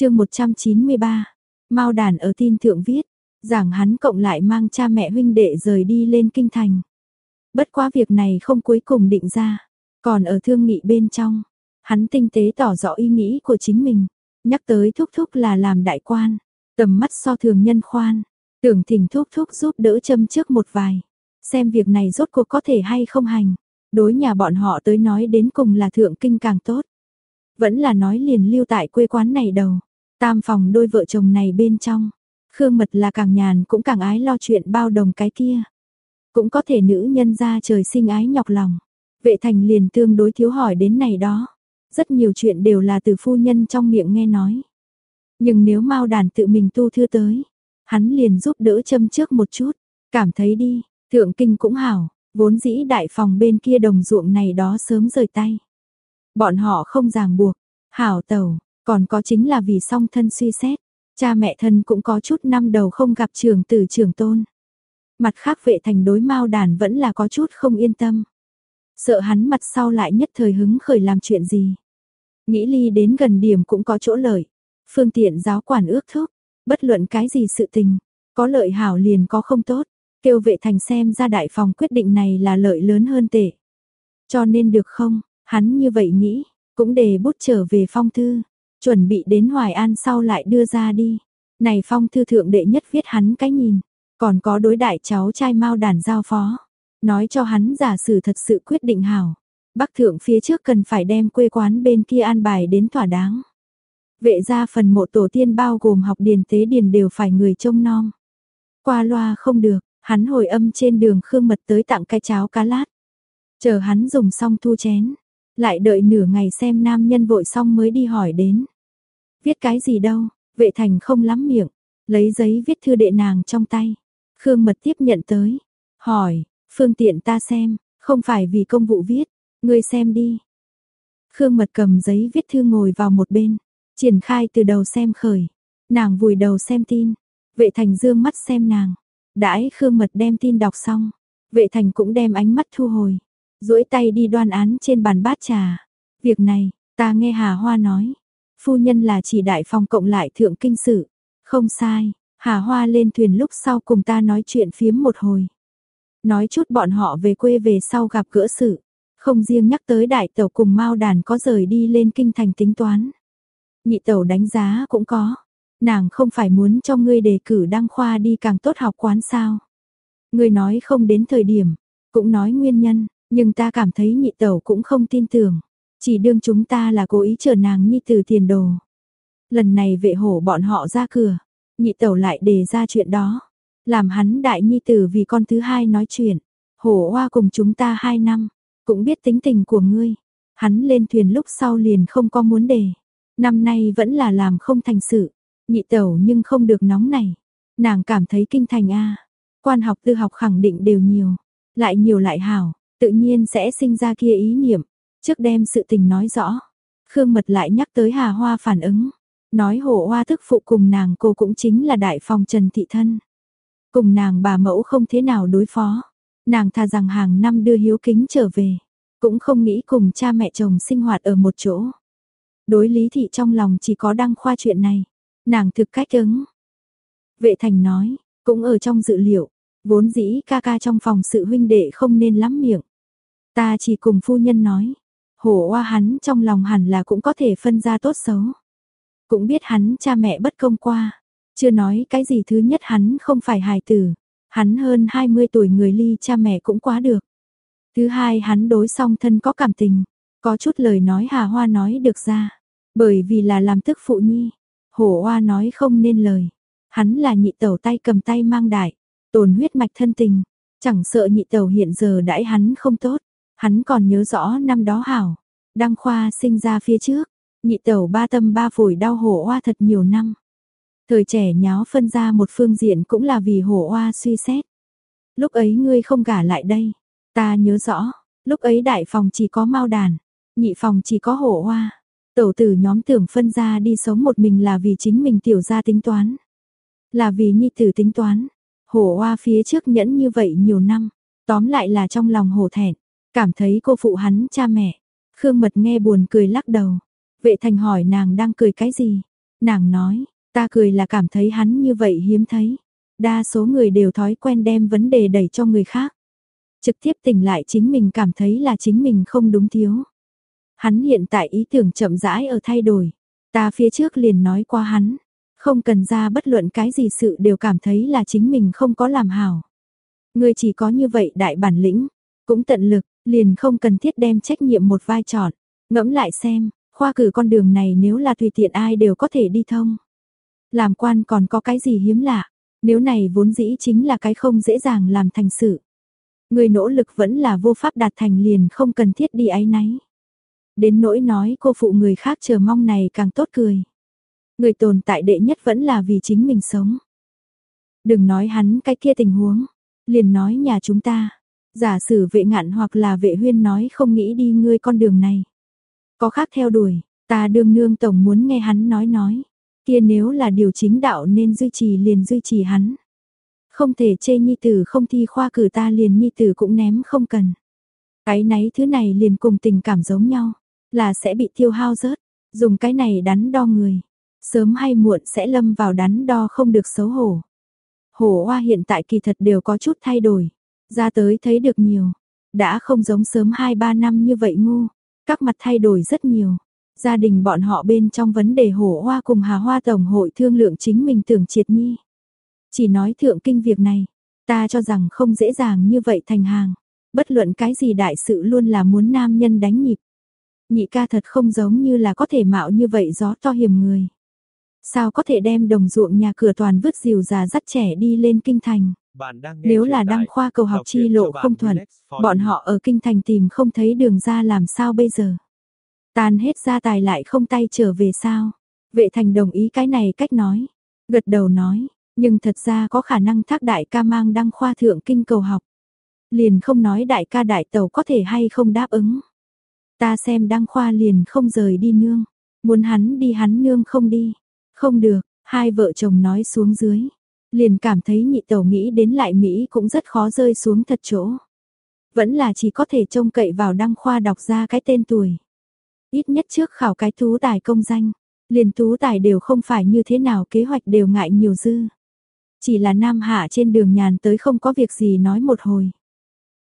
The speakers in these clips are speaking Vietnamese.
chương 193, Mao Đàn ở tin thượng viết, giảng hắn cộng lại mang cha mẹ huynh đệ rời đi lên kinh thành. Bất quá việc này không cuối cùng định ra, còn ở thương nghị bên trong, hắn tinh tế tỏ rõ ý nghĩ của chính mình, nhắc tới thúc thúc là làm đại quan, tầm mắt so thường nhân khoan, tưởng thỉnh thúc thúc giúp đỡ châm trước một vài, xem việc này rốt cuộc có thể hay không hành, đối nhà bọn họ tới nói đến cùng là thượng kinh càng tốt. Vẫn là nói liền lưu tại quê quán này đầu, tam phòng đôi vợ chồng này bên trong, Khương Mật là càng nhàn cũng càng ái lo chuyện bao đồng cái kia. Cũng có thể nữ nhân ra trời sinh ái nhọc lòng. Vệ thành liền tương đối thiếu hỏi đến này đó. Rất nhiều chuyện đều là từ phu nhân trong miệng nghe nói. Nhưng nếu mau đàn tự mình tu thư tới, hắn liền giúp đỡ châm trước một chút. Cảm thấy đi, thượng kinh cũng hảo, vốn dĩ đại phòng bên kia đồng ruộng này đó sớm rời tay. Bọn họ không ràng buộc, hảo tẩu, còn có chính là vì song thân suy xét. Cha mẹ thân cũng có chút năm đầu không gặp trường tử trường tôn. Mặt khác vệ thành đối mao đàn vẫn là có chút không yên tâm. Sợ hắn mặt sau lại nhất thời hứng khởi làm chuyện gì. Nghĩ ly đến gần điểm cũng có chỗ lợi. Phương tiện giáo quản ước thúc, bất luận cái gì sự tình, có lợi hảo liền có không tốt. Kêu vệ thành xem ra đại phòng quyết định này là lợi lớn hơn tệ. Cho nên được không, hắn như vậy nghĩ, cũng để bút trở về phong thư. Chuẩn bị đến Hoài An sau lại đưa ra đi. Này phong thư thượng đệ nhất viết hắn cái nhìn. Còn có đối đại cháu trai mau đàn giao phó. Nói cho hắn giả sử thật sự quyết định hảo. Bắc thượng phía trước cần phải đem quê quán bên kia an bài đến thỏa đáng. Vệ ra phần mộ tổ tiên bao gồm học điền tế điền đều phải người trông nom. Qua loa không được, hắn hồi âm trên đường khương mật tới tặng cái cháo cá lát. Chờ hắn dùng xong thu chén, lại đợi nửa ngày xem nam nhân vội xong mới đi hỏi đến. Viết cái gì đâu, vệ thành không lắm miệng, lấy giấy viết thư đệ nàng trong tay. Khương mật tiếp nhận tới, hỏi, phương tiện ta xem, không phải vì công vụ viết, ngươi xem đi. Khương mật cầm giấy viết thư ngồi vào một bên, triển khai từ đầu xem khởi, nàng vùi đầu xem tin, vệ thành dương mắt xem nàng, đãi Khương mật đem tin đọc xong, vệ thành cũng đem ánh mắt thu hồi. Duỗi tay đi đoan án trên bàn bát trà. Việc này, ta nghe Hà Hoa nói, phu nhân là chỉ đại phòng cộng lại thượng kinh sự. Không sai, Hà Hoa lên thuyền lúc sau cùng ta nói chuyện phiếm một hồi. Nói chút bọn họ về quê về sau gặp gỡ sự. Không riêng nhắc tới đại tàu cùng Mao đàn có rời đi lên kinh thành tính toán. Nhị tàu đánh giá cũng có. Nàng không phải muốn cho ngươi đề cử đăng khoa đi càng tốt học quán sao. Ngươi nói không đến thời điểm, cũng nói nguyên nhân, nhưng ta cảm thấy nhị tẩu cũng không tin tưởng. Chỉ đương chúng ta là cố ý chờ nàng nhi từ tiền đồ. Lần này vệ hổ bọn họ ra cửa. Nhị tẩu lại đề ra chuyện đó. Làm hắn đại nhi tử vì con thứ hai nói chuyện. Hổ hoa cùng chúng ta hai năm. Cũng biết tính tình của ngươi. Hắn lên thuyền lúc sau liền không có muốn đề. Năm nay vẫn là làm không thành sự. Nhị tẩu nhưng không được nóng này. Nàng cảm thấy kinh thành A. Quan học tư học khẳng định đều nhiều. Lại nhiều lại hảo tự nhiên sẽ sinh ra kia ý niệm, trước đem sự tình nói rõ. Khương Mật lại nhắc tới Hà Hoa phản ứng, nói hổ hoa thức phụ cùng nàng cô cũng chính là đại phòng Trần Thị Thân. Cùng nàng bà mẫu không thế nào đối phó, nàng tha rằng hàng năm đưa hiếu kính trở về, cũng không nghĩ cùng cha mẹ chồng sinh hoạt ở một chỗ. Đối lý thị trong lòng chỉ có đăng khoa chuyện này, nàng thực cách ứng. Vệ thành nói, cũng ở trong dự liệu, vốn dĩ ca ca trong phòng sự huynh đệ không nên lắm miệng. Ta chỉ cùng phu nhân nói, hổ oa hắn trong lòng hẳn là cũng có thể phân ra tốt xấu. Cũng biết hắn cha mẹ bất công qua, chưa nói cái gì thứ nhất hắn không phải hài tử, hắn hơn 20 tuổi người ly cha mẹ cũng quá được. Thứ hai hắn đối song thân có cảm tình, có chút lời nói hà hoa nói được ra, bởi vì là làm tức phụ nhi, hổ oa nói không nên lời, hắn là nhị tẩu tay cầm tay mang đại, tồn huyết mạch thân tình, chẳng sợ nhị tẩu hiện giờ đãi hắn không tốt, Hắn còn nhớ rõ năm đó hảo, đăng khoa sinh ra phía trước, nhị tẩu ba tâm ba phổi đau hổ oa thật nhiều năm. Thời trẻ nháo phân ra một phương diện cũng là vì hổ oa suy xét. Lúc ấy ngươi không gả lại đây, ta nhớ rõ, lúc ấy đại phòng chỉ có mau đàn, nhị phòng chỉ có hổ oa. Tẩu tử nhóm tưởng phân ra đi sống một mình là vì chính mình tiểu gia tính toán. Là vì nhi tử tính toán, hổ oa phía trước nhẫn như vậy nhiều năm, tóm lại là trong lòng hổ thẹn. Cảm thấy cô phụ hắn cha mẹ. Khương Mật nghe buồn cười lắc đầu. Vệ thành hỏi nàng đang cười cái gì. Nàng nói, ta cười là cảm thấy hắn như vậy hiếm thấy. Đa số người đều thói quen đem vấn đề đẩy cho người khác. Trực tiếp tỉnh lại chính mình cảm thấy là chính mình không đúng thiếu. Hắn hiện tại ý tưởng chậm rãi ở thay đổi. Ta phía trước liền nói qua hắn, không cần ra bất luận cái gì sự đều cảm thấy là chính mình không có làm hảo. Ngươi chỉ có như vậy đại bản lĩnh, cũng tận lực, liền không cần thiết đem trách nhiệm một vai tròn. Ngẫm lại xem, khoa cử con đường này nếu là tùy tiện ai đều có thể đi thông. Làm quan còn có cái gì hiếm lạ, nếu này vốn dĩ chính là cái không dễ dàng làm thành sự. Người nỗ lực vẫn là vô pháp đạt thành liền không cần thiết đi ái náy. Đến nỗi nói cô phụ người khác chờ mong này càng tốt cười. Người tồn tại đệ nhất vẫn là vì chính mình sống. Đừng nói hắn cái kia tình huống, liền nói nhà chúng ta. Giả sử vệ ngạn hoặc là vệ huyên nói không nghĩ đi ngươi con đường này. Có khác theo đuổi, ta đương nương tổng muốn nghe hắn nói nói. Kia nếu là điều chính đạo nên duy trì liền duy trì hắn. Không thể chê nhi tử không thi khoa cử ta liền nhi tử cũng ném không cần. Cái nấy thứ này liền cùng tình cảm giống nhau, là sẽ bị tiêu hao rớt, dùng cái này đắn đo người. Sớm hay muộn sẽ lâm vào đắn đo không được xấu hổ. Hổ hoa hiện tại kỳ thật đều có chút thay đổi. Ra tới thấy được nhiều. Đã không giống sớm 2-3 năm như vậy ngu. Các mặt thay đổi rất nhiều. Gia đình bọn họ bên trong vấn đề hổ hoa cùng hà hoa tổng hội thương lượng chính mình tưởng triệt nhi. Chỉ nói thượng kinh việc này, ta cho rằng không dễ dàng như vậy thành hàng. Bất luận cái gì đại sự luôn là muốn nam nhân đánh nhịp. Nhị ca thật không giống như là có thể mạo như vậy gió to hiểm người. Sao có thể đem đồng ruộng nhà cửa toàn vứt dìu già dắt trẻ đi lên kinh thành. Nếu là đăng khoa cầu học chi lộ không thuận, bọn họ ở kinh thành tìm không thấy đường ra làm sao bây giờ. Tan hết gia tài lại không tay trở về sao. Vệ thành đồng ý cái này cách nói. Gật đầu nói, nhưng thật ra có khả năng thác đại ca mang đăng khoa thượng kinh cầu học. Liền không nói đại ca đại tàu có thể hay không đáp ứng. Ta xem đăng khoa liền không rời đi nương. Muốn hắn đi hắn nương không đi. Không được, hai vợ chồng nói xuống dưới. Liền cảm thấy nhị tàu nghĩ đến lại Mỹ cũng rất khó rơi xuống thật chỗ. Vẫn là chỉ có thể trông cậy vào đăng khoa đọc ra cái tên tuổi. Ít nhất trước khảo cái tú tài công danh. Liền tú tài đều không phải như thế nào kế hoạch đều ngại nhiều dư. Chỉ là Nam Hạ trên đường nhàn tới không có việc gì nói một hồi.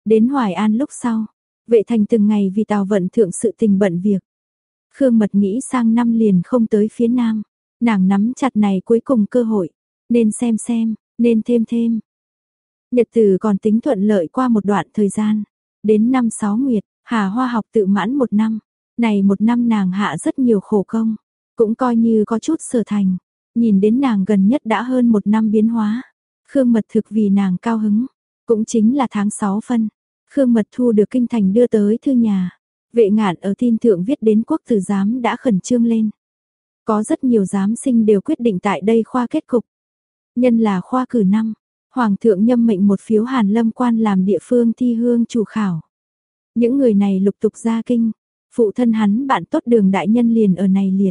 Đến Hoài An lúc sau, vệ thành từng ngày vì tàu vận thượng sự tình bận việc. Khương Mật nghĩ sang năm liền không tới phía Nam. Nàng nắm chặt này cuối cùng cơ hội. Nên xem xem, nên thêm thêm. Nhật tử còn tính thuận lợi qua một đoạn thời gian. Đến năm sáu nguyệt, Hà Hoa học tự mãn một năm. Này một năm nàng hạ rất nhiều khổ công. Cũng coi như có chút sở thành. Nhìn đến nàng gần nhất đã hơn một năm biến hóa. Khương Mật thực vì nàng cao hứng. Cũng chính là tháng 6 phân. Khương Mật thu được kinh thành đưa tới thư nhà. Vệ ngạn ở tin thượng viết đến quốc tử giám đã khẩn trương lên. Có rất nhiều giám sinh đều quyết định tại đây khoa kết cục. Nhân là khoa cử năm, Hoàng thượng nhâm mệnh một phiếu hàn lâm quan làm địa phương thi hương chủ khảo. Những người này lục tục ra kinh, phụ thân hắn bạn tốt đường đại nhân liền ở này liệt.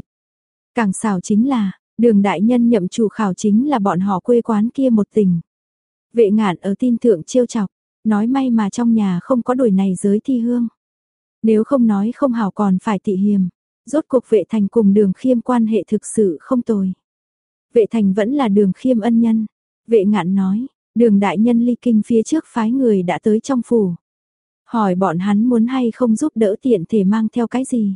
Càng xảo chính là, đường đại nhân nhậm chủ khảo chính là bọn họ quê quán kia một tỉnh. Vệ ngạn ở tin thượng chiêu chọc, nói may mà trong nhà không có đuổi này giới thi hương. Nếu không nói không hảo còn phải tị hiềm. Rốt cuộc vệ thành cùng đường khiêm quan hệ thực sự không tồi. Vệ thành vẫn là đường khiêm ân nhân. Vệ ngạn nói, đường đại nhân ly kinh phía trước phái người đã tới trong phủ. Hỏi bọn hắn muốn hay không giúp đỡ tiện thể mang theo cái gì.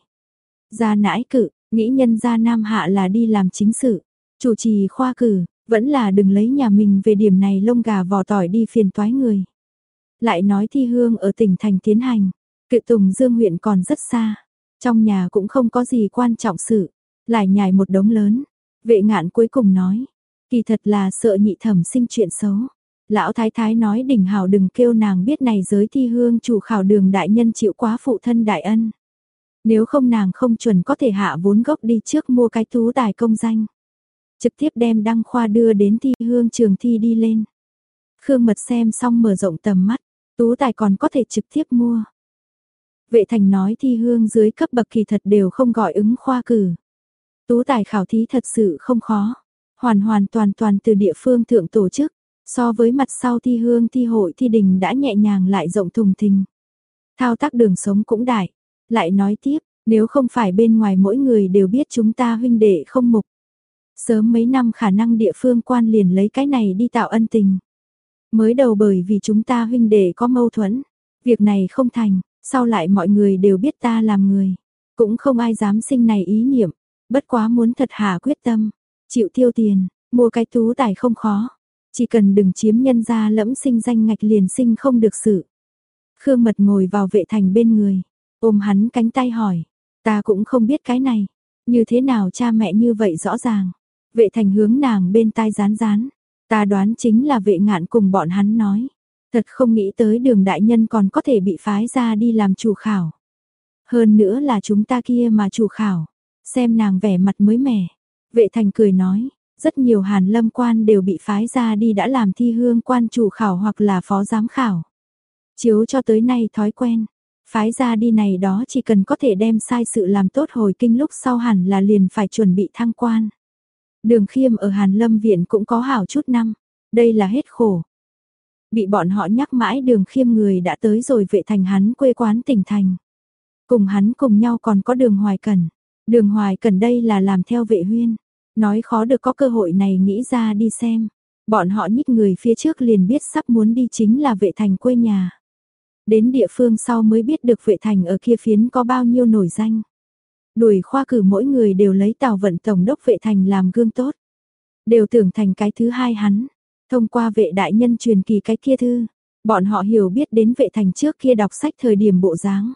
Gia nãi cự, nghĩ nhân gia Nam Hạ là đi làm chính sự. Chủ trì khoa cử, vẫn là đừng lấy nhà mình về điểm này lông gà vò tỏi đi phiền toái người. Lại nói thi hương ở tỉnh thành tiến hành, cự tùng dương huyện còn rất xa. Trong nhà cũng không có gì quan trọng sự, lại nhài một đống lớn. Vệ ngạn cuối cùng nói, kỳ thật là sợ nhị thẩm sinh chuyện xấu. Lão thái thái nói đỉnh hào đừng kêu nàng biết này giới thi hương chủ khảo đường đại nhân chịu quá phụ thân đại ân. Nếu không nàng không chuẩn có thể hạ vốn gốc đi trước mua cái tú tài công danh. Trực tiếp đem đăng khoa đưa đến thi hương trường thi đi lên. Khương mật xem xong mở rộng tầm mắt, tú tài còn có thể trực tiếp mua. Vệ thành nói thi hương dưới cấp bậc kỳ thật đều không gọi ứng khoa cử. Tú tài khảo thí thật sự không khó. Hoàn hoàn toàn toàn từ địa phương thượng tổ chức. So với mặt sau thi hương thi hội thi đình đã nhẹ nhàng lại rộng thùng thình. Thao tác đường sống cũng đại. Lại nói tiếp, nếu không phải bên ngoài mỗi người đều biết chúng ta huynh đệ không mục. Sớm mấy năm khả năng địa phương quan liền lấy cái này đi tạo ân tình. Mới đầu bởi vì chúng ta huynh đệ có mâu thuẫn, việc này không thành, sau lại mọi người đều biết ta làm người, cũng không ai dám sinh này ý niệm, bất quá muốn thật hà quyết tâm, chịu tiêu tiền, mua cái tú tài không khó, chỉ cần đừng chiếm nhân gia lẫm sinh danh ngạch liền sinh không được sự. Khương Mật ngồi vào vệ thành bên người, ôm hắn cánh tay hỏi, ta cũng không biết cái này, như thế nào cha mẹ như vậy rõ ràng. Vệ thành hướng nàng bên tai rán rán, ta đoán chính là vệ ngạn cùng bọn hắn nói. Thật không nghĩ tới đường đại nhân còn có thể bị phái ra đi làm chủ khảo. Hơn nữa là chúng ta kia mà chủ khảo. Xem nàng vẻ mặt mới mẻ. Vệ thành cười nói, rất nhiều hàn lâm quan đều bị phái ra đi đã làm thi hương quan chủ khảo hoặc là phó giám khảo. Chiếu cho tới nay thói quen, phái ra đi này đó chỉ cần có thể đem sai sự làm tốt hồi kinh lúc sau hẳn là liền phải chuẩn bị thăng quan. Đường khiêm ở Hàn Lâm Viện cũng có hảo chút năm, đây là hết khổ. Bị bọn họ nhắc mãi đường khiêm người đã tới rồi vệ thành hắn quê quán tỉnh thành. Cùng hắn cùng nhau còn có đường hoài cần. Đường hoài cần đây là làm theo vệ huyên. Nói khó được có cơ hội này nghĩ ra đi xem. Bọn họ nhích người phía trước liền biết sắp muốn đi chính là vệ thành quê nhà. Đến địa phương sau mới biết được vệ thành ở kia phiến có bao nhiêu nổi danh. Đuổi khoa cử mỗi người đều lấy tàu vận tổng đốc vệ thành làm gương tốt. Đều tưởng thành cái thứ hai hắn. Thông qua vệ đại nhân truyền kỳ cái kia thư. Bọn họ hiểu biết đến vệ thành trước kia đọc sách thời điểm bộ dáng.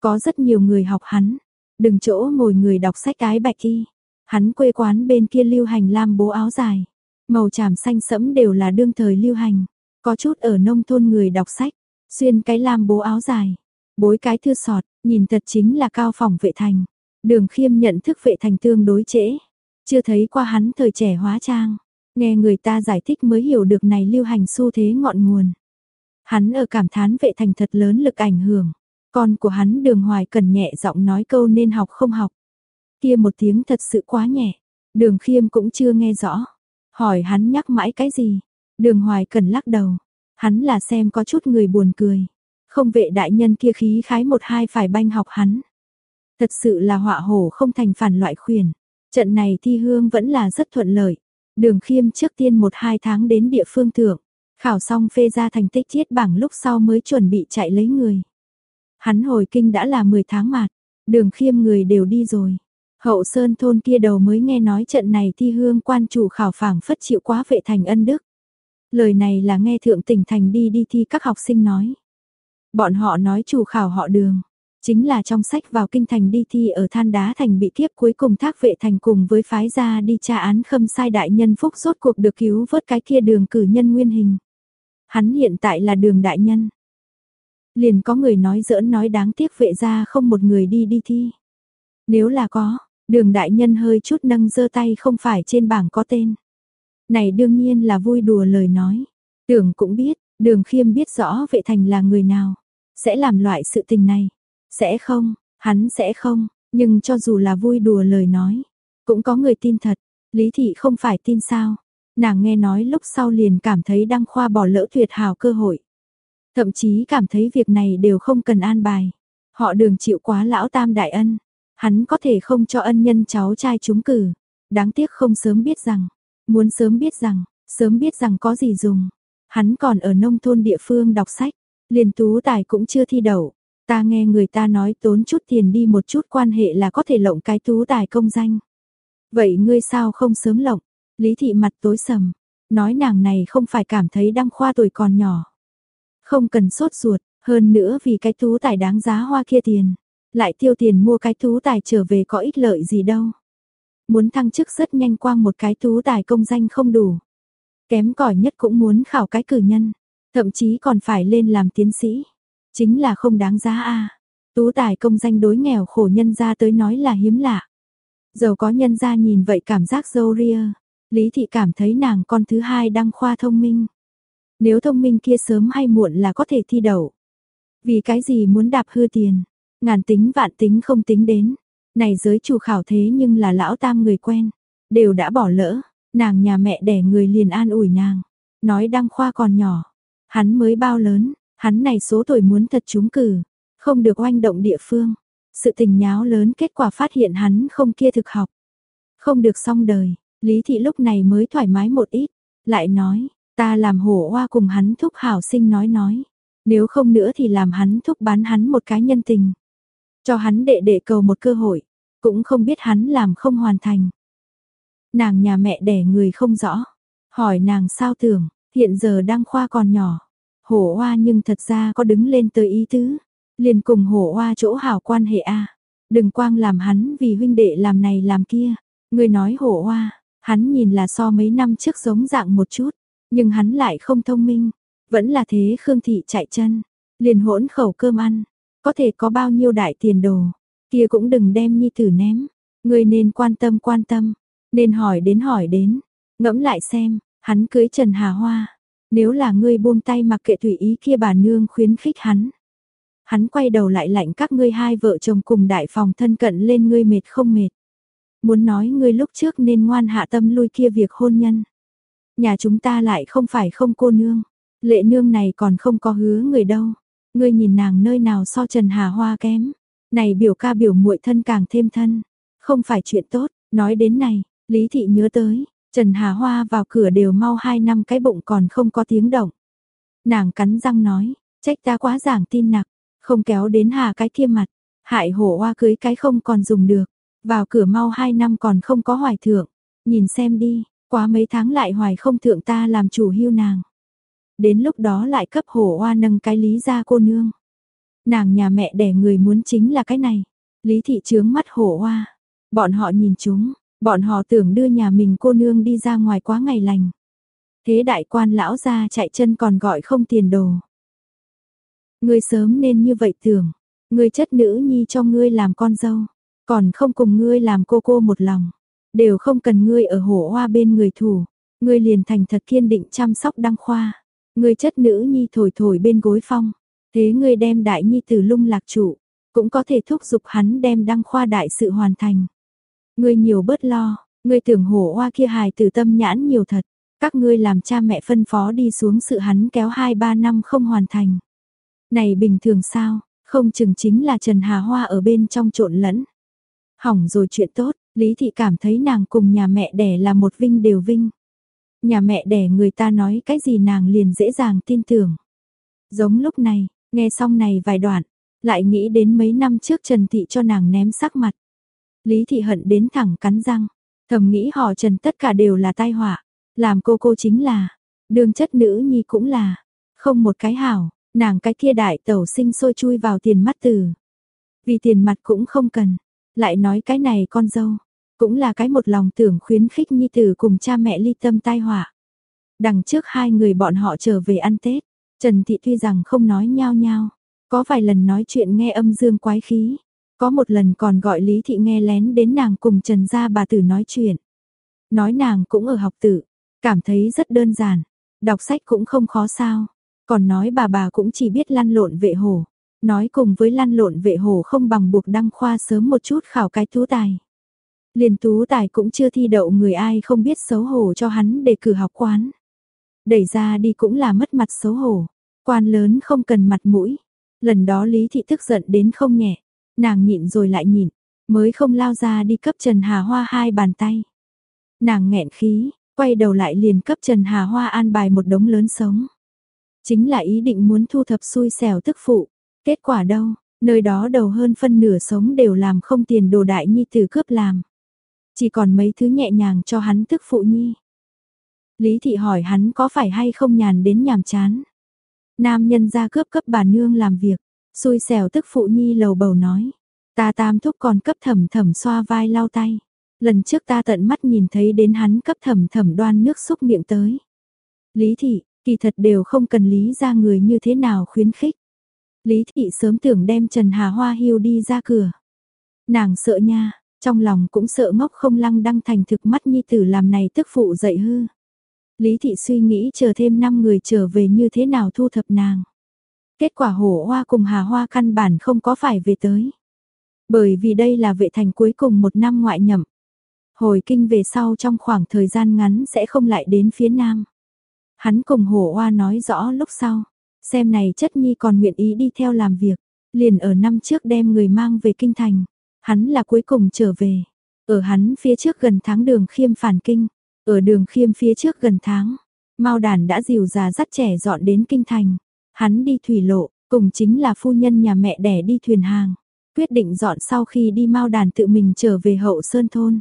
Có rất nhiều người học hắn. Đừng chỗ ngồi người đọc sách cái bạch y. Hắn quê quán bên kia lưu hành lam bố áo dài. Màu tràm xanh sẫm đều là đương thời lưu hành. Có chút ở nông thôn người đọc sách. Xuyên cái lam bố áo dài. Bối cái thư sọt, nhìn thật chính là cao phòng vệ thành. Đường khiêm nhận thức vệ thành tương đối trễ. Chưa thấy qua hắn thời trẻ hóa trang. Nghe người ta giải thích mới hiểu được này lưu hành xu thế ngọn nguồn. Hắn ở cảm thán vệ thành thật lớn lực ảnh hưởng. Con của hắn đường hoài cần nhẹ giọng nói câu nên học không học. Kia một tiếng thật sự quá nhẹ. Đường khiêm cũng chưa nghe rõ. Hỏi hắn nhắc mãi cái gì. Đường hoài cần lắc đầu. Hắn là xem có chút người buồn cười. Không vệ đại nhân kia khí khái một hai phải banh học hắn. Thật sự là họa hổ không thành phản loại khuyển. Trận này thi hương vẫn là rất thuận lợi. Đường khiêm trước tiên một hai tháng đến địa phương thượng. Khảo xong phê ra thành tích chiết bảng lúc sau mới chuẩn bị chạy lấy người. Hắn hồi kinh đã là 10 tháng mạt. Đường khiêm người đều đi rồi. Hậu Sơn thôn kia đầu mới nghe nói trận này thi hương quan chủ khảo phảng phất chịu quá vệ thành ân đức. Lời này là nghe thượng tỉnh thành đi đi thi các học sinh nói. Bọn họ nói chủ khảo họ đường. Chính là trong sách vào kinh thành đi thi ở than đá thành bị kiếp cuối cùng thác vệ thành cùng với phái gia đi tra án khâm sai đại nhân phúc rốt cuộc được cứu vớt cái kia đường cử nhân nguyên hình. Hắn hiện tại là đường đại nhân. Liền có người nói giỡn nói đáng tiếc vệ gia không một người đi đi thi. Nếu là có, đường đại nhân hơi chút nâng giơ tay không phải trên bảng có tên. Này đương nhiên là vui đùa lời nói. Tưởng cũng biết, đường khiêm biết rõ vệ thành là người nào. Sẽ làm loại sự tình này. Sẽ không, hắn sẽ không, nhưng cho dù là vui đùa lời nói, cũng có người tin thật, Lý Thị không phải tin sao. Nàng nghe nói lúc sau liền cảm thấy đăng khoa bỏ lỡ tuyệt hào cơ hội. Thậm chí cảm thấy việc này đều không cần an bài. Họ đường chịu quá lão tam đại ân. Hắn có thể không cho ân nhân cháu trai chúng cử. Đáng tiếc không sớm biết rằng. Muốn sớm biết rằng, sớm biết rằng có gì dùng. Hắn còn ở nông thôn địa phương đọc sách. Liền tú tài cũng chưa thi đậu. Ta nghe người ta nói tốn chút tiền đi một chút quan hệ là có thể lộng cái tú tài công danh. Vậy ngươi sao không sớm lộng? Lý thị mặt tối sầm, nói nàng này không phải cảm thấy đăng khoa tuổi còn nhỏ. Không cần sốt ruột, hơn nữa vì cái tú tài đáng giá hoa kia tiền. Lại tiêu tiền mua cái tú tài trở về có ích lợi gì đâu. Muốn thăng chức rất nhanh quang một cái tú tài công danh không đủ. Kém cỏi nhất cũng muốn khảo cái cử nhân, thậm chí còn phải lên làm tiến sĩ. Chính là không đáng giá a. Tú tài công danh đối nghèo khổ nhân gia tới nói là hiếm lạ. Giàu có nhân gia nhìn vậy cảm giác dâu ria. Lý thị cảm thấy nàng con thứ hai đăng khoa thông minh. Nếu thông minh kia sớm hay muộn là có thể thi đậu. Vì cái gì muốn đạp hư tiền, ngàn tính vạn tính không tính đến. Này giới chủ khảo thế nhưng là lão tam người quen, đều đã bỏ lỡ, nàng nhà mẹ đẻ người liền an ủi nàng, nói đăng khoa còn nhỏ, hắn mới bao lớn, Hắn này số tuổi muốn thật trúng cử, không được oanh động địa phương. Sự tình nháo lớn kết quả phát hiện hắn không kia thực học. Không được xong đời, Lý thị lúc này mới thoải mái một ít, lại nói, ta làm hổ hoa cùng hắn thúc hảo sinh nói nói. Nếu không nữa thì làm hắn thúc bán hắn một cái nhân tình. Cho hắn đệ đệ cầu một cơ hội, cũng không biết hắn làm không hoàn thành. Nàng nhà mẹ đẻ người không rõ, hỏi nàng sao tưởng, hiện giờ đang khoa còn nhỏ. Hổ hoa nhưng thật ra có đứng lên tới ý tứ, liền cùng hổ hoa chỗ hảo quan hệ a Đừng quang làm hắn vì huynh đệ làm này làm kia. Người nói hổ hoa, hắn nhìn là so mấy năm trước giống dạng một chút, nhưng hắn lại không thông minh. Vẫn là thế Khương Thị chạy chân, liền hỗn khẩu cơm ăn, có thể có bao nhiêu đại tiền đồ, kia cũng đừng đem nhi tử ném. Người nên quan tâm quan tâm, nên hỏi đến hỏi đến, ngẫm lại xem, hắn cưới Trần Hà Hoa, nếu là ngươi buông tay mặc kệ tùy ý kia bà nương khuyến khích hắn. Hắn quay đầu lại lạnh các ngươi hai vợ chồng cùng đại phòng thân cận lên ngươi mệt không mệt. Muốn nói ngươi lúc trước nên ngoan hạ tâm lui kia việc hôn nhân. Nhà chúng ta lại không phải không cô nương. Lệ nương này còn không có hứa người đâu. Ngươi nhìn nàng nơi nào so Trần Hà Hoa kém. Này biểu ca biểu muội thân càng thêm thân. Không phải chuyện tốt, nói đến này, Lý Thị nhớ tới, Trần Hà Hoa vào cửa đều mau hai năm cái bụng còn không có tiếng động. Nàng cắn răng nói, trách ta quá giảng tin nặc, không kéo đến hà cái kia mặt, hại hổ hoa cưới cái không còn dùng được, vào cửa mau hai năm còn không có hoài thượng, nhìn xem đi, quá mấy tháng lại hoài không thượng ta làm chủ hưu nàng. Đến lúc đó lại cấp hổ hoa nâng cái lý ra cô nương. Nàng nhà mẹ đẻ người muốn chính là cái này, lý thị trướng mắt hổ hoa, bọn họ nhìn chúng, bọn họ tưởng đưa nhà mình cô nương đi ra ngoài quá ngày lành. Thế đại quan lão ra chạy chân còn gọi không tiền đồ. Ngươi sớm nên như vậy tưởng, ngươi chất nữ nhi cho ngươi làm con dâu, còn không cùng ngươi làm cô cô một lòng, đều không cần ngươi ở hổ hoa bên người thủ, ngươi liền thành thật kiên định chăm sóc đăng khoa, ngươi chất nữ nhi thổi thổi bên gối phong, thế ngươi đem đại nhi từ lung lạc trụ, cũng có thể thúc giục hắn đem đăng khoa đại sự hoàn thành. Ngươi nhiều bớt lo, ngươi tưởng hổ hoa kia hài từ tâm nhãn nhiều thật, các ngươi làm cha mẹ phân phó đi xuống sự hắn kéo 2-3 năm không hoàn thành. Này bình thường sao, không chừng chính là Trần Hà Hoa ở bên trong trộn lẫn. Hỏng rồi chuyện tốt, Lý Thị cảm thấy nàng cùng nhà mẹ đẻ là một vinh đều vinh. Nhà mẹ đẻ người ta nói cái gì nàng liền dễ dàng tin tưởng. Giống lúc này, nghe xong này vài đoạn, lại nghĩ đến mấy năm trước Trần Thị cho nàng ném sắc mặt. Lý Thị hận đến thẳng cắn răng, thầm nghĩ họ Trần tất cả đều là tai họa, làm cô cô chính là, đường chất nữ nhi cũng là, không một cái hảo, Nàng cái kia đại tẩu sinh sôi chui vào tiền mắt tử. Vì tiền mặt cũng không cần. Lại nói cái này con dâu. Cũng là cái một lòng tưởng khuyến khích nhi tử cùng cha mẹ ly tâm tai họa. Đằng trước hai người bọn họ trở về ăn Tết. Trần Thị tuy rằng không nói nhau nhau. Có vài lần nói chuyện nghe âm dương quái khí. Có một lần còn gọi Lý Thị nghe lén đến nàng cùng Trần gia bà tử nói chuyện. Nói nàng cũng ở học tử. Cảm thấy rất đơn giản. Đọc sách cũng không khó sao. Còn nói bà bà cũng chỉ biết lăn lộn vệ hổ. Nói cùng với lăn lộn vệ hổ không bằng buộc đăng khoa sớm một chút khảo cái tú tài. Liền tú tài cũng chưa thi đậu người ai không biết xấu hổ cho hắn để cử học quán. Đẩy ra đi cũng là mất mặt xấu hổ. Quan lớn không cần mặt mũi. Lần đó Lý Thị tức giận đến không nhẹ. Nàng nhịn rồi lại nhịn. Mới không lao ra đi cấp Trần Hà Hoa hai bàn tay. Nàng nghẹn khí, quay đầu lại liền cấp Trần Hà Hoa an bài một đống lớn sống. Chính là ý định muốn thu thập xui xẻo tức phụ. Kết quả đâu, nơi đó đầu hơn phân nửa sống đều làm không tiền đồ đại nhi tử cướp làm. Chỉ còn mấy thứ nhẹ nhàng cho hắn tức phụ nhi. Lý thị hỏi hắn có phải hay không nhàn đến nhàm chán. Nam nhân ra cướp cấp bà nương làm việc, xui xẻo tức phụ nhi lầu bầu nói. Ta tam thúc còn cấp thầm thầm xoa vai lau tay. Lần trước ta tận mắt nhìn thấy đến hắn cấp thầm thầm đoan nước xúc miệng tới. Lý thị, Kỳ thật đều không cần lý ra người như thế nào khuyến khích. Lý thị sớm tưởng đem Trần Hà Hoa hiu đi ra cửa. Nàng sợ nha, trong lòng cũng sợ ngốc không lăng đăng thành thực mắt nhi tử làm này tức phụ dậy hư. Lý thị suy nghĩ chờ thêm 5 người trở về như thế nào thu thập nàng. Kết quả hổ hoa cùng hà hoa căn bản không có phải về tới. Bởi vì đây là vệ thành cuối cùng một năm ngoại nhậm. Hồi kinh về sau trong khoảng thời gian ngắn sẽ không lại đến phía nam. Hắn cùng hổ Hoa nói rõ lúc sau, xem này chất nhi còn nguyện ý đi theo làm việc, liền ở năm trước đem người mang về kinh thành, hắn là cuối cùng trở về, ở hắn phía trước gần tháng đường khiêm phản kinh, Ở đường khiêm phía trước gần tháng, Mao đàn đã dìu già dắt trẻ dọn đến kinh thành. Hắn đi thủy lộ, cùng chính là phu nhân nhà mẹ đẻ đi thuyền hàng. Quyết định dọn sau khi đi Mao đàn tự mình trở về hậu sơn thôn.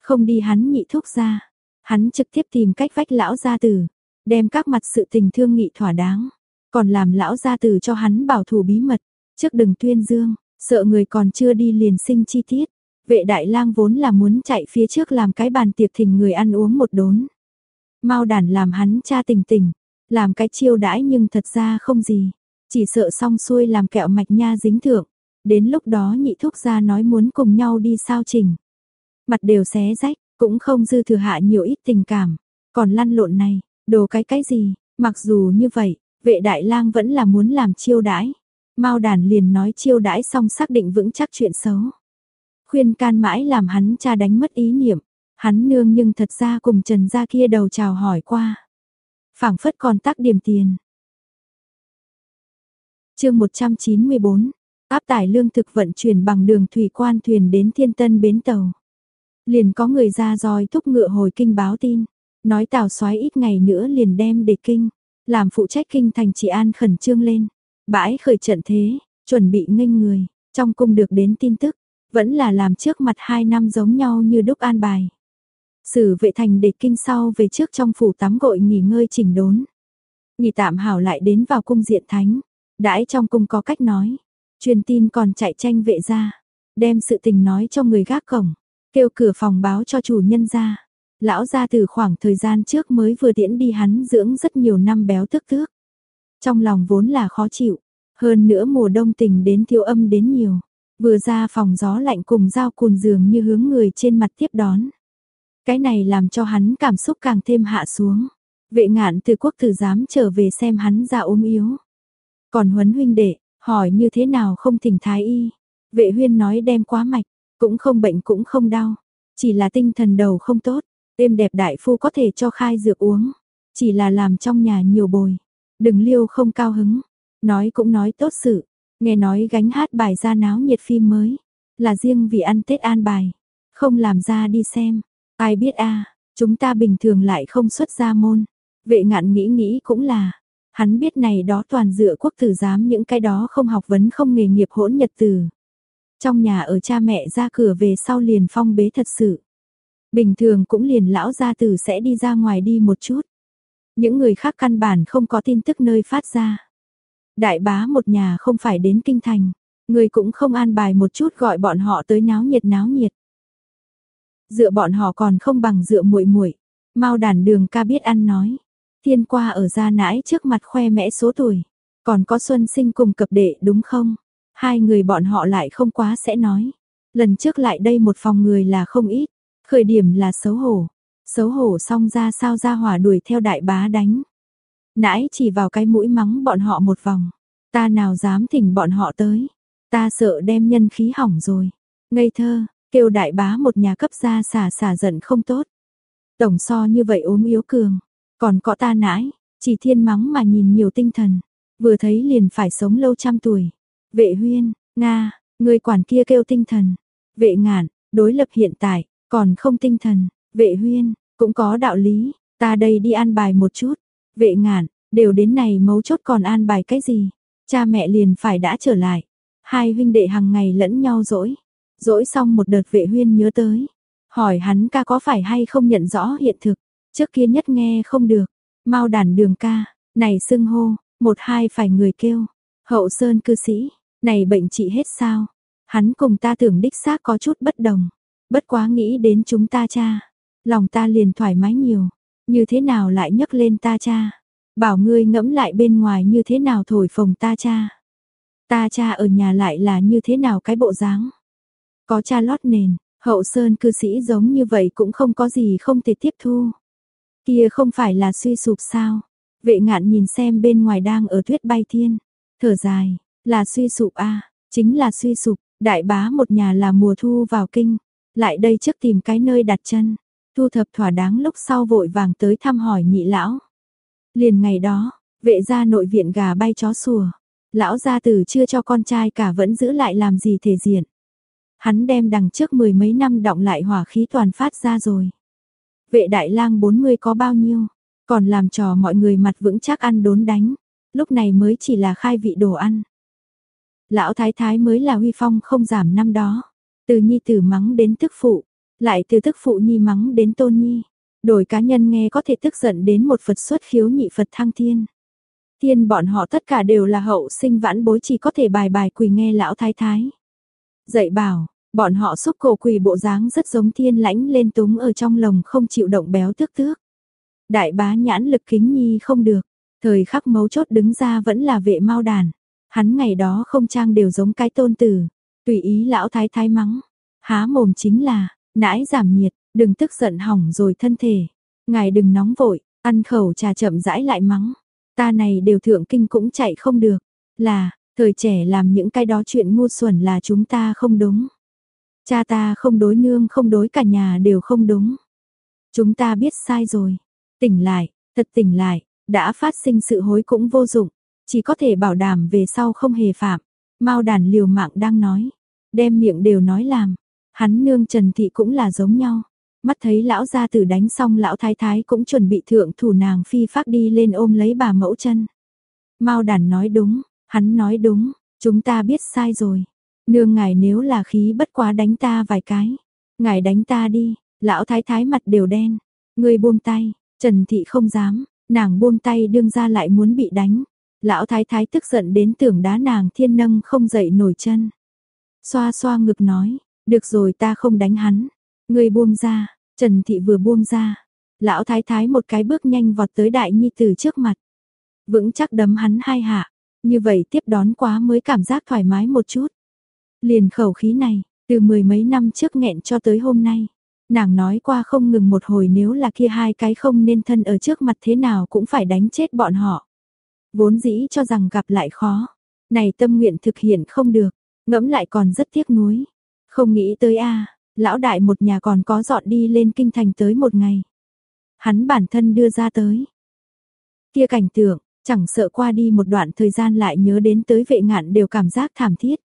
Không đi hắn nhị thúc ra. Hắn trực tiếp tìm cách vách lão gia tử, đem các mặt sự tình thương nghị thỏa đáng. Còn làm lão gia tử cho hắn bảo thủ bí mật, trước đừng tuyên dương, sợ người còn chưa đi liền sinh chi tiết. Vệ đại lang vốn là muốn chạy phía trước làm cái bàn tiệc thỉnh người ăn uống một đốn. mau đàn làm hắn cha tình tình, làm cái chiêu đãi nhưng thật ra không gì. Chỉ sợ xong xuôi làm kẹo mạch nha dính thượng. Đến lúc đó nhị thúc gia nói muốn cùng nhau đi sao trình. Mặt đều xé rách, cũng không dư thừa hạ nhiều ít tình cảm. Còn lăn lộn này, đồ cái cái gì, mặc dù như vậy, vệ đại lang vẫn là muốn làm chiêu đãi. Mao đàn liền nói chiêu đãi xong xác định vững chắc chuyện xấu. Khuyên can mãi làm hắn cha đánh mất ý niệm. Hắn nương nhưng thật ra cùng Trần gia kia đầu chào hỏi qua. phảng phất còn tác điểm tiền. chương 194, áp tải lương thực vận chuyển bằng đường thủy quan thuyền đến thiên tân bến tàu. Liền có người ra roi thúc ngựa hồi kinh báo tin, nói tào soái ít ngày nữa liền đem để kinh, làm phụ trách kinh thành trị an khẩn trương lên, bãi khởi trận thế, chuẩn bị nghênh người, trong cung được đến tin tức, vẫn là làm trước mặt hai năm giống nhau như đúc an bài. Sử vệ thành để kinh sau về trước trong phủ tắm gội nghỉ ngơi chỉnh đốn. Nghỉ tạm hảo lại đến vào cung diện thánh, đãi trong cung có cách nói, truyền tin còn chạy tranh vệ ra, đem sự tình nói cho người gác cổng, kêu cửa phòng báo cho chủ nhân ra. Lão gia từ khoảng thời gian trước mới vừa tiễn đi hắn dưỡng rất nhiều năm béo tức tước. Trong lòng vốn là khó chịu, hơn nữa mùa đông tình đến thiếu âm đến nhiều. Vừa ra phòng gió lạnh cùng dao cùn giường như hướng người trên mặt tiếp đón. Cái này làm cho hắn cảm xúc càng thêm hạ xuống. Vệ ngạn từ quốc tử dám trở về xem hắn ra ốm yếu. Còn huấn huynh đệ, hỏi như thế nào không thỉnh thái y. Vệ huyên nói đem quá mạch, cũng không bệnh cũng không đau. Chỉ là tinh thần đầu không tốt, êm đẹp đại phu có thể cho khai dược uống. Chỉ là làm trong nhà nhiều bồi. Đừng liêu không cao hứng. Nói cũng nói tốt sự. Nghe nói gánh hát bài ra náo nhiệt phim mới. Là riêng vì ăn Tết an bài. Không làm ra đi xem. Ai biết a, chúng ta bình thường lại không xuất ra môn. Vệ ngạn nghĩ nghĩ cũng là. Hắn biết này đó toàn dựa quốc tử giám những cái đó không học vấn không nghề nghiệp hỗn nhật từ. Trong nhà ở cha mẹ ra cửa về sau liền phong bế thật sự. Bình thường cũng liền lão gia tử sẽ đi ra ngoài đi một chút. Những người khác căn bản không có tin tức nơi phát ra. Đại bá một nhà không phải đến kinh thành, người cũng không an bài một chút gọi bọn họ tới náo nhiệt náo nhiệt. Dựa bọn họ còn không bằng dựa muội muội. mau đàn đường ca biết ăn nói. Thiên qua ở gia nãi trước mặt khoe mẽ số tuổi. Còn có Xuân Sinh cùng cập đệ đúng không? Hai người bọn họ lại không quá sẽ nói. Lần trước lại đây một phòng người là không ít. Khởi điểm là xấu hổ. Xấu hổ xong ra sao ra hỏa đuổi theo đại bá đánh. Nãi chỉ vào cái mũi mắng bọn họ một vòng. Ta nào dám thỉnh bọn họ tới. Ta sợ đem nhân khí hỏng rồi. Ngây thơ, kêu đại bá một nhà cấp gia xả xả giận không tốt. Tổng so như vậy ốm yếu cường. Còn có ta nãi, chỉ thiên mắng mà nhìn nhiều tinh thần. Vừa thấy liền phải sống lâu trăm tuổi. Vệ huyên, Nga, người quản kia kêu tinh thần. Vệ ngạn, đối lập hiện tại, còn không tinh thần. Vệ huyên, cũng có đạo lý. Ta đây đi an bài một chút. Vệ ngạn, đều đến này mấu chốt còn an bài cái gì? Cha mẹ liền phải đã trở lại. Hai huynh đệ hàng ngày lẫn nhau dỗi. Dỗi xong một đợt vệ huyên nhớ tới. Hỏi hắn ca có phải hay không nhận rõ hiện thực. Trước kia nhất nghe không được. Mau đàn đường ca, này xưng hô, một hai phải người kêu. Hậu sơn cư sĩ, này bệnh trị hết sao? Hắn cùng ta tưởng đích xác có chút bất đồng. Bất quá nghĩ đến chúng ta cha. Lòng ta liền thoải mái nhiều. Như thế nào lại nhấc lên ta cha? Bảo ngươi ngẫm lại bên ngoài như thế nào thổi phồng ta cha. Ta cha ở nhà lại là như thế nào cái bộ dáng. Có cha lót nền, hậu sơn cư sĩ giống như vậy cũng không có gì không thể tiếp thu. Kia không phải là suy sụp sao? Vệ ngạn nhìn xem bên ngoài đang ở tuyết bay thiên. Thở dài, là suy sụp a à, chính là suy sụp, đại bá một nhà là mùa thu vào kinh. Lại đây trước tìm cái nơi đặt chân. Thu thập thỏa đáng lúc sau vội vàng tới thăm hỏi nhị lão. Liền ngày đó, vệ gia nội viện gà bay chó sủa. Lão gia tử chưa cho con trai cả vẫn giữ lại làm gì thể diện. Hắn đem đằng trước mười mấy năm động lại hỏa khí toàn phát ra rồi. Vệ đại lang 40 có bao nhiêu, còn làm trò mọi người mặt vững chắc ăn đốn đánh, lúc này mới chỉ là khai vị đồ ăn. Lão thái thái mới là huy phong không giảm năm đó, từ nhi tử mắng đến tức phụ, lại từ tức phụ nhi mắng đến tôn nhi. Đổi cá nhân nghe có thể tức giận đến một Phật xuất khiếu nhị Phật thăng thiên. Thiên bọn họ tất cả đều là hậu sinh vãn bối chỉ có thể bài bài quỳ nghe lão thái thái. Dạy bảo, bọn họ xúc cổ quỳ bộ dáng rất giống thiên lãnh lên túng ở trong lồng không chịu động béo tước tước. Đại bá nhãn lực kính nhi không được, thời khắc mấu chốt đứng ra vẫn là vệ mau đàn. Hắn ngày đó không trang đều giống cái tôn tử, tùy ý lão thái thái mắng. Há mồm chính là, nãi giảm nhiệt, đừng tức giận hỏng rồi thân thể. Ngài đừng nóng vội, ăn khẩu trà chậm rãi lại mắng. Ta này đều thượng kinh cũng chạy không được. Là, thời trẻ làm những cái đó chuyện ngu xuẩn là chúng ta không đúng. Cha ta không đối nương không đối cả nhà đều không đúng. Chúng ta biết sai rồi. Tỉnh lại, thật tỉnh lại, đã phát sinh sự hối cũng vô dụng. Chỉ có thể bảo đảm về sau không hề phạm. Mao đàn liều mạng đang nói. Đem miệng đều nói làm. Hắn nương Trần Thị cũng là giống nhau. Mắt thấy lão gia tử đánh xong lão thái thái cũng chuẩn bị thượng thủ nàng phi phát đi lên ôm lấy bà mẫu chân. Mao đàn nói đúng, hắn nói đúng, chúng ta biết sai rồi. Nương ngài nếu là khí bất quá đánh ta vài cái. Ngài đánh ta đi, lão thái thái mặt đều đen. Người buông tay, Trần Thị không dám, nàng buông tay đương ra lại muốn bị đánh. Lão thái thái tức giận đến tưởng đá nàng thiên nâng không dậy nổi chân. Xoa xoa ngực nói, được rồi ta không đánh hắn. Người buông ra, Trần Thị vừa buông ra. Lão thái thái một cái bước nhanh vọt tới đại nhi tử trước mặt. Vững chắc đấm hắn hai hạ. Như vậy tiếp đón quá mới cảm giác thoải mái một chút. Liền khẩu khí này, từ mười mấy năm trước nghẹn cho tới hôm nay. Nàng nói qua không ngừng một hồi nếu là kia hai cái không nên thân ở trước mặt thế nào cũng phải đánh chết bọn họ. Vốn dĩ cho rằng gặp lại khó. Này tâm nguyện thực hiện không được, ngẫm lại còn rất tiếc nuối. Không nghĩ tới a lão đại một nhà còn có dọn đi lên kinh thành tới một ngày. Hắn bản thân đưa ra tới. Kia cảnh tượng, chẳng sợ qua đi một đoạn thời gian lại nhớ đến tới vệ ngạn đều cảm giác thảm thiết.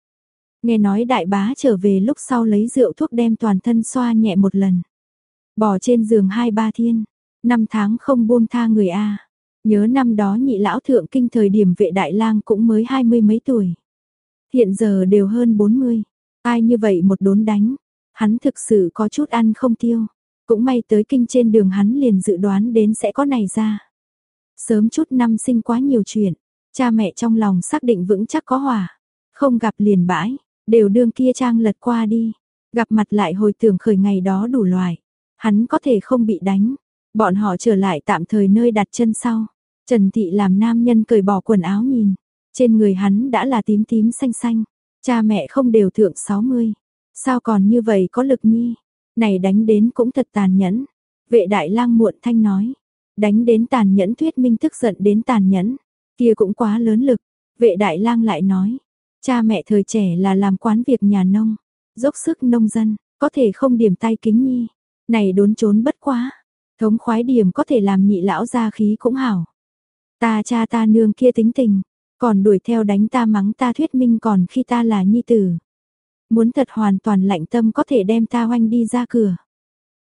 Nghe nói đại bá trở về lúc sau lấy rượu thuốc đem toàn thân xoa nhẹ một lần. Bỏ trên giường hai ba thiên, năm tháng không buông tha người A. Nhớ năm đó nhị lão thượng kinh thời điểm vệ đại lang cũng mới hai mươi mấy tuổi. Hiện giờ đều hơn bốn mươi. Ai như vậy một đốn đánh, hắn thực sự có chút ăn không tiêu. Cũng may tới kinh trên đường hắn liền dự đoán đến sẽ có này ra. Sớm chút năm sinh quá nhiều chuyện, cha mẹ trong lòng xác định vững chắc có hòa. Không gặp liền bãi, đều đương kia trang lật qua đi. Gặp mặt lại hồi tưởng khởi ngày đó đủ loài, Hắn có thể không bị đánh. Bọn họ trở lại tạm thời nơi đặt chân sau. Trần Thị làm nam nhân cởi bỏ quần áo nhìn. Trên người hắn đã là tím tím xanh xanh. Cha mẹ không đều thượng 60. Sao còn như vậy có lực nhi? Này đánh đến cũng thật tàn nhẫn. Vệ đại lang muộn thanh nói. Đánh đến tàn nhẫn thuyết minh tức giận đến tàn nhẫn. Kia cũng quá lớn lực. Vệ đại lang lại nói. Cha mẹ thời trẻ là làm quán việc nhà nông. Dốc sức nông dân. Có thể không điểm tay kính nhi. Này đốn trốn bất quá. Thống khoái điểm có thể làm nhị lão ra khí cũng hảo. Ta cha ta nương kia tính tình, còn đuổi theo đánh ta mắng ta thuyết minh còn khi ta là nhi tử. Muốn thật hoàn toàn lạnh tâm có thể đem ta hoanh đi ra cửa.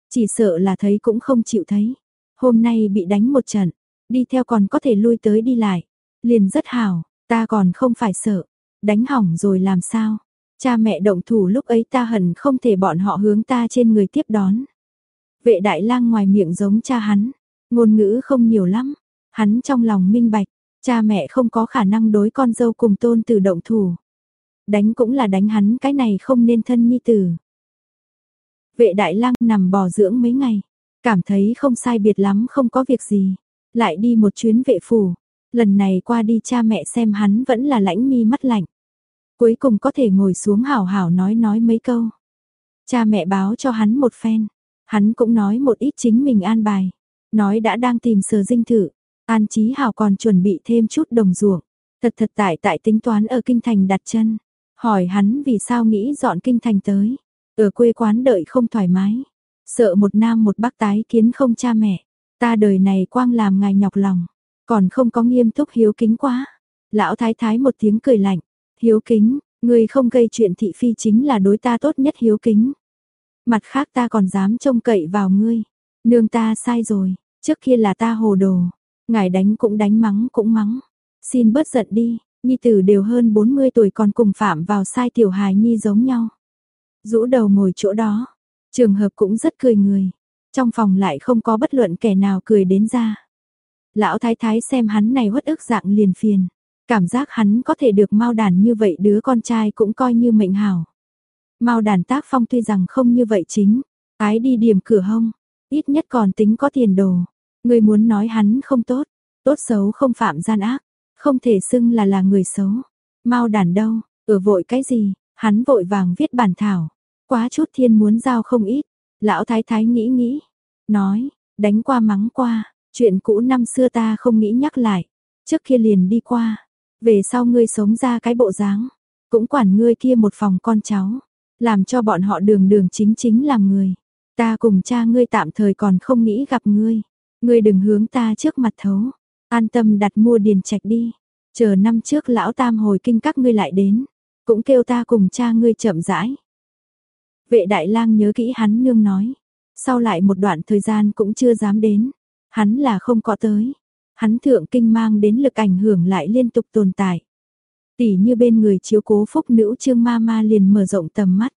Chỉ sợ là thấy cũng không chịu thấy. Hôm nay bị đánh một trận, đi theo còn có thể lui tới đi lại. Liền rất hảo, ta còn không phải sợ. Đánh hỏng rồi làm sao? Cha mẹ động thủ lúc ấy ta hận không thể bọn họ hướng ta trên người tiếp đón. Vệ đại lang ngoài miệng giống cha hắn, ngôn ngữ không nhiều lắm, hắn trong lòng minh bạch, Cha mẹ không có khả năng đối con dâu cùng tôn tử động thủ. Đánh cũng là đánh hắn cái này không nên thân nhi tử. Vệ đại lang nằm bò dưỡng mấy ngày, cảm thấy không sai biệt lắm không có việc gì. Lại đi một chuyến vệ phủ, lần này qua đi cha mẹ xem hắn vẫn là lãnh mi mắt lạnh. Cuối cùng có thể ngồi xuống hảo hảo nói nói mấy câu. Cha mẹ báo cho hắn một phen, hắn cũng nói một ít chính mình an bài. Nói đã đang tìm sờ dinh thự. An Chí Hảo còn chuẩn bị thêm chút đồng ruộng, thật thật tại tại tính toán ở kinh thành đặt chân, hỏi hắn vì sao nghĩ dọn kinh thành tới, ở quê quán đợi không thoải mái, sợ một nam một bác tái kiến không cha mẹ, ta đời này quang làm ngài nhọc lòng, còn không có nghiêm túc hiếu kính quá. Lão thái thái một tiếng cười lạnh, hiếu kính, người không gây chuyện thị phi chính là đối ta tốt nhất hiếu kính. Mặt khác ta còn dám trông cậy vào ngươi, Nương ta sai rồi, trước kia là ta hồ đồ, ngài đánh cũng đánh mắng cũng mắng. Xin bớt giận đi, nhi tử đều hơn 40 tuổi còn cùng phạm vào sai tiểu hài nhi giống nhau. Rũ đầu ngồi chỗ đó, trường hợp cũng rất cười người, trong phòng lại không có bất luận kẻ nào cười đến ra. Lão thái thái xem hắn này hốt ức dạng liền phiền, cảm giác hắn có thể được mau đàn như vậy đứa con trai cũng coi như mệnh hảo. Mau đàn tác phong tuy rằng không như vậy chính, ái đi điểm cửa hông, ít nhất còn tính có tiền đồ. Người muốn nói hắn không tốt, tốt xấu không phạm gian ác, không thể xưng là là người xấu. Mau đàn đâu, ở vội cái gì, hắn vội vàng viết bản thảo, quá chút thiên muốn giao không ít. Lão thái thái nghĩ nghĩ, nói, đánh qua mắng qua, chuyện cũ năm xưa ta không nghĩ nhắc lại, trước kia liền đi qua, về sau ngươi sống ra cái bộ dáng, cũng quản ngươi kia một phòng con cháu, làm cho bọn họ đường đường chính chính làm người. Ta cùng cha ngươi tạm thời còn không nghĩ gặp ngươi, ngươi đừng hướng ta trước mặt thấu, an tâm đặt mua điền trạch đi, chờ năm trước lão tam hồi kinh các ngươi lại đến, cũng kêu ta cùng cha ngươi chậm rãi. Vệ đại lang nhớ kỹ hắn nương nói, sau lại một đoạn thời gian cũng chưa dám đến, hắn là không có tới. Hắn thượng kinh mang đến lực ảnh hưởng lại liên tục tồn tại. Tỷ như bên người chiếu cố phúc nữ trương ma ma liền mở rộng tầm mắt.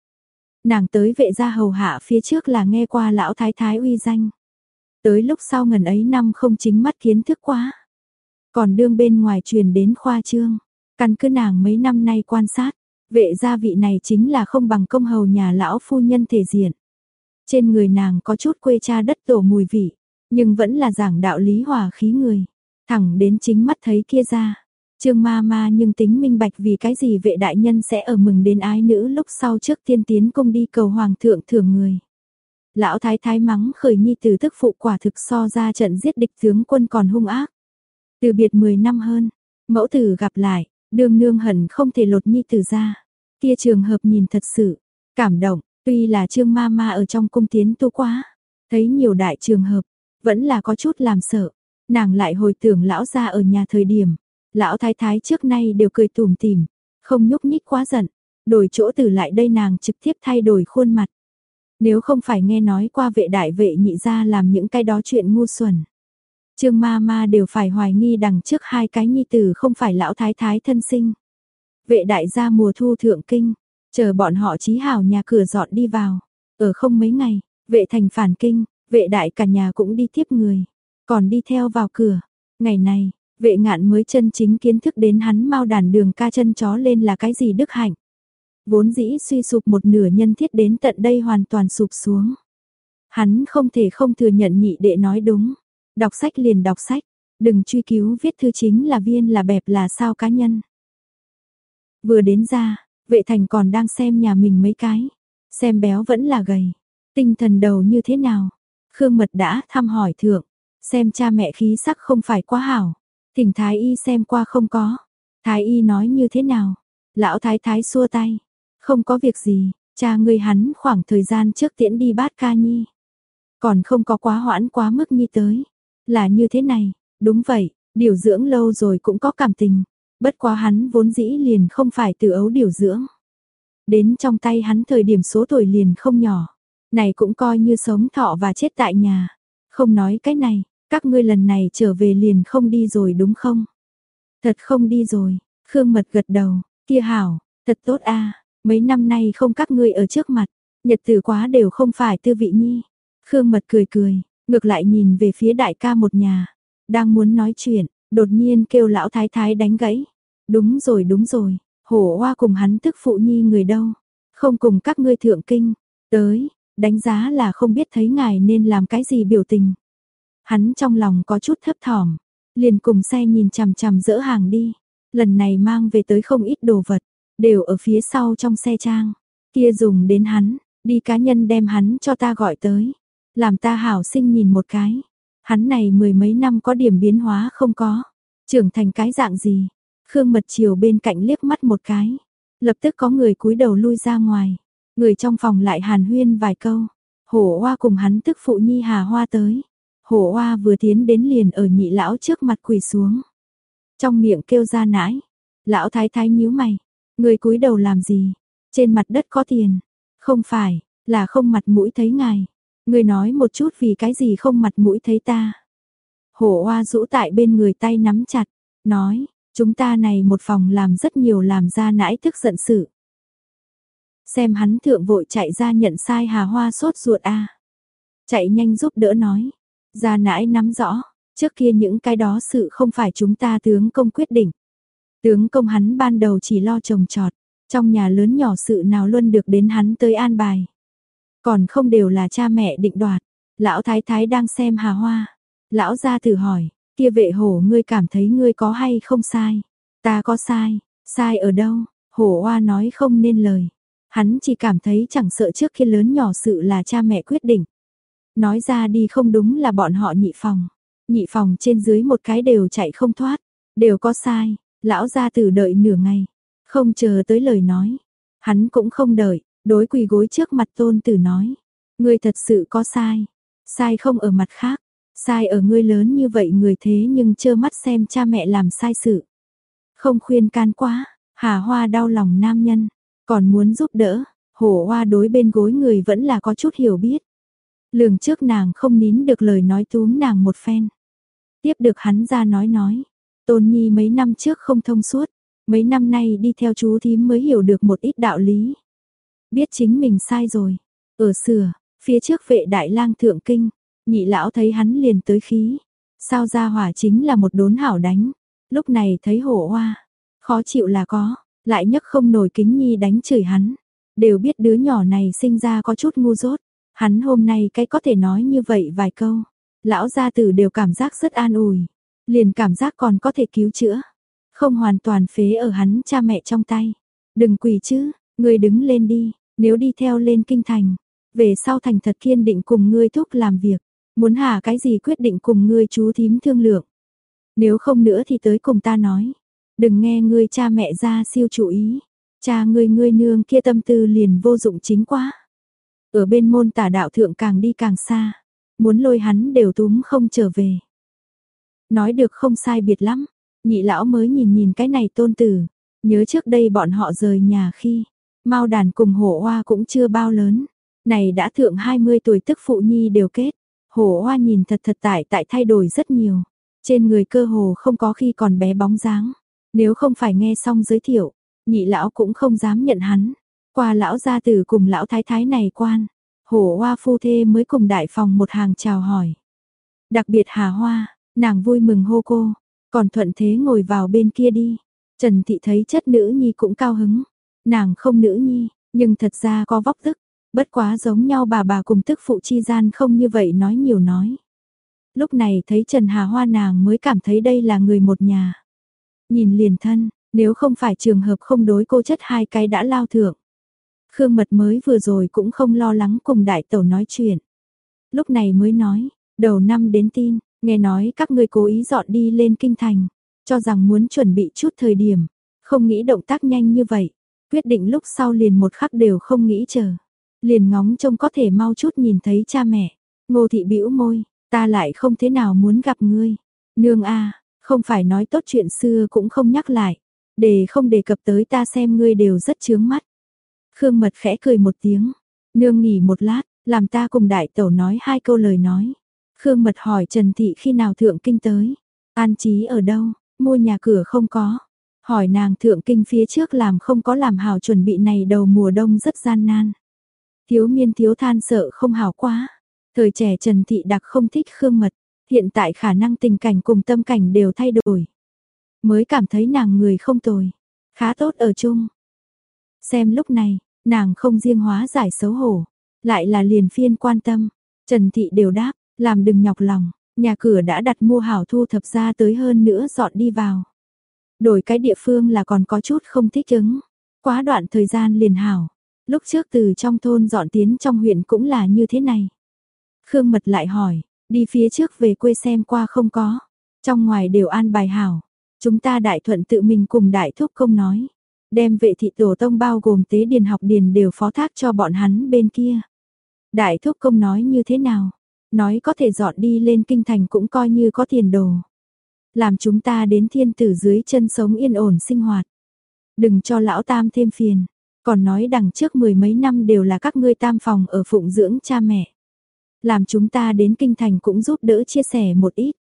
Nàng tới vệ gia hầu hạ phía trước là nghe qua lão thái thái uy danh. Tới lúc sau ngần ấy năm không chính mắt kiến thức quá. Còn đương bên ngoài truyền đến khoa trương. Căn cứ nàng mấy năm nay quan sát, vệ gia vị này chính là không bằng công hầu nhà lão phu nhân thể diện. Trên người nàng có chút quê cha đất tổ mùi vị, nhưng vẫn là giảng đạo lý hòa khí người. Thẳng đến chính mắt thấy kia ra. Trương ma ma nhưng tính minh bạch vì cái gì vệ đại nhân sẽ ở mừng đến ái nữ lúc sau trước tiên tiến công đi cầu hoàng thượng thưởng người. Lão thái thái mắng khởi nhi từ tức phụ quả thực so ra trận giết địch tướng quân còn hung ác. Từ biệt 10 năm hơn, mẫu tử gặp lại, đương nương hận không thể lột nhi từ ra. Kia trường hợp nhìn thật sự, cảm động, tuy là trương ma ma ở trong cung tiến tu quá, thấy nhiều đại trường hợp, vẫn là có chút làm sợ. Nàng lại hồi tưởng lão gia ở nhà thời điểm, lão thái thái trước nay đều cười tủm tỉm, không nhúc nhích quá giận, đổi chỗ từ lại đây nàng trực tiếp thay đổi khuôn mặt. Nếu không phải nghe nói qua vệ đại vệ nhị gia làm những cái đó chuyện ngu xuẩn. Trương ma ma đều phải hoài nghi đằng trước hai cái nhi tử không phải lão thái thái thân sinh. Vệ đại gia mùa thu thượng kinh, chờ bọn họ trí hảo nhà cửa dọn đi vào. Ở không mấy ngày, vệ thành phản kinh, vệ đại cả nhà cũng đi tiếp người, còn đi theo vào cửa. Ngày này, vệ ngạn mới chân chính kiến thức đến hắn mau đàn đường ca chân chó lên là cái gì đức hạnh. Vốn dĩ suy sụp một nửa nhân thiết đến tận đây hoàn toàn sụp xuống. Hắn không thể không thừa nhận nhị đệ nói đúng. Đọc sách liền đọc sách, đừng truy cứu viết thư chính là viên là bẹp là sao cá nhân. Vừa đến ra, vệ thành còn đang xem nhà mình mấy cái. Xem béo vẫn là gầy. Tinh thần đầu như thế nào? Khương Mật đã thăm hỏi thượng, xem cha mẹ khí sắc không phải quá hảo. Thỉnh Thái Y xem qua không có. Thái Y nói như thế nào? Lão Thái Thái xua tay. Không có việc gì, cha ngươi hắn khoảng thời gian trước tiễn đi bát ca nhi. Còn không có quá hoãn quá mức nhi tới. Là như thế này, đúng vậy, điều dưỡng lâu rồi cũng có cảm tình. Bất quá hắn vốn dĩ liền không phải từ ấu điều dưỡng. Đến trong tay hắn thời điểm số tuổi liền không nhỏ. Này cũng coi như sống thọ và chết tại nhà. Không nói cái này, các ngươi lần này trở về liền không đi rồi đúng không? Thật không đi rồi, Khương Mật gật đầu, kia hảo, thật tốt a mấy năm nay không các ngươi ở trước mặt, nhật tử quá đều không phải tư vị nhi. Khương Mật cười cười, ngược lại nhìn về phía đại ca một nhà, đang muốn nói chuyện, đột nhiên kêu lão thái thái đánh gãy. Đúng rồi đúng rồi, hổ hoa cùng hắn tức phụ nhi người đâu, không cùng các ngươi thượng kinh, tới, đánh giá là không biết thấy ngài nên làm cái gì biểu tình. Hắn trong lòng có chút thấp thỏm, liền cùng xe nhìn chằm chằm dỡ hàng đi, lần này mang về tới không ít đồ vật, đều ở phía sau trong xe trang, kia dùng đến hắn, đi cá nhân đem hắn cho ta gọi tới, làm ta hảo sinh nhìn một cái. Hắn này mười mấy năm có điểm biến hóa không có, trưởng thành cái dạng gì? Khương Mật Chiều bên cạnh liếc mắt một cái, lập tức có người cúi đầu lui ra ngoài. Người trong phòng lại hàn huyên vài câu. Hổ Hoa cùng hắn tức phụ nhi Hà Hoa tới. Hổ Hoa vừa tiến đến liền ở nhị lão trước mặt quỳ xuống. Trong miệng kêu ra nãi. Lão thái thái nhíu mày. Người cúi đầu làm gì? Trên mặt đất có tiền. Không phải, là không mặt mũi thấy ngài. người nói một chút vì cái gì không mặt mũi thấy ta. Hổ hoa rũ tại bên người tay nắm chặt, nói, chúng ta này một phòng làm rất nhiều làm ra nãi thức giận sự. Xem hắn thượng vội chạy ra nhận sai hà hoa sốt ruột a Chạy nhanh giúp đỡ nói, ra nãi nắm rõ, trước kia những cái đó sự không phải chúng ta tướng công quyết định. Tướng công hắn ban đầu chỉ lo trồng trọt, trong nhà lớn nhỏ sự nào luôn được đến hắn tới an bài. Còn không đều là cha mẹ định đoạt, lão thái thái đang xem hà hoa. Lão gia thử hỏi, kia vệ hổ ngươi cảm thấy ngươi có hay không sai? Ta có sai, sai ở đâu? Hổ hoa nói không nên lời. Hắn chỉ cảm thấy chẳng sợ trước khi lớn nhỏ sự là cha mẹ quyết định. Nói ra đi không đúng là bọn họ nhị phòng. Nhị phòng trên dưới một cái đều chạy không thoát, đều có sai. Lão gia tử đợi nửa ngày, không chờ tới lời nói. Hắn cũng không đợi, đối quỳ gối trước mặt tôn tử nói. Ngươi thật sự có sai. Sai không ở mặt khác. Sai ở ngươi lớn như vậy người thế nhưng trơ mắt xem cha mẹ làm sai sự. Không khuyên can quá, Hà Hoa đau lòng nam nhân, còn muốn giúp đỡ, hổ hoa đối bên gối người vẫn là có chút hiểu biết. Lường trước nàng không nín được lời nói túm nàng một phen. Tiếp được hắn ra nói nói, tôn nhi mấy năm trước không thông suốt, mấy năm nay đi theo chú thím mới hiểu được một ít đạo lý. Biết chính mình sai rồi, ở sửa, phía trước vệ đại lang thượng kinh, nhị lão thấy hắn liền tới khí. Sao ra hỏa chính là một đốn hảo đánh, lúc này thấy hổ hoa, khó chịu là có, lại nhấc không nổi kính nhi đánh chửi hắn. Đều biết đứa nhỏ này sinh ra có chút ngu dốt, hắn hôm nay cái có thể nói như vậy vài câu. Lão gia tử đều cảm giác rất an ủi, liền cảm giác còn có thể cứu chữa. Không hoàn toàn phế ở hắn cha mẹ trong tay. Đừng quỳ chứ, ngươi đứng lên đi, nếu đi theo lên kinh thành, về sau thành thật kiên định cùng ngươi thúc làm việc, muốn hà cái gì quyết định cùng ngươi chú thím thương lượng. Nếu không nữa thì tới cùng ta nói, đừng nghe ngươi cha mẹ ra siêu chủ ý, cha ngươi ngươi nương kia tâm tư liền vô dụng chính quá. Ở bên môn tả đạo thượng càng đi càng xa, muốn lôi hắn đều túm không trở về. Nói được không sai biệt lắm, nhị lão mới nhìn nhìn cái này tôn tử, nhớ trước đây bọn họ rời nhà khi, mau đàn cùng hổ hoa cũng chưa bao lớn, này đã thượng 20 tuổi tức phụ nhi đều kết, hổ hoa nhìn thật thật tại tại thay đổi rất nhiều, trên người cơ hồ không có khi còn bé bóng dáng, nếu không phải nghe xong giới thiệu, nhị lão cũng không dám nhận hắn, qua lão gia tử cùng lão thái thái này quan, hổ hoa phu thê mới cùng đại phòng một hàng chào hỏi. Đặc biệt hà hoa, nàng vui mừng hô cô, còn thuận thế ngồi vào bên kia đi. Trần Thị thấy chất nữ nhi cũng cao hứng. Nàng không nữ nhi, nhưng thật ra có vóc tức. Bất quá giống nhau bà bà cùng tức phụ chi gian không như vậy nói nhiều nói. Lúc này thấy Trần Hà Hoa nàng mới cảm thấy đây là người một nhà. Nhìn liền thân, nếu không phải trường hợp không đối cô chất hai cái đã lao thượng. Khương Mật mới vừa rồi cũng không lo lắng cùng đại tẩu nói chuyện. Lúc này mới nói, đầu năm đến tin, Nghe nói các ngươi cố ý dọn đi lên kinh thành, cho rằng muốn chuẩn bị chút thời điểm, không nghĩ động tác nhanh như vậy, quyết định lúc sau liền một khắc đều không nghĩ chờ. Liền ngóng trông có thể mau chút nhìn thấy cha mẹ. Ngô thị bĩu môi, ta lại không thế nào muốn gặp ngươi. Nương a, không phải nói tốt chuyện xưa cũng không nhắc lại, để không đề cập tới ta xem ngươi đều rất chướng mắt. Khương Mật khẽ cười một tiếng, nương nghỉ một lát, làm ta cùng đại tẩu nói hai câu lời nói. Khương Mật hỏi Trần Thị khi nào thượng kinh tới. An trí ở đâu, mua nhà cửa không có. Hỏi nàng thượng kinh phía trước làm không có làm hào chuẩn bị này đầu mùa đông rất gian nan. Thiếu miên thiếu than sợ không hào quá. Thời trẻ Trần Thị đặc không thích Khương Mật. Hiện tại khả năng tình cảnh cùng tâm cảnh đều thay đổi. Mới cảm thấy nàng người không tồi. Khá tốt ở chung. Xem lúc này, nàng không riêng hóa giải xấu hổ. Lại là liền phiên quan tâm. Trần Thị đều đáp, làm đừng nhọc lòng, nhà cửa đã đặt mua hảo thu thập ra tới hơn nữa dọn đi vào. Đổi cái địa phương là còn có chút không thích ứng. Quá đoạn thời gian liền hảo. Lúc trước từ trong thôn dọn tiến trong huyện cũng là như thế này. Khương Mật lại hỏi, đi phía trước về quê xem qua không có. Trong ngoài đều an bài hảo. Chúng ta đại thuận tự mình cùng đại thúc công nói. Đem vệ thị tổ tông bao gồm tế điền học điền đều phó thác cho bọn hắn bên kia. Đại thúc công nói như thế nào? Nói có thể dọn đi lên kinh thành cũng coi như có tiền đồ. Làm chúng ta đến thiên tử dưới chân sống yên ổn sinh hoạt. Đừng cho lão tam thêm phiền. Còn nói đằng trước mười mấy năm đều là các ngươi tam phòng ở phụng dưỡng cha mẹ. làm chúng ta đến kinh thành cũng giúp đỡ chia sẻ một ít.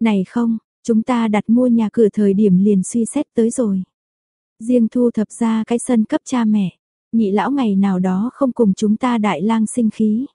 Này không, chúng ta đặt mua nhà cửa thời điểm liền suy xét tới rồi. Riêng thu thập ra cái sân cấp cha mẹ, nhị lão ngày nào đó không cùng chúng ta đại lang sinh khí.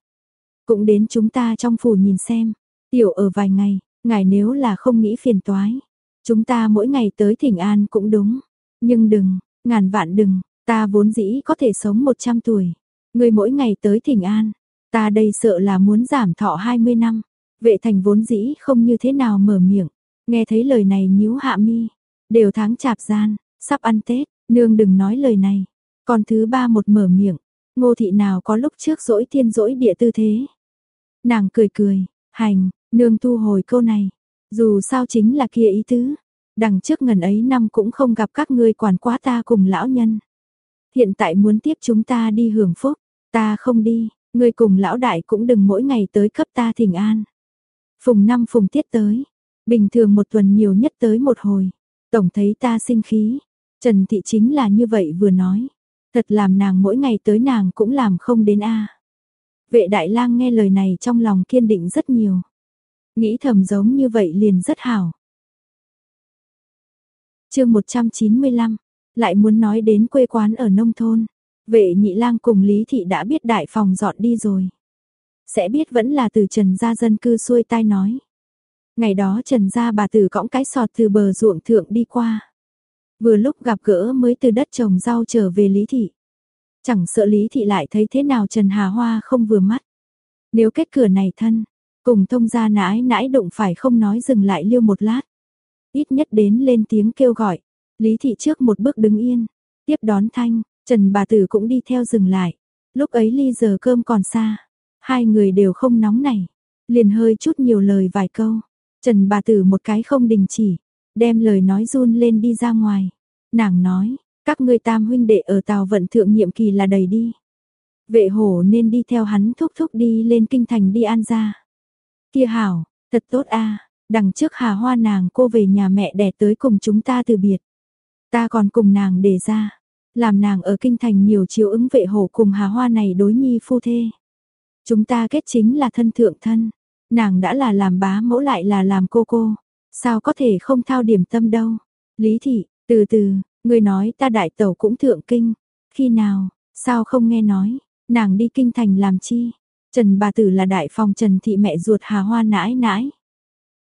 Cũng đến chúng ta trong phủ nhìn xem, tiểu ở vài ngày, ngài nếu là không nghĩ phiền toái. Chúng ta mỗi ngày tới thỉnh an cũng đúng, nhưng đừng, ngàn vạn đừng, ta vốn dĩ có thể sống 100 tuổi. Người mỗi ngày tới thỉnh an, ta đây sợ là muốn giảm thọ 20 năm. Vệ thành vốn dĩ không như thế nào mở miệng, nghe thấy lời này nhíu hạ mi, đều tháng chạp gian, sắp ăn Tết, nương đừng nói lời này. Còn thứ ba một mở miệng, ngô thị nào có lúc trước dỗi thiên dỗi địa tư thế. Nàng cười cười, hành, nương thu hồi câu này, dù sao chính là kia ý tứ. Đằng trước ngần ấy năm cũng không gặp các ngươi quản quá ta cùng lão nhân. Hiện tại muốn tiếp chúng ta đi hưởng phúc, ta không đi, ngươi cùng lão đại cũng đừng mỗi ngày tới cấp ta thỉnh an. Phùng năm phùng tiết tới, bình thường một tuần nhiều nhất tới một hồi. Tổng thấy ta sinh khí, Trần Thị chính là như vậy vừa nói. Thật làm nàng mỗi ngày tới nàng cũng làm không đến a. Vệ đại lang nghe lời này trong lòng kiên định rất nhiều. Nghĩ thầm giống như vậy liền rất hảo. chương 195, lại muốn nói đến quê quán ở nông thôn. Vệ nhị lang cùng Lý Thị đã biết đại phòng dọn đi rồi. Sẽ biết vẫn là từ Trần gia dân cư xuôi tai nói. Ngày đó Trần gia bà tử cõng cái sọt từ bờ ruộng thượng đi qua. Vừa lúc gặp gỡ mới từ đất trồng rau trở về Lý Thị. Chẳng sợ Lý Thị lại thấy thế nào Trần Hà Hoa không vừa mắt. Nếu kết cửa này thân, cùng thông gia nãi nãi đụng phải không nói dừng lại liêu một lát. Ít nhất đến lên tiếng kêu gọi. Lý Thị trước một bước đứng yên, tiếp đón thanh, Trần bà tử cũng đi theo dừng lại. Lúc ấy ly giờ cơm còn xa, hai người đều không nóng này, liền hơi chút nhiều lời vài câu. Trần bà tử một cái không đình chỉ, đem lời nói run lên đi ra ngoài. Nàng nói, các ngươi tam huynh đệ ở tàu vận thượng nhiệm kỳ là đầy đi. Vệ hổ nên đi theo hắn thúc thúc đi lên kinh thành đi an ra. Kia hảo, thật tốt a đằng trước hà hoa nàng cô về nhà mẹ đẻ tới cùng chúng ta từ biệt. Ta còn cùng nàng để ra, làm nàng ở kinh thành nhiều chiếu ứng vệ hổ cùng hà hoa này đối nhi phu thê. Chúng ta kết chính là thân thượng thân, nàng đã là làm bá mẫu lại là làm cô cô, sao có thể không thao điểm tâm đâu. Lý thị, từ từ, người nói ta đại tẩu cũng thượng kinh, khi nào, sao không nghe nói, nàng đi kinh thành làm chi. Trần bà tử là đại phòng Trần thị mẹ ruột Hà Hoa nãi nãi.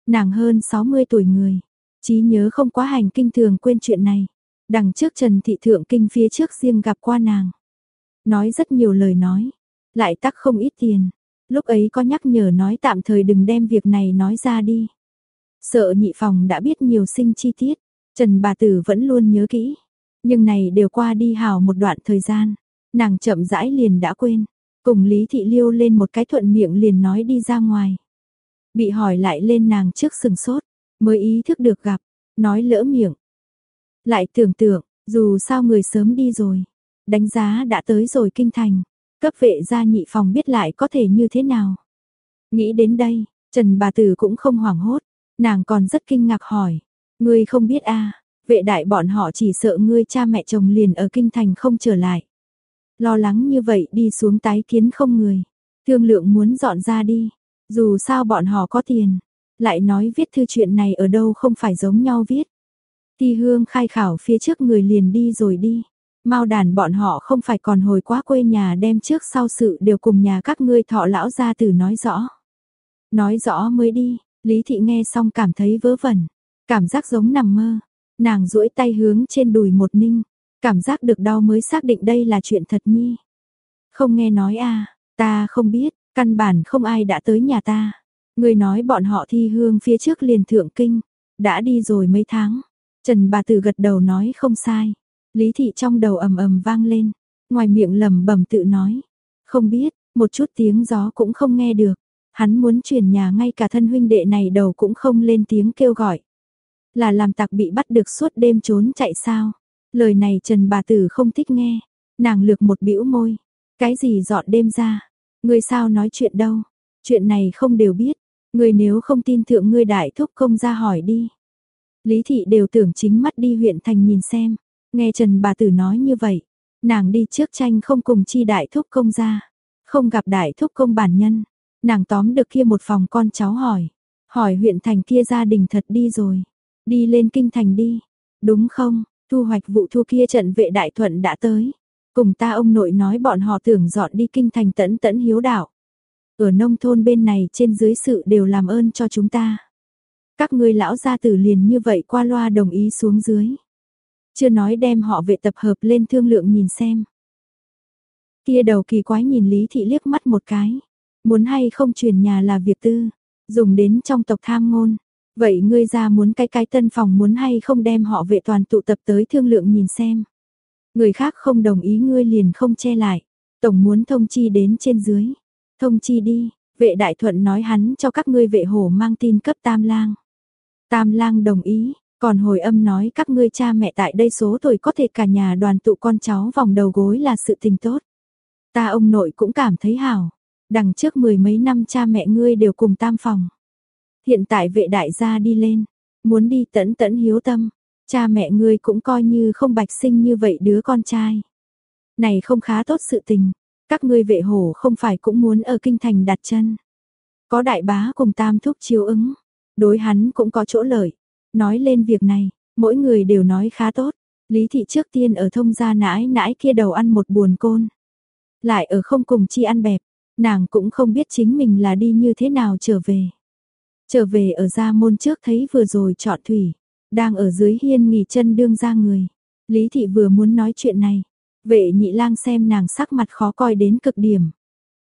Nàng hơn 60 tuổi người, trí nhớ không quá hành kinh thường quên chuyện này. Đằng trước Trần thị thượng kinh phía trước riêng gặp qua nàng. Nói rất nhiều lời nói, lại tắc không ít tiền. Lúc ấy có nhắc nhở nói tạm thời đừng đem việc này nói ra đi. Sợ nhị phòng đã biết nhiều sinh chi tiết, Trần bà tử vẫn luôn nhớ kỹ. Nhưng này đều qua đi hào một đoạn thời gian, nàng chậm rãi liền đã quên. Cùng Lý Thị Liêu lên một cái thuận miệng liền nói đi ra ngoài. Bị hỏi lại lên nàng trước sừng sốt, mới ý thức được gặp, nói lỡ miệng. Lại tưởng tượng, dù sao người sớm đi rồi, đánh giá đã tới rồi kinh thành, cấp vệ gia nhị phòng biết lại có thể như thế nào. Nghĩ đến đây, Trần bà tử cũng không hoảng hốt, nàng còn rất kinh ngạc hỏi, ngươi không biết a à, vệ đại bọn họ chỉ sợ ngươi cha mẹ chồng liền ở kinh thành không trở lại. Lo lắng như vậy đi xuống tái kiến không người, thương lượng muốn dọn ra đi, dù sao bọn họ có tiền, lại nói viết thư chuyện này ở đâu không phải giống nhau viết. Ti hương khai khảo phía trước người liền đi rồi đi. mau đàn bọn họ không phải còn hồi quá quê nhà đem trước sau sự đều cùng nhà các ngươi thọ lão gia tử nói rõ. Nói rõ mới đi, Lý Thị nghe xong cảm thấy vớ vẩn, cảm giác giống nằm mơ. Nàng duỗi tay hướng trên đùi một ninh, cảm giác được đau mới xác định đây là chuyện thật nhi. Không nghe nói a ta không biết, căn bản không ai đã tới nhà ta. Người nói bọn họ thi hương phía trước liền thượng kinh, đã đi rồi mấy tháng. Trần bà tử gật đầu nói không sai. Lý thị trong đầu ầm ầm vang lên, ngoài miệng lẩm bẩm tự nói, không biết, một chút tiếng gió cũng không nghe được. Hắn muốn chuyển nhà ngay cả thân huynh đệ này đầu cũng không lên tiếng kêu gọi. Là làm tặc bị bắt được suốt đêm trốn chạy sao? Lời này Trần bà tử không thích nghe. Nàng lược một bĩu môi. Cái gì dọn đêm ra? Ngươi sao nói chuyện đâu? Chuyện này không đều biết. Ngươi nếu không tin thượng ngươi đại thúc không ra hỏi đi. Lý thị đều tưởng chính mắt đi huyện thành nhìn xem. Nghe Trần bà tử nói như vậy. Nàng đi trước tranh không cùng chi đại thúc công ra. Không gặp đại thúc công bản nhân. Nàng tóm được kia một phòng con cháu hỏi. Hỏi huyện thành kia gia đình thật đi rồi. Đi lên kinh thành đi. Đúng không, thu hoạch vụ thu kia trận vệ đại thuận đã tới. Cùng ta ông nội nói bọn họ tưởng dọn đi kinh thành tẫn tẫn hiếu đạo. Ở nông thôn bên này trên dưới sự đều làm ơn cho chúng ta. Các ngươi lão gia tử liền như vậy qua loa đồng ý xuống dưới. Chưa nói đem họ vệ tập hợp lên thương lượng nhìn xem. Kia đầu kỳ quái nhìn Lý Thị liếc mắt một cái. Muốn hay không chuyển nhà là việc tư. Dùng đến trong tộc tham ngôn. Vậy ngươi ra muốn cái cái tân phòng muốn hay không đem họ vệ toàn tụ tập tới thương lượng nhìn xem. Người khác không đồng ý ngươi liền không che lại. Tổng muốn thông chi đến trên dưới. Thông chi đi, vệ đại thuận nói hắn cho các ngươi vệ hổ mang tin cấp tam lang. Tam lang đồng ý, còn hồi âm nói các ngươi cha mẹ tại đây số tuổi có thể cả nhà đoàn tụ con cháu vòng đầu gối là sự tình tốt. Ta ông nội cũng cảm thấy hảo, đằng trước mười mấy năm cha mẹ ngươi đều cùng tam phòng. Hiện tại vệ đại gia đi lên, muốn đi tẫn tẫn hiếu tâm, cha mẹ ngươi cũng coi như không bạch sinh như vậy đứa con trai. Này không khá tốt sự tình, các ngươi vệ hổ không phải cũng muốn ở kinh thành đặt chân. Có đại bá cùng tam thúc chiếu ứng, đối hắn cũng có chỗ lợi. Nói lên việc này, mỗi người đều nói khá tốt. Lý thị trước tiên ở thông gia nãi nãi kia đầu ăn một buồn côn. Lại ở không cùng chi ăn bẹp, nàng cũng không biết chính mình là đi như thế nào trở về. Trở về ở gia môn trước thấy vừa rồi chọn thủy, đang ở dưới hiên nghỉ chân đương ra người. Lý thị vừa muốn nói chuyện này, vệ nhị lang xem nàng sắc mặt khó coi đến cực điểm.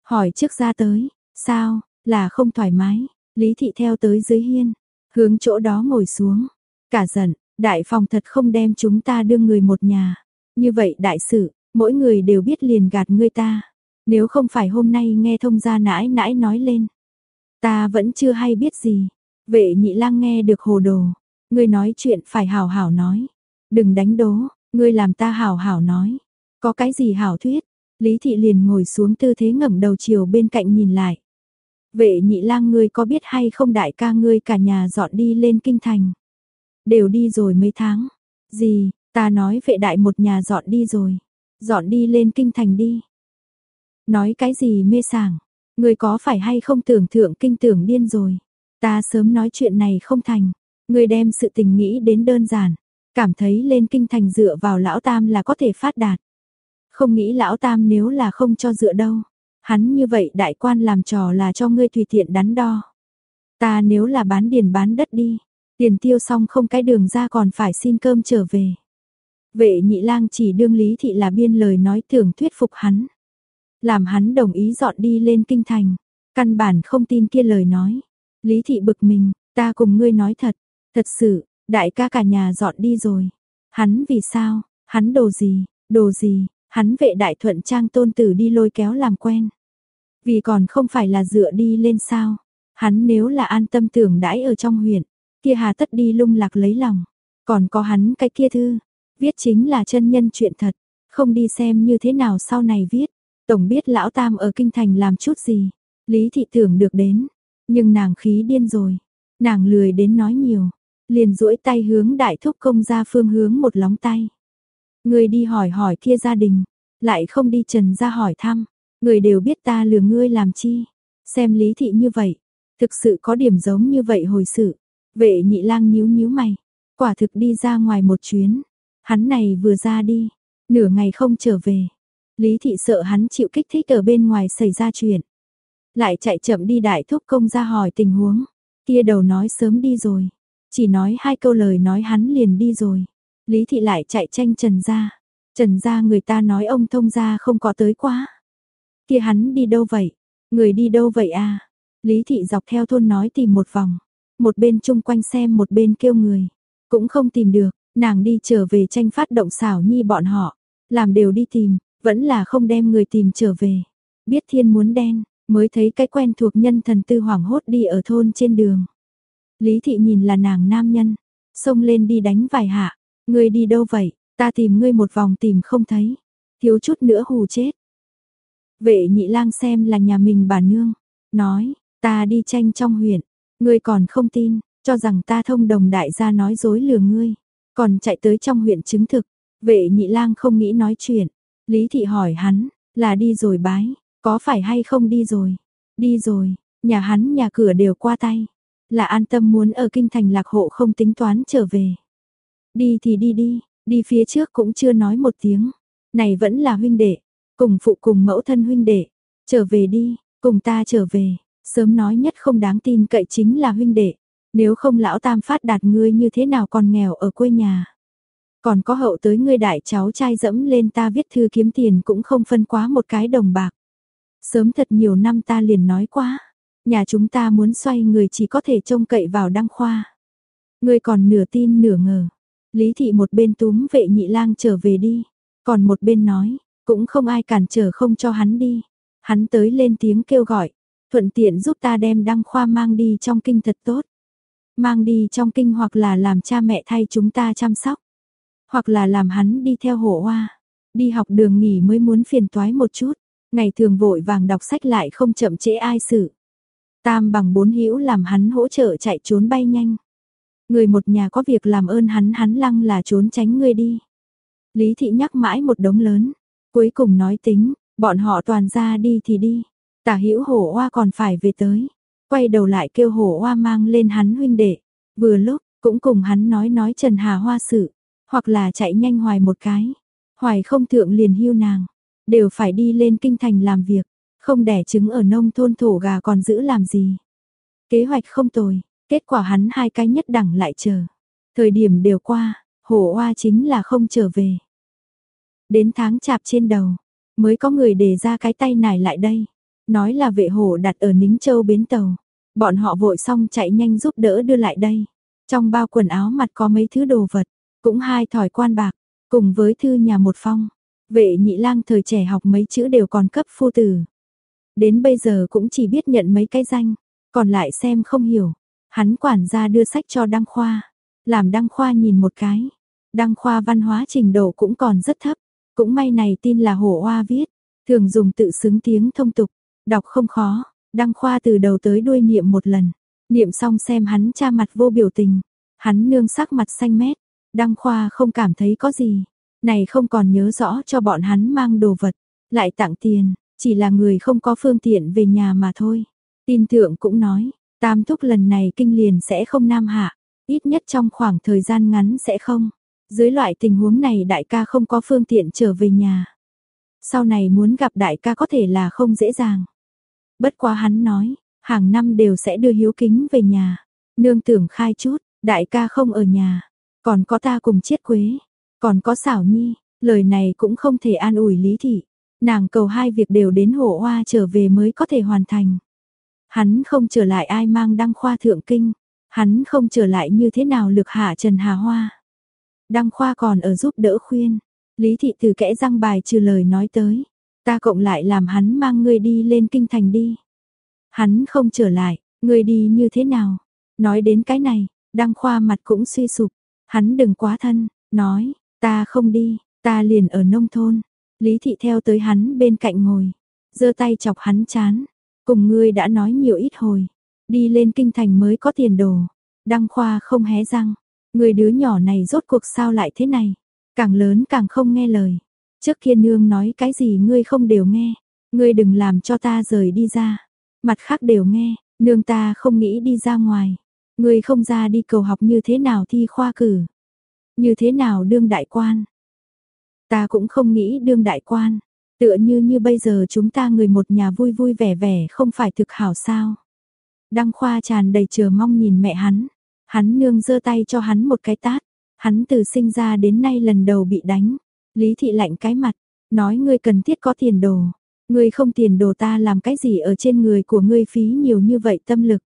Hỏi trước ra tới, sao, là không thoải mái, Lý thị theo tới dưới hiên, hướng chỗ đó ngồi xuống, cả giận, đại phòng thật không đem chúng ta đưa người một nhà. Như vậy đại sự, mỗi người đều biết liền gạt ngươi ta. Nếu không phải hôm nay nghe thông gia nãi nãi nói lên, ta vẫn chưa hay biết gì. Vệ nhị lang nghe được hồ đồ, ngươi nói chuyện phải hảo hảo nói, đừng đánh đố, ngươi làm ta hảo hảo nói. Có cái gì hảo thuyết? Lý thị liền ngồi xuống tư thế ngẩng đầu chiều bên cạnh nhìn lại. Vệ nhị lang ngươi có biết hay không đại ca ngươi cả nhà dọn đi lên kinh thành. Đều đi rồi mấy tháng. Gì, ta nói vệ đại một nhà dọn đi rồi. Dọn đi lên kinh thành đi. Nói cái gì mê sảng người có phải hay không tưởng thượng kinh tưởng điên rồi. Ta sớm nói chuyện này không thành. người đem sự tình nghĩ đến đơn giản. Cảm thấy lên kinh thành dựa vào lão tam là có thể phát đạt. Không nghĩ lão tam nếu là không cho dựa đâu. Hắn như vậy đại quan làm trò là cho ngươi tùy tiện đắn đo. Ta nếu là bán điền bán đất đi, tiền tiêu xong không cái đường ra còn phải xin cơm trở về. Vệ nhị lang chỉ đương lý thị là biên lời nói tưởng thuyết phục hắn. Làm hắn đồng ý dọn đi lên kinh thành. Căn bản không tin kia lời nói. Lý thị bực mình, ta cùng ngươi nói thật. Thật sự, đại ca cả nhà dọn đi rồi. Hắn vì sao, hắn đồ gì, đồ gì, Hắn vệ đại thuận trang tôn tử đi lôi kéo làm quen. Vì còn không phải là dựa đi lên sao. Hắn nếu là an tâm tưởng đãi ở trong huyện, kia hà tất đi lung lạc lấy lòng. Còn có hắn cái kia thư, viết chính là chân nhân chuyện thật, không đi xem như thế nào sau này viết. Tổng biết lão tam ở kinh thành làm chút gì, lý thị tưởng được đến, nhưng nàng khí điên rồi, nàng lười đến nói nhiều, liền duỗi tay hướng đại thúc công ra phương hướng một lóng tay. Người đi hỏi hỏi kia gia đình, lại không đi trần ra hỏi thăm, người đều biết ta lừa ngươi làm chi. Xem lý thị như vậy, thực sự có điểm giống như vậy hồi sự. Vệ nhị lang nhíu nhíu mày, quả thực đi ra ngoài một chuyến. Hắn này vừa ra đi, nửa ngày không trở về. Lý thị sợ hắn chịu kích thích ở bên ngoài xảy ra chuyện. Lại chạy chậm đi đại thúc công ra hỏi tình huống. Kia đầu nói sớm đi rồi. Chỉ nói hai câu lời nói hắn liền đi rồi. Lý thị lại chạy tranh Trần gia. Trần gia người ta nói ông thông gia không có tới quá. Kia hắn đi đâu vậy? Người đi đâu vậy à? Lý thị dọc theo thôn nói tìm một vòng. Một bên chung quanh xem một bên kêu người. Cũng không tìm được, nàng đi trở về tranh phát động xảo nhi bọn họ. Làm đều đi tìm, vẫn là không đem người tìm trở về. Biết thiên muốn đen, mới thấy cái quen thuộc nhân thần tư hoảng hốt đi ở thôn trên đường. Lý thị nhìn là nàng nam nhân, xông lên đi đánh vài hạ, Ngươi đi đâu vậy? Ta tìm ngươi một vòng tìm không thấy. Thiếu chút nữa hù chết. Vệ nhị lang xem là nhà mình bà nương. Nói, ta đi tranh trong huyện. Ngươi còn không tin, cho rằng ta thông đồng đại gia nói dối lừa ngươi. Còn chạy tới trong huyện chứng thực. Vệ nhị lang không nghĩ nói chuyện. Lý thị hỏi hắn, là đi rồi bái, có phải hay không đi rồi? Đi rồi, nhà hắn nhà cửa đều qua tay. Là an tâm muốn ở kinh thành lạc hộ không tính toán trở về. Đi thì đi đi, đi phía trước cũng chưa nói một tiếng. Này vẫn là huynh đệ, cùng phụ cùng mẫu thân huynh đệ. Trở về đi, cùng ta trở về. Sớm nói nhất không đáng tin cậy chính là huynh đệ. Nếu không lão tam phát đạt ngươi như thế nào còn nghèo ở quê nhà. Còn có hậu tới ngươi đại cháu trai dẫm lên ta viết thư kiếm tiền cũng không phân quá một cái đồng bạc. Sớm thật nhiều năm ta liền nói quá, nhà chúng ta muốn xoay người chỉ có thể trông cậy vào đăng khoa. Ngươi còn nửa tin nửa ngờ. Lý thị một bên túm vệ nhị lang trở về đi, còn một bên nói, cũng không ai cản trở không cho hắn đi. Hắn tới lên tiếng kêu gọi, thuận tiện giúp ta đem đăng khoa mang đi trong kinh thật tốt. Mang đi trong kinh hoặc là làm cha mẹ thay chúng ta chăm sóc hoặc là làm hắn đi theo hổ hoa, đi học đường nghỉ mới muốn phiền toái một chút, ngày thường vội vàng đọc sách lại không chậm trễ ai xử. Tam bằng bốn hữu làm hắn hỗ trợ chạy trốn bay nhanh. Người một nhà có việc làm ơn hắn hắn lăng là trốn tránh người đi. Lý thị nhắc mãi một đống lớn, cuối cùng nói tính, bọn họ toàn ra đi thì đi. Tả hữu hổ hoa còn phải về tới, quay đầu lại kêu hổ hoa mang lên hắn huynh đệ. Vừa lúc, cũng cùng hắn nói nói Trần Hà Hoa sự hoặc là chạy nhanh hoài một cái. Hoài không thượng liền hưu nàng, đều phải đi lên kinh thành làm việc, không đẻ trứng ở nông thôn thổ gà còn giữ làm gì. Kế hoạch không tồi, kết quả hắn hai cái nhất đẳng lại chờ. Thời điểm đều qua, hổ oa chính là không trở về. Đến tháng chạp trên đầu, mới có người đề ra cái tay nải lại đây. Nói là vệ hổ đặt ở Nính Châu bến tàu. Bọn họ vội xong chạy nhanh giúp đỡ đưa lại đây. Trong bao quần áo mặt có mấy thứ đồ vật. Cũng hai thỏi quan bạc, cùng với thư nhà một phong. Vệ nhị lang thời trẻ học mấy chữ đều còn cấp phu tử. Đến bây giờ cũng chỉ biết nhận mấy cái danh, còn lại xem không hiểu. Hắn quản gia đưa sách cho Đăng Khoa, làm Đăng Khoa nhìn một cái. Đăng Khoa văn hóa trình độ cũng còn rất thấp, cũng may này tin là hổ hoa viết, thường dùng tự xứng tiếng thông tục, đọc không khó, Đăng Khoa từ đầu tới đuôi niệm một lần, niệm xong xem hắn cha mặt vô biểu tình, hắn nương sắc mặt xanh mét, Đăng Khoa không cảm thấy có gì, này không còn nhớ rõ cho bọn hắn mang đồ vật, lại tặng tiền, chỉ là người không có phương tiện về nhà mà thôi. Tin thượng cũng nói, tam thúc lần này kinh liền sẽ không nam hạ, ít nhất trong khoảng thời gian ngắn sẽ không. Dưới loại tình huống này đại ca không có phương tiện trở về nhà. Sau này muốn gặp đại ca có thể là không dễ dàng. Bất quá hắn nói, hàng năm đều sẽ đưa hiếu kính về nhà. Nương tưởng khai chút, đại ca không ở nhà, còn có ta cùng chiết quế, còn có xảo nhi, lời này cũng không thể an ủi lý thị. Nàng cầu hai việc đều đến hộ hoa trở về mới có thể hoàn thành. Hắn không trở lại ai mang đăng khoa thượng kinh, hắn không trở lại như thế nào lực hạ Trần Hà Hoa. Đăng khoa còn ở giúp đỡ khuyên, lý thị từ kẽ răng bài trừ lời nói tới, ta cộng lại làm hắn mang ngươi đi lên kinh thành đi. Hắn không trở lại, ngươi đi như thế nào? Nói đến cái này, đăng khoa mặt cũng suy sụp, Hắn đừng quá thân, nói, ta không đi, ta liền ở nông thôn. Lý thị theo tới hắn bên cạnh ngồi, giơ tay chọc hắn chán, cùng ngươi đã nói nhiều ít hồi, đi lên kinh thành mới có tiền đồ. Đăng khoa không hé răng, người đứa nhỏ này rốt cuộc sao lại thế này, càng lớn càng không nghe lời. Trước kia nương nói cái gì ngươi không đều nghe, ngươi đừng làm cho ta rời đi ra. Mặt khác đều nghe, nương ta không nghĩ đi ra ngoài, Ngươi không ra đi cầu học như thế nào thi khoa cử? Như thế nào đương đại quan? Ta cũng không nghĩ đương đại quan. Tựa như như bây giờ chúng ta người một nhà vui vui vẻ vẻ không phải thực hảo sao. Đăng khoa tràn đầy chờ mong nhìn mẹ hắn. Hắn nương giơ tay cho hắn một cái tát. Hắn từ sinh ra đến nay lần đầu bị đánh. Lý thị lạnh cái mặt. Nói ngươi cần thiết có tiền đồ. Ngươi không tiền đồ ta làm cái gì ở trên người của ngươi phí nhiều như vậy tâm lực.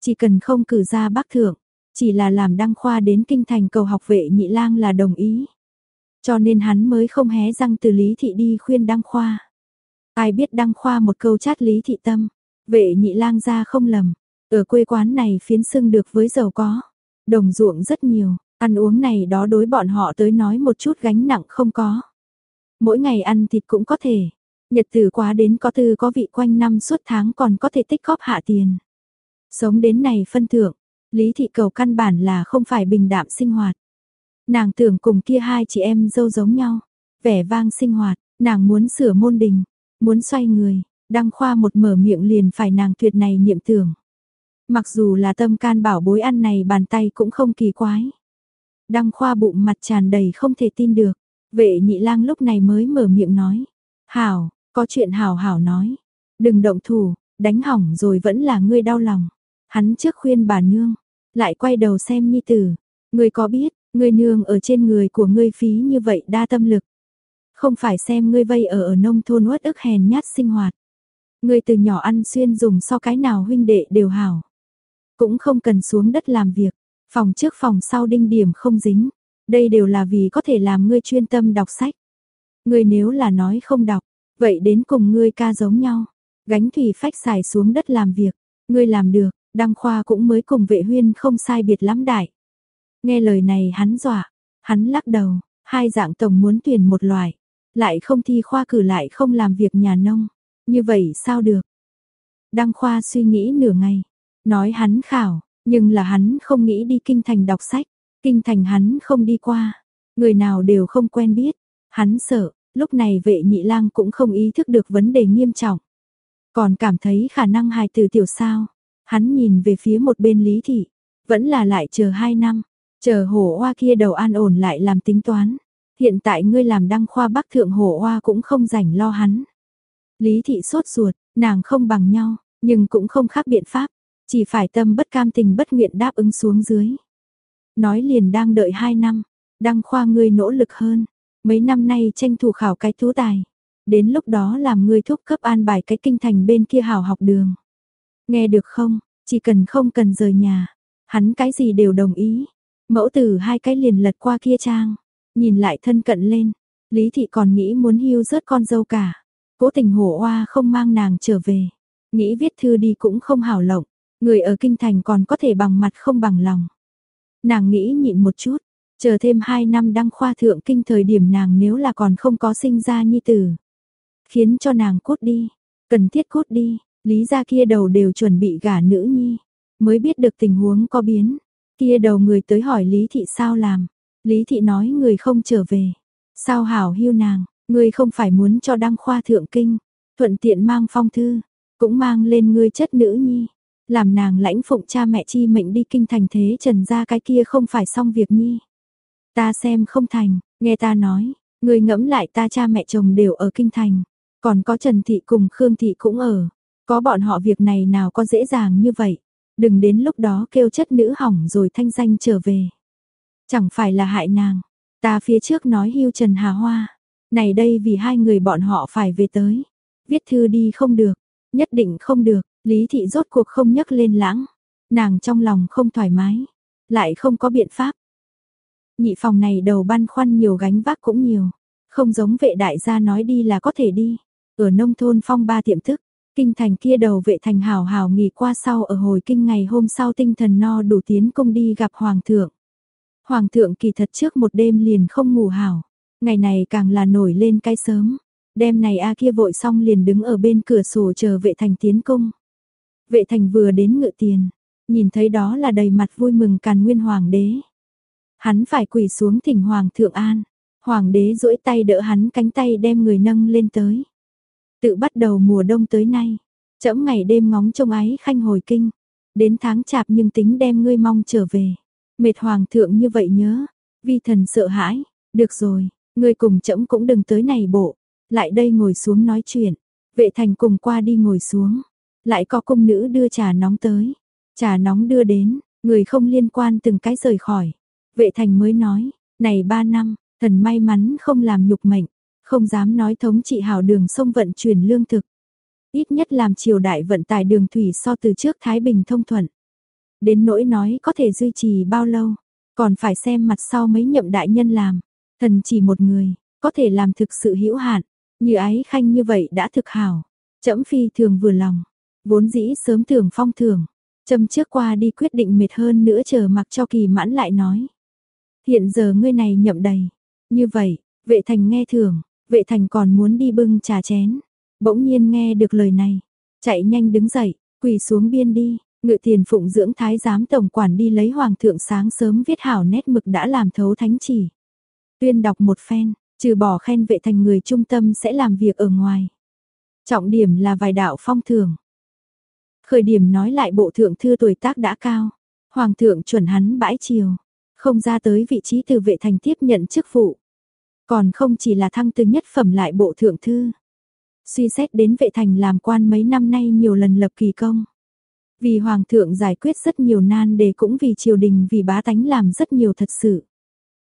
Chỉ cần không cử ra bác thượng, chỉ là làm đăng khoa đến kinh thành cầu học vệ nhị lang là đồng ý. Cho nên hắn mới không hé răng từ Lý Thị đi khuyên đăng khoa. Ai biết đăng khoa một câu chát Lý Thị tâm, vệ nhị lang ra không lầm. Ở quê quán này phiến sưng được với giàu có, đồng ruộng rất nhiều, ăn uống này đó đối bọn họ tới nói một chút gánh nặng không có. Mỗi ngày ăn thịt cũng có thể, nhật tử quá đến có tư có vị quanh năm suốt tháng còn có thể tích góp hạ tiền. Sống đến này phân thượng, Lý Thị Cầu căn bản là không phải bình đạm sinh hoạt. Nàng tưởng cùng kia hai chị em dâu giống nhau, vẻ vang sinh hoạt, nàng muốn sửa môn đình, muốn xoay người, Đăng khoa một mở miệng liền phải nàng tuyệt này niệm tưởng. Mặc dù là tâm can bảo bối ăn này bàn tay cũng không kỳ quái. Đăng khoa bụng mặt tràn đầy không thể tin được. Vệ nhị lang lúc này mới mở miệng nói. Hảo, có chuyện hảo hảo nói. Đừng động thủ, đánh hỏng rồi vẫn là ngươi đau lòng. Hắn trước khuyên bà nương, lại quay đầu xem nhi tử. Ngươi có biết, ngươi nương ở trên người của ngươi phí như vậy đa tâm lực. Không phải xem ngươi vây ở ở nông thôn uất ức hèn nhát sinh hoạt. Ngươi từ nhỏ ăn xuyên dùng so cái nào huynh đệ đều hảo. Cũng không cần xuống đất làm việc, phòng trước phòng sau đinh điểm không dính. Đây đều là vì có thể làm ngươi chuyên tâm đọc sách. Ngươi nếu là nói không đọc, vậy đến cùng ngươi ca giống nhau. Gánh thủy phách xài xuống đất làm việc, ngươi làm được, đăng khoa cũng mới cùng vệ huyên không sai biệt lắm đại. Nghe lời này hắn dọa, hắn lắc đầu, hai dạng tổng muốn tuyển một loại, lại không thi khoa cử lại không làm việc nhà nông, như vậy sao được? Đăng khoa suy nghĩ nửa ngày, nói hắn khảo, nhưng là hắn không nghĩ đi kinh thành đọc sách, kinh thành hắn không đi qua, người nào đều không quen biết, hắn sợ, lúc này vệ nhị lang cũng không ý thức được vấn đề nghiêm trọng. Còn cảm thấy khả năng hài từ tiểu sao, hắn nhìn về phía một bên lý thị, vẫn là lại chờ hai năm, chờ hổ hoa kia đầu an ổn lại làm tính toán. Hiện tại ngươi làm đăng khoa bắc thượng hổ hoa cũng không rảnh lo hắn. Lý thị sốt ruột, nàng không bằng nhau, nhưng cũng không khác biện pháp, chỉ phải tâm bất cam tình bất nguyện đáp ứng xuống dưới. Nói liền đang đợi hai năm, đăng khoa ngươi nỗ lực hơn, mấy năm nay tranh thủ khảo cái tú tài. Đến lúc đó làm ngươi thúc cấp an bài cái kinh thành bên kia hào học đường. Nghe được không, chỉ cần không cần rời nhà, hắn cái gì đều đồng ý. Mẫu tử hai cái liền lật qua kia trang, nhìn lại thân cận lên, Lý thị còn nghĩ muốn hưu rớt con dâu cả. Cố tình hổ oa không mang nàng trở về, nghĩ viết thư đi cũng không hảo lộng, người ở kinh thành còn có thể bằng mặt không bằng lòng. Nàng nghĩ nhịn một chút, chờ thêm hai năm đăng khoa thượng kinh thời điểm nàng nếu là còn không có sinh ra nhi tử. Khiến cho nàng cút đi, cần thiết cút đi, lý gia kia đầu đều chuẩn bị gả nữ nhi, mới biết được tình huống có biến. Kia đầu người tới hỏi Lý Thị sao làm, Lý Thị nói người không trở về, sao hảo hiu nàng, người không phải muốn cho đăng khoa thượng kinh, thuận tiện mang phong thư, cũng mang lên ngươi chất nữ nhi, làm nàng lãnh phụng cha mẹ chi mệnh đi kinh thành thế trần ra cái kia không phải xong việc nhi. Ta xem không thành, nghe ta nói, người ngẫm lại ta cha mẹ chồng đều ở kinh thành, còn có Trần Thị cùng Khương Thị cũng ở, có bọn họ việc này nào có dễ dàng như vậy, đừng đến lúc đó kêu chất nữ hỏng rồi thanh danh trở về. Chẳng phải là hại nàng, ta phía trước nói hưu Trần Hà Hoa, này đây vì hai người bọn họ phải về tới, viết thư đi không được, nhất định không được, Lý Thị rốt cuộc không nhấc lên lãng, nàng trong lòng không thoải mái, lại không có biện pháp. Nhị phòng này đầu băn khoăn nhiều gánh vác cũng nhiều, không giống vệ đại gia nói đi là có thể đi, ở nông thôn phong ba tiệm thức, kinh thành kia đầu vệ thành hào hào nghỉ qua sau ở hồi kinh ngày hôm sau tinh thần no đủ tiến công đi gặp hoàng thượng. Hoàng thượng kỳ thật trước một đêm liền không ngủ hảo, ngày này càng là nổi lên cái sớm, đêm này a kia vội xong liền đứng ở bên cửa sổ chờ vệ thành tiến công. Vệ thành vừa đến ngự tiền, nhìn thấy đó là đầy mặt vui mừng càn nguyên hoàng đế. Hắn phải quỳ xuống thỉnh hoàng thượng an, hoàng đế duỗi tay đỡ hắn cánh tay đem người nâng lên tới. Tự bắt đầu mùa đông tới nay, trẫm ngày đêm ngóng trông ái khanh hồi kinh, đến tháng chạp nhưng tính đem ngươi mong trở về. Mệt hoàng thượng như vậy nhớ, vi thần sợ hãi, được rồi, ngươi cùng trẫm cũng đừng tới này bộ, lại đây ngồi xuống nói chuyện. Vệ thành cùng qua đi ngồi xuống, lại có công nữ đưa trà nóng tới. Trà nóng đưa đến, người không liên quan từng cái rời khỏi. Vệ thành mới nói, này ba năm, thần may mắn không làm nhục mệnh, không dám nói thống trị hào đường sông vận chuyển lương thực. Ít nhất làm triều đại vận tải đường thủy so từ trước Thái Bình thông thuận. Đến nỗi nói có thể duy trì bao lâu, còn phải xem mặt sau mấy nhậm đại nhân làm. Thần chỉ một người, có thể làm thực sự hữu hạn, như ái khanh như vậy đã thực hảo. Trẫm phi thường vừa lòng, vốn dĩ sớm thường phong thường, châm trước qua đi quyết định mệt hơn nữa chờ mặc cho kỳ mãn lại nói. Hiện giờ ngươi này nhậm đầy, như vậy, vệ thành nghe thường, vệ thành còn muốn đi bưng trà chén. Bỗng nhiên nghe được lời này, chạy nhanh đứng dậy, quỳ xuống biên đi, ngự tiền phụng dưỡng thái giám tổng quản đi lấy hoàng thượng sáng sớm viết hảo nét mực đã làm thấu thánh chỉ. Tuyên đọc một phen, trừ bỏ khen vệ thành người trung tâm sẽ làm việc ở ngoài. Trọng điểm là vài đạo phong thường. Khởi điểm nói lại bộ thượng thư tuổi tác đã cao, hoàng thượng chuẩn hắn bãi chiều, không ra tới vị trí từ vệ thành tiếp nhận chức vụ. Còn không chỉ là thăng từ nhất phẩm lại bộ thượng thư. Suy xét đến vệ thành làm quan mấy năm nay nhiều lần lập kỳ công. Vì hoàng thượng giải quyết rất nhiều nan đề cũng vì triều đình vì bá tánh làm rất nhiều thật sự.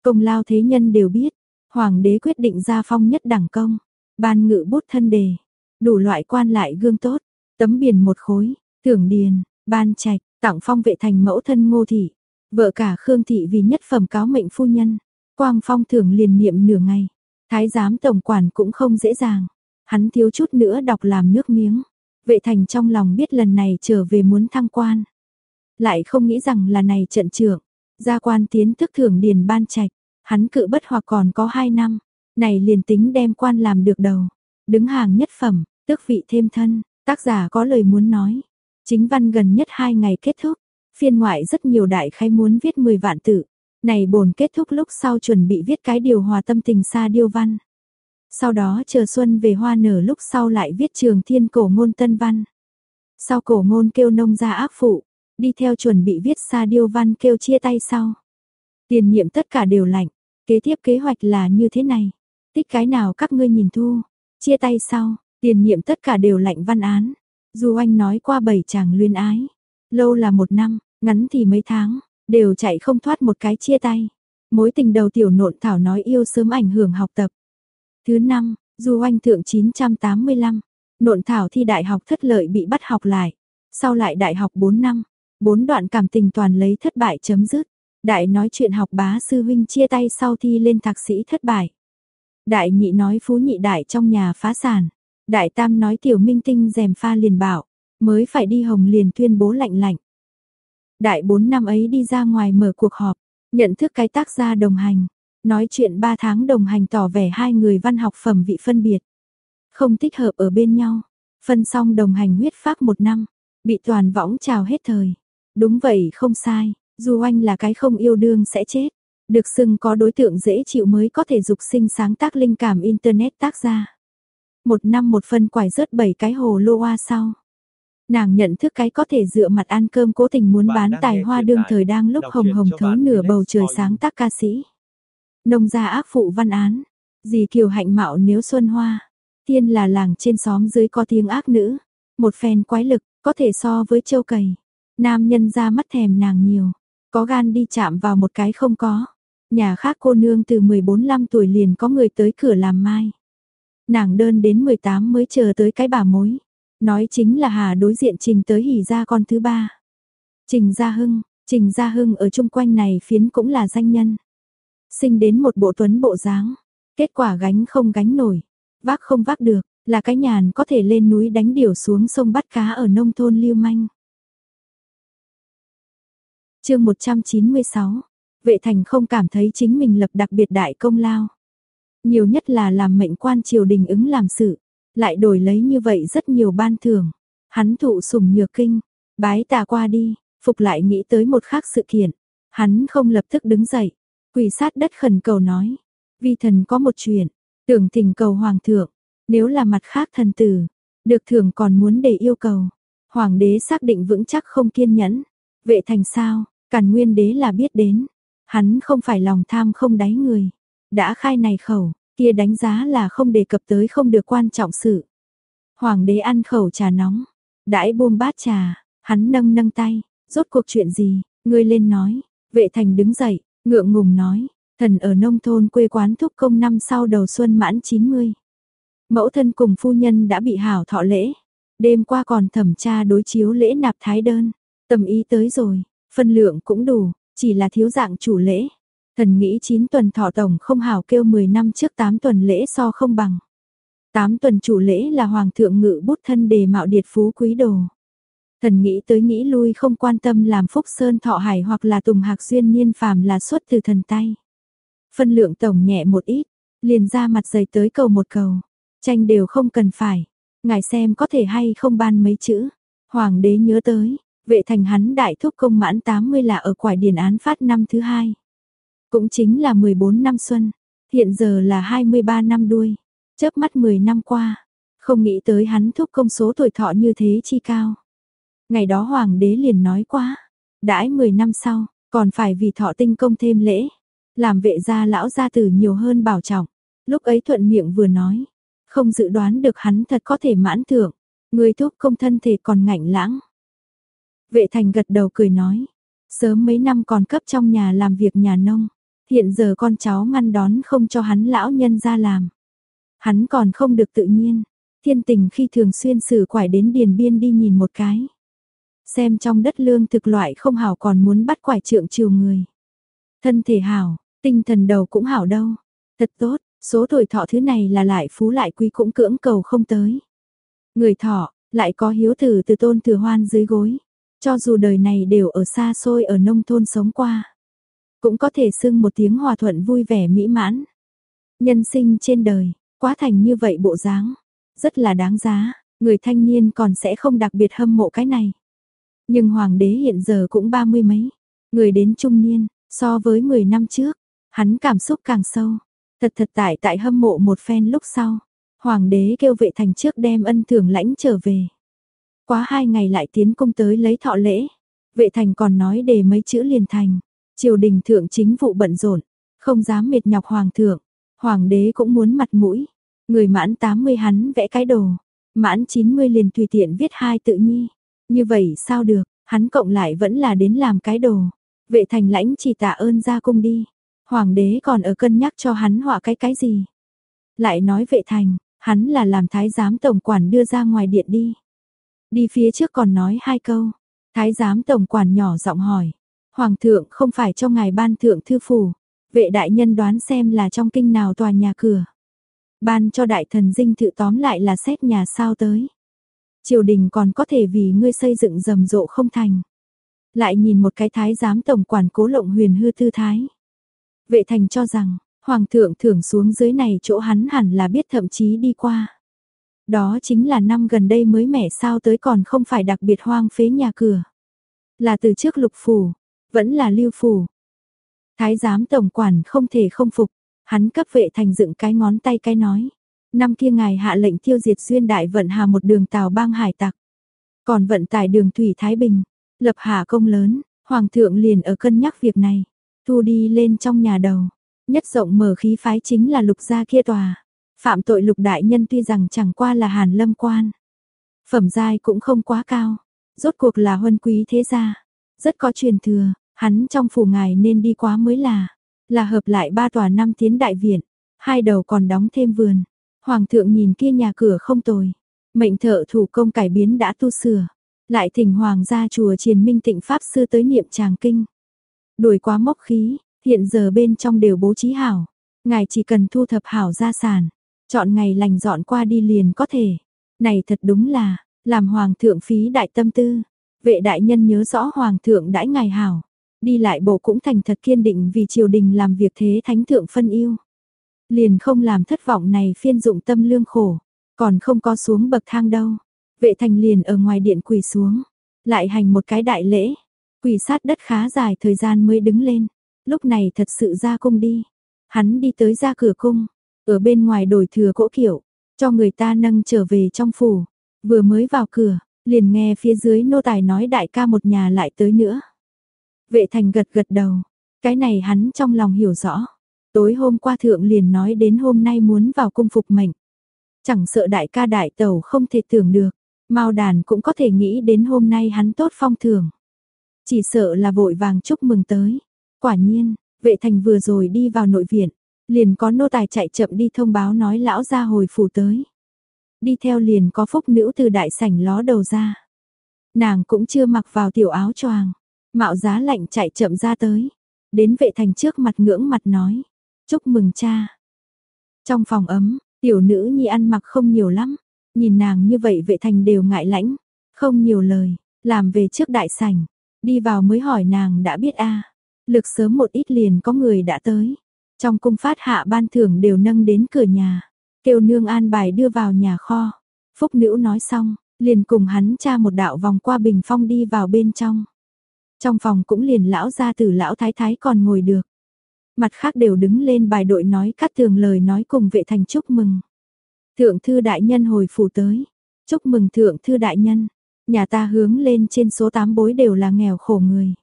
Công lao thế nhân đều biết, hoàng đế quyết định ra phong nhất đẳng công, ban ngự bút thân đề, đủ loại quan lại gương tốt, tấm biển một khối, thưởng điền, ban trạch, tặng phong vệ thành mẫu thân ngô thị, vợ cả Khương thị vì nhất phẩm cáo mệnh phu nhân, quang phong thưởng liền niệm nửa ngày, thái giám tổng quản cũng không dễ dàng, hắn thiếu chút nữa đọc làm nước miếng, vệ thành trong lòng biết lần này trở về muốn thăng quan, lại không nghĩ rằng là này trận trưởng, gia quan tiến thức thưởng điền ban trạch, hắn cự bất hoặc còn có hai năm, này liền tính đem quan làm được đầu, đứng hàng nhất phẩm, tước vị thêm thân, tác giả có lời muốn nói. Chính văn gần nhất hai ngày kết thúc, phiên ngoại rất nhiều đại khai muốn viết 10 vạn tự. Này bổn kết thúc lúc sau chuẩn bị viết cái điều hòa tâm tình xa điêu văn. Sau đó chờ xuân về hoa nở lúc sau lại viết trường thiên cổ ngôn tân văn. Sau cổ ngôn kêu nông ra ác phụ, đi theo chuẩn bị viết xa điêu văn kêu chia tay sau. Tiền nhiệm tất cả đều lạnh, kế tiếp kế hoạch là như thế này. Tích cái nào các ngươi nhìn thu, chia tay sau, tiền nhiệm tất cả đều lạnh văn án. Dù anh nói qua bảy chàng luyên ái, lâu là một năm, ngắn thì mấy tháng, đều chạy không thoát một cái chia tay. Mối tình đầu tiểu nộn thảo nói yêu sớm ảnh hưởng học tập. Thứ năm, du anh thượng 985, nộn thảo thi đại học thất lợi bị bắt học lại. Sau lại đại học 4 năm, bốn đoạn cảm tình toàn lấy thất bại chấm dứt. Đại nói chuyện học bá sư huynh chia tay sau thi lên thạc sĩ thất bại. Đại nhị nói phú nhị đại trong nhà phá sản. Đại tam nói tiểu minh tinh rèm pha liền bảo, mới phải đi hồng liền tuyên bố lạnh lạnh. Đại bốn năm ấy đi ra ngoài mở cuộc họp, nhận thức cái tác gia đồng hành, nói chuyện ba tháng đồng hành tỏ vẻ hai người văn học phẩm vị phân biệt. Không thích hợp ở bên nhau, phân xong đồng hành huyết pháp một năm, bị toàn võng chào hết thời. Đúng vậy không sai, dù anh là cái không yêu đương sẽ chết. Được xưng có đối tượng dễ chịu mới có thể dục sinh sáng tác linh cảm Internet tác ra. Một năm một phân quải rớt bảy cái hồ lô hoa sau. Nàng nhận thức cái có thể dựa mặt ăn cơm cố tình muốn bán tài hoa đương thời đang lúc hồng hồng thấu nửa bầu trời sáng tác ca sĩ. Nông gia ác phụ văn án, gì kiều hạnh mạo nếu xuân hoa, tiên là làng trên xóm dưới có tiếng ác nữ, một phen quái lực, có thể so với châu cầy. Nam nhân ra mắt thèm nàng nhiều, có gan đi chạm vào một cái không có. Nhà khác cô nương từ 14-15 tuổi liền có người tới cửa làm mai. Nàng đơn đến 18 mới chờ tới cái bà mối. Nói chính là Hà đối diện Trình tới hỉ ra con thứ ba. Trình Gia Hưng, Trình Gia Hưng ở chung quanh này phiến cũng là danh nhân. Sinh đến một bộ tuấn bộ dáng, kết quả gánh không gánh nổi, vác không vác được, là cái nhàn có thể lên núi đánh điểu xuống sông bắt cá ở nông thôn lưu manh. chương 196, vệ thành không cảm thấy chính mình lập đặc biệt đại công lao. Nhiều nhất là làm mệnh quan triều đình ứng làm sự, lại đổi lấy như vậy rất nhiều ban thưởng. Hắn thụ sủng nhược kinh, bái tà qua đi, phục lại nghĩ tới một khác sự kiện. Hắn không lập tức đứng dậy, quỳ sát đất khẩn cầu nói. Vi thần có một chuyện, tưởng thỉnh cầu hoàng thượng, nếu là mặt khác thần tử, được thưởng còn muốn để yêu cầu. Hoàng đế xác định vững chắc không kiên nhẫn, vệ thành sao, càn nguyên đế là biết đến. Hắn không phải lòng tham không đáy người, đã khai này khẩu, kia đánh giá là không đề cập tới không được quan trọng sự. Hoàng đế ăn khẩu trà nóng, đãi buông bát trà, hắn nâng nâng tay, rốt cuộc chuyện gì, ngươi lên nói, vệ thành đứng dậy, ngượng ngùng nói, thần ở nông thôn quê quán thúc công năm sau đầu xuân mãn 90. Mẫu thân cùng phu nhân đã bị hảo thọ lễ, đêm qua còn thẩm tra đối chiếu lễ nạp thái đơn, tầm ý tới rồi, phân lượng cũng đủ, chỉ là thiếu dạng chủ lễ. Thần nghĩ 9 tuần thọ tổng không hảo kêu 10 năm trước 8 tuần lễ so không bằng. 8 tuần chủ lễ là hoàng thượng ngự bút thân đề mạo điệt phú quý đồ. Thần nghĩ tới nghĩ lui không quan tâm làm phúc sơn thọ hải hoặc là tùng hạc duyên niên phàm là xuất từ thần tay. Phân lượng tổng nhẹ một ít, liền ra mặt dày tới cầu một cầu. Tranh đều không cần phải. Ngài xem có thể hay không ban mấy chữ. Hoàng đế nhớ tới, vệ thành hắn đại thúc công mãn 80 là ở quải điển án phát năm thứ hai. Cũng chính là 14 năm xuân, hiện giờ là 23 năm đuôi, chớp mắt 10 năm qua, Không nghĩ tới hắn thúc công số tuổi thọ như thế chi cao. Ngày đó hoàng đế liền nói quá, đãi 10 năm sau, còn phải vì thọ tinh công thêm lễ, làm vệ gia lão gia tử nhiều hơn bảo trọng. Lúc ấy thuận miệng vừa nói, không dự đoán được hắn thật có thể mãn thưởng, người thúc công thân thể còn ngạnh lãng. Vệ thành gật đầu cười nói, sớm mấy năm còn cấp trong nhà làm việc nhà nông, hiện giờ con cháu ngăn đón không cho hắn lão nhân ra làm. Hắn còn không được tự nhiên, thiên tình khi thường xuyên xử quải đến điền biên đi nhìn một cái. Xem trong đất lương thực loại không hảo còn muốn bắt quải trượng chiều người. Thân thể hảo, tinh thần đầu cũng hảo đâu. Thật tốt, số tuổi thọ thứ này là lại phú lại quý cũng cưỡng cầu không tới. Người thọ, lại có hiếu tử từ tôn thừa hoan dưới gối. Cho dù đời này đều ở xa xôi ở nông thôn sống qua. Cũng có thể xưng một tiếng hòa thuận vui vẻ mỹ mãn. Nhân sinh trên đời, quá thành như vậy bộ dáng. Rất là đáng giá, người thanh niên còn sẽ không đặc biệt hâm mộ cái này. Nhưng hoàng đế hiện giờ cũng ba mươi mấy, người đến trung niên, so với 10 năm trước, hắn cảm xúc càng sâu. Thật thật tại tại hâm mộ một phen lúc sau, hoàng đế kêu vệ thành trước đem ân thưởng lãnh trở về. Quá hai ngày lại tiến cung tới lấy thọ lễ, vệ thành còn nói để mấy chữ liền thành. Triều đình thượng chính vụ bận rộn, không dám mệt nhọc hoàng thượng, hoàng đế cũng muốn mặt mũi. Người mãn 80 hắn vẽ cái đồ, mãn 90 liền tùy tiện viết hai tự nhi. Như vậy sao được, hắn cộng lại vẫn là đến làm cái đồ. Vệ thành lãnh chỉ tạ ơn ra cung đi. Hoàng đế còn ở cân nhắc cho hắn họa cái cái gì. Lại nói vệ thành, hắn là làm thái giám tổng quản đưa ra ngoài điện đi. Đi phía trước còn nói hai câu. Thái giám tổng quản nhỏ giọng hỏi. Hoàng thượng không phải cho ngài ban thượng thư phủ. Vệ đại nhân đoán xem là trong kinh nào tòa nhà cửa. Ban cho đại thần dinh thự tóm lại là xét nhà sao tới triều đình còn có thể vì ngươi xây dựng rầm rộ không thành. Lại nhìn một cái thái giám tổng quản cố lộng huyền hư thư thái. Vệ thành cho rằng, hoàng thượng thưởng xuống dưới này chỗ hắn hẳn là biết thậm chí đi qua. Đó chính là năm gần đây mới mẻ sao tới còn không phải đặc biệt hoang phế nhà cửa. Là từ trước lục phủ, vẫn là lưu phủ. Thái giám tổng quản không thể không phục, hắn cấp vệ thành dựng cái ngón tay cái nói. Năm kia ngài hạ lệnh tiêu diệt xuyên đại vận hà một đường tàu bang hải tặc. Còn vận tải đường thủy Thái Bình, lập hạ công lớn, hoàng thượng liền ở cân nhắc việc này, thu đi lên trong nhà đầu. Nhất rộng mở khí phái chính là lục gia kia tòa. Phạm tội lục đại nhân tuy rằng chẳng qua là hàn lâm quan. Phẩm giai cũng không quá cao, rốt cuộc là huân quý thế gia. Rất có truyền thừa, hắn trong phủ ngài nên đi quá mới là. Là hợp lại ba tòa năm tiến đại viện, hai đầu còn đóng thêm vườn. Hoàng thượng nhìn kia nhà cửa không tồi, mệnh thợ thủ công cải biến đã tu sửa, lại thỉnh hoàng gia chùa Triền Minh Tịnh pháp sư tới niệm tràng kinh. Đuổi quá mốc khí, hiện giờ bên trong đều bố trí hảo, ngài chỉ cần thu thập hảo gia sản, chọn ngày lành dọn qua đi liền có thể. Này thật đúng là, làm hoàng thượng phí đại tâm tư. Vệ đại nhân nhớ rõ hoàng thượng đãi ngài hảo, đi lại bộ cũng thành thật kiên định vì triều đình làm việc thế thánh thượng phân yêu. Liền không làm thất vọng này phiên dụng tâm lương khổ, còn không có xuống bậc thang đâu. Vệ thành liền ở ngoài điện quỳ xuống, lại hành một cái đại lễ, quỳ sát đất khá dài thời gian mới đứng lên, lúc này thật sự ra cung đi. Hắn đi tới ra cửa cung, ở bên ngoài đổi thừa cỗ kiểu, cho người ta nâng trở về trong phủ, vừa mới vào cửa, liền nghe phía dưới nô tài nói đại ca một nhà lại tới nữa. Vệ thành gật gật đầu, cái này hắn trong lòng hiểu rõ. Tối hôm qua thượng liền nói đến hôm nay muốn vào cung phục mệnh. Chẳng sợ đại ca đại tẩu không thể tưởng được, Mao đàn cũng có thể nghĩ đến hôm nay hắn tốt phong thường. Chỉ sợ là vội vàng chúc mừng tới. Quả nhiên, vệ thành vừa rồi đi vào nội viện, liền có nô tài chạy chậm đi thông báo nói lão ra hồi phủ tới. Đi theo liền có phúc nữ từ đại sảnh ló đầu ra. Nàng cũng chưa mặc vào tiểu áo choàng, mạo giá lạnh chạy chậm ra tới. Đến vệ thành trước mặt ngưỡng mặt nói, Chúc mừng cha. Trong phòng ấm, tiểu nữ nhi ăn mặc không nhiều lắm, nhìn nàng như vậy vệ thành đều ngại lãnh, không nhiều lời, làm về trước đại sảnh, đi vào mới hỏi nàng đã biết a. Lực sớm một ít liền có người đã tới. Trong cung phát hạ ban thưởng đều nâng đến cửa nhà, kêu nương an bài đưa vào nhà kho. Phúc nữ nói xong, liền cùng hắn cha một đạo vòng qua bình phong đi vào bên trong. Trong phòng cũng liền lão gia tử lão thái thái còn ngồi được mặt khác đều đứng lên bài đội nói cắt thường lời nói cùng vệ thành chúc mừng. Thượng thư đại nhân hồi phủ tới. Chúc mừng thượng thư đại nhân. Nhà ta hướng lên trên số 8 bối đều là nghèo khổ người.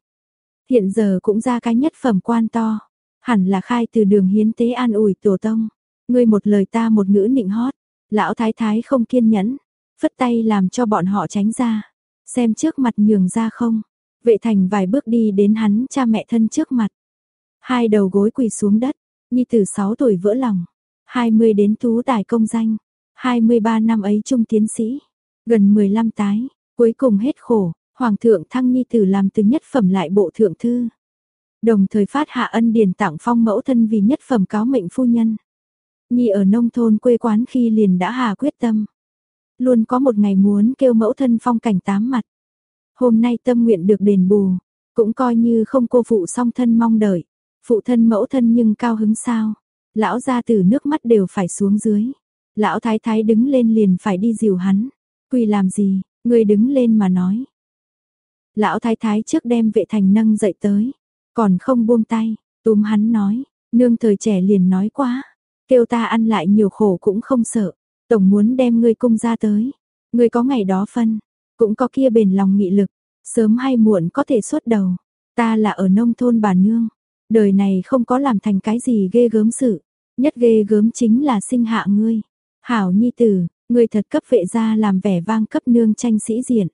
Hiện giờ cũng ra cái nhất phẩm quan to. Hẳn là khai từ đường hiến tế an ủi tổ tông. Ngươi một lời ta một ngữ nịnh hót. Lão thái thái không kiên nhẫn. Phất tay làm cho bọn họ tránh ra. Xem trước mặt nhường ra không. Vệ thành vài bước đi đến hắn cha mẹ thân trước mặt. Hai đầu gối quỳ xuống đất. Nhi tử 6 tuổi vỡ lòng. 20 đến tú tài công danh. 23 năm ấy trung tiến sĩ. Gần 15 tái. Cuối cùng hết khổ. Hoàng thượng thăng nhi tử làm từ nhất phẩm lại bộ thượng thư. Đồng thời phát hạ ân điển tặng phong mẫu thân vì nhất phẩm cáo mệnh phu nhân. Nhi ở nông thôn quê quán khi liền đã hà quyết tâm. Luôn có một ngày muốn kêu mẫu thân phong cảnh tám mặt. Hôm nay tâm nguyện được đền bù, cũng coi như không cô phụ song thân mong đợi. Phụ thân mẫu thân nhưng cao hứng sao? Lão gia tử nước mắt đều phải xuống dưới. Lão thái thái đứng lên liền phải đi dìu hắn. Quỳ làm gì, người đứng lên mà nói. Lão thái thái trước đem vệ thành nâng dậy tới. Còn không buông tay, túm hắn nói. Nương thời trẻ liền nói quá. Kêu ta ăn lại nhiều khổ cũng không sợ. Tổng muốn đem ngươi cung ra tới. Ngươi có ngày đó phân. Cũng có kia bền lòng nghị lực. Sớm hay muộn có thể xuất đầu. Ta là ở nông thôn bà nương. Đời này không có làm thành cái gì ghê gớm sự. Nhất ghê gớm chính là sinh hạ ngươi. Hảo nhi tử, ngươi thật cấp vệ gia làm vẻ vang cấp nương tranh sĩ diện.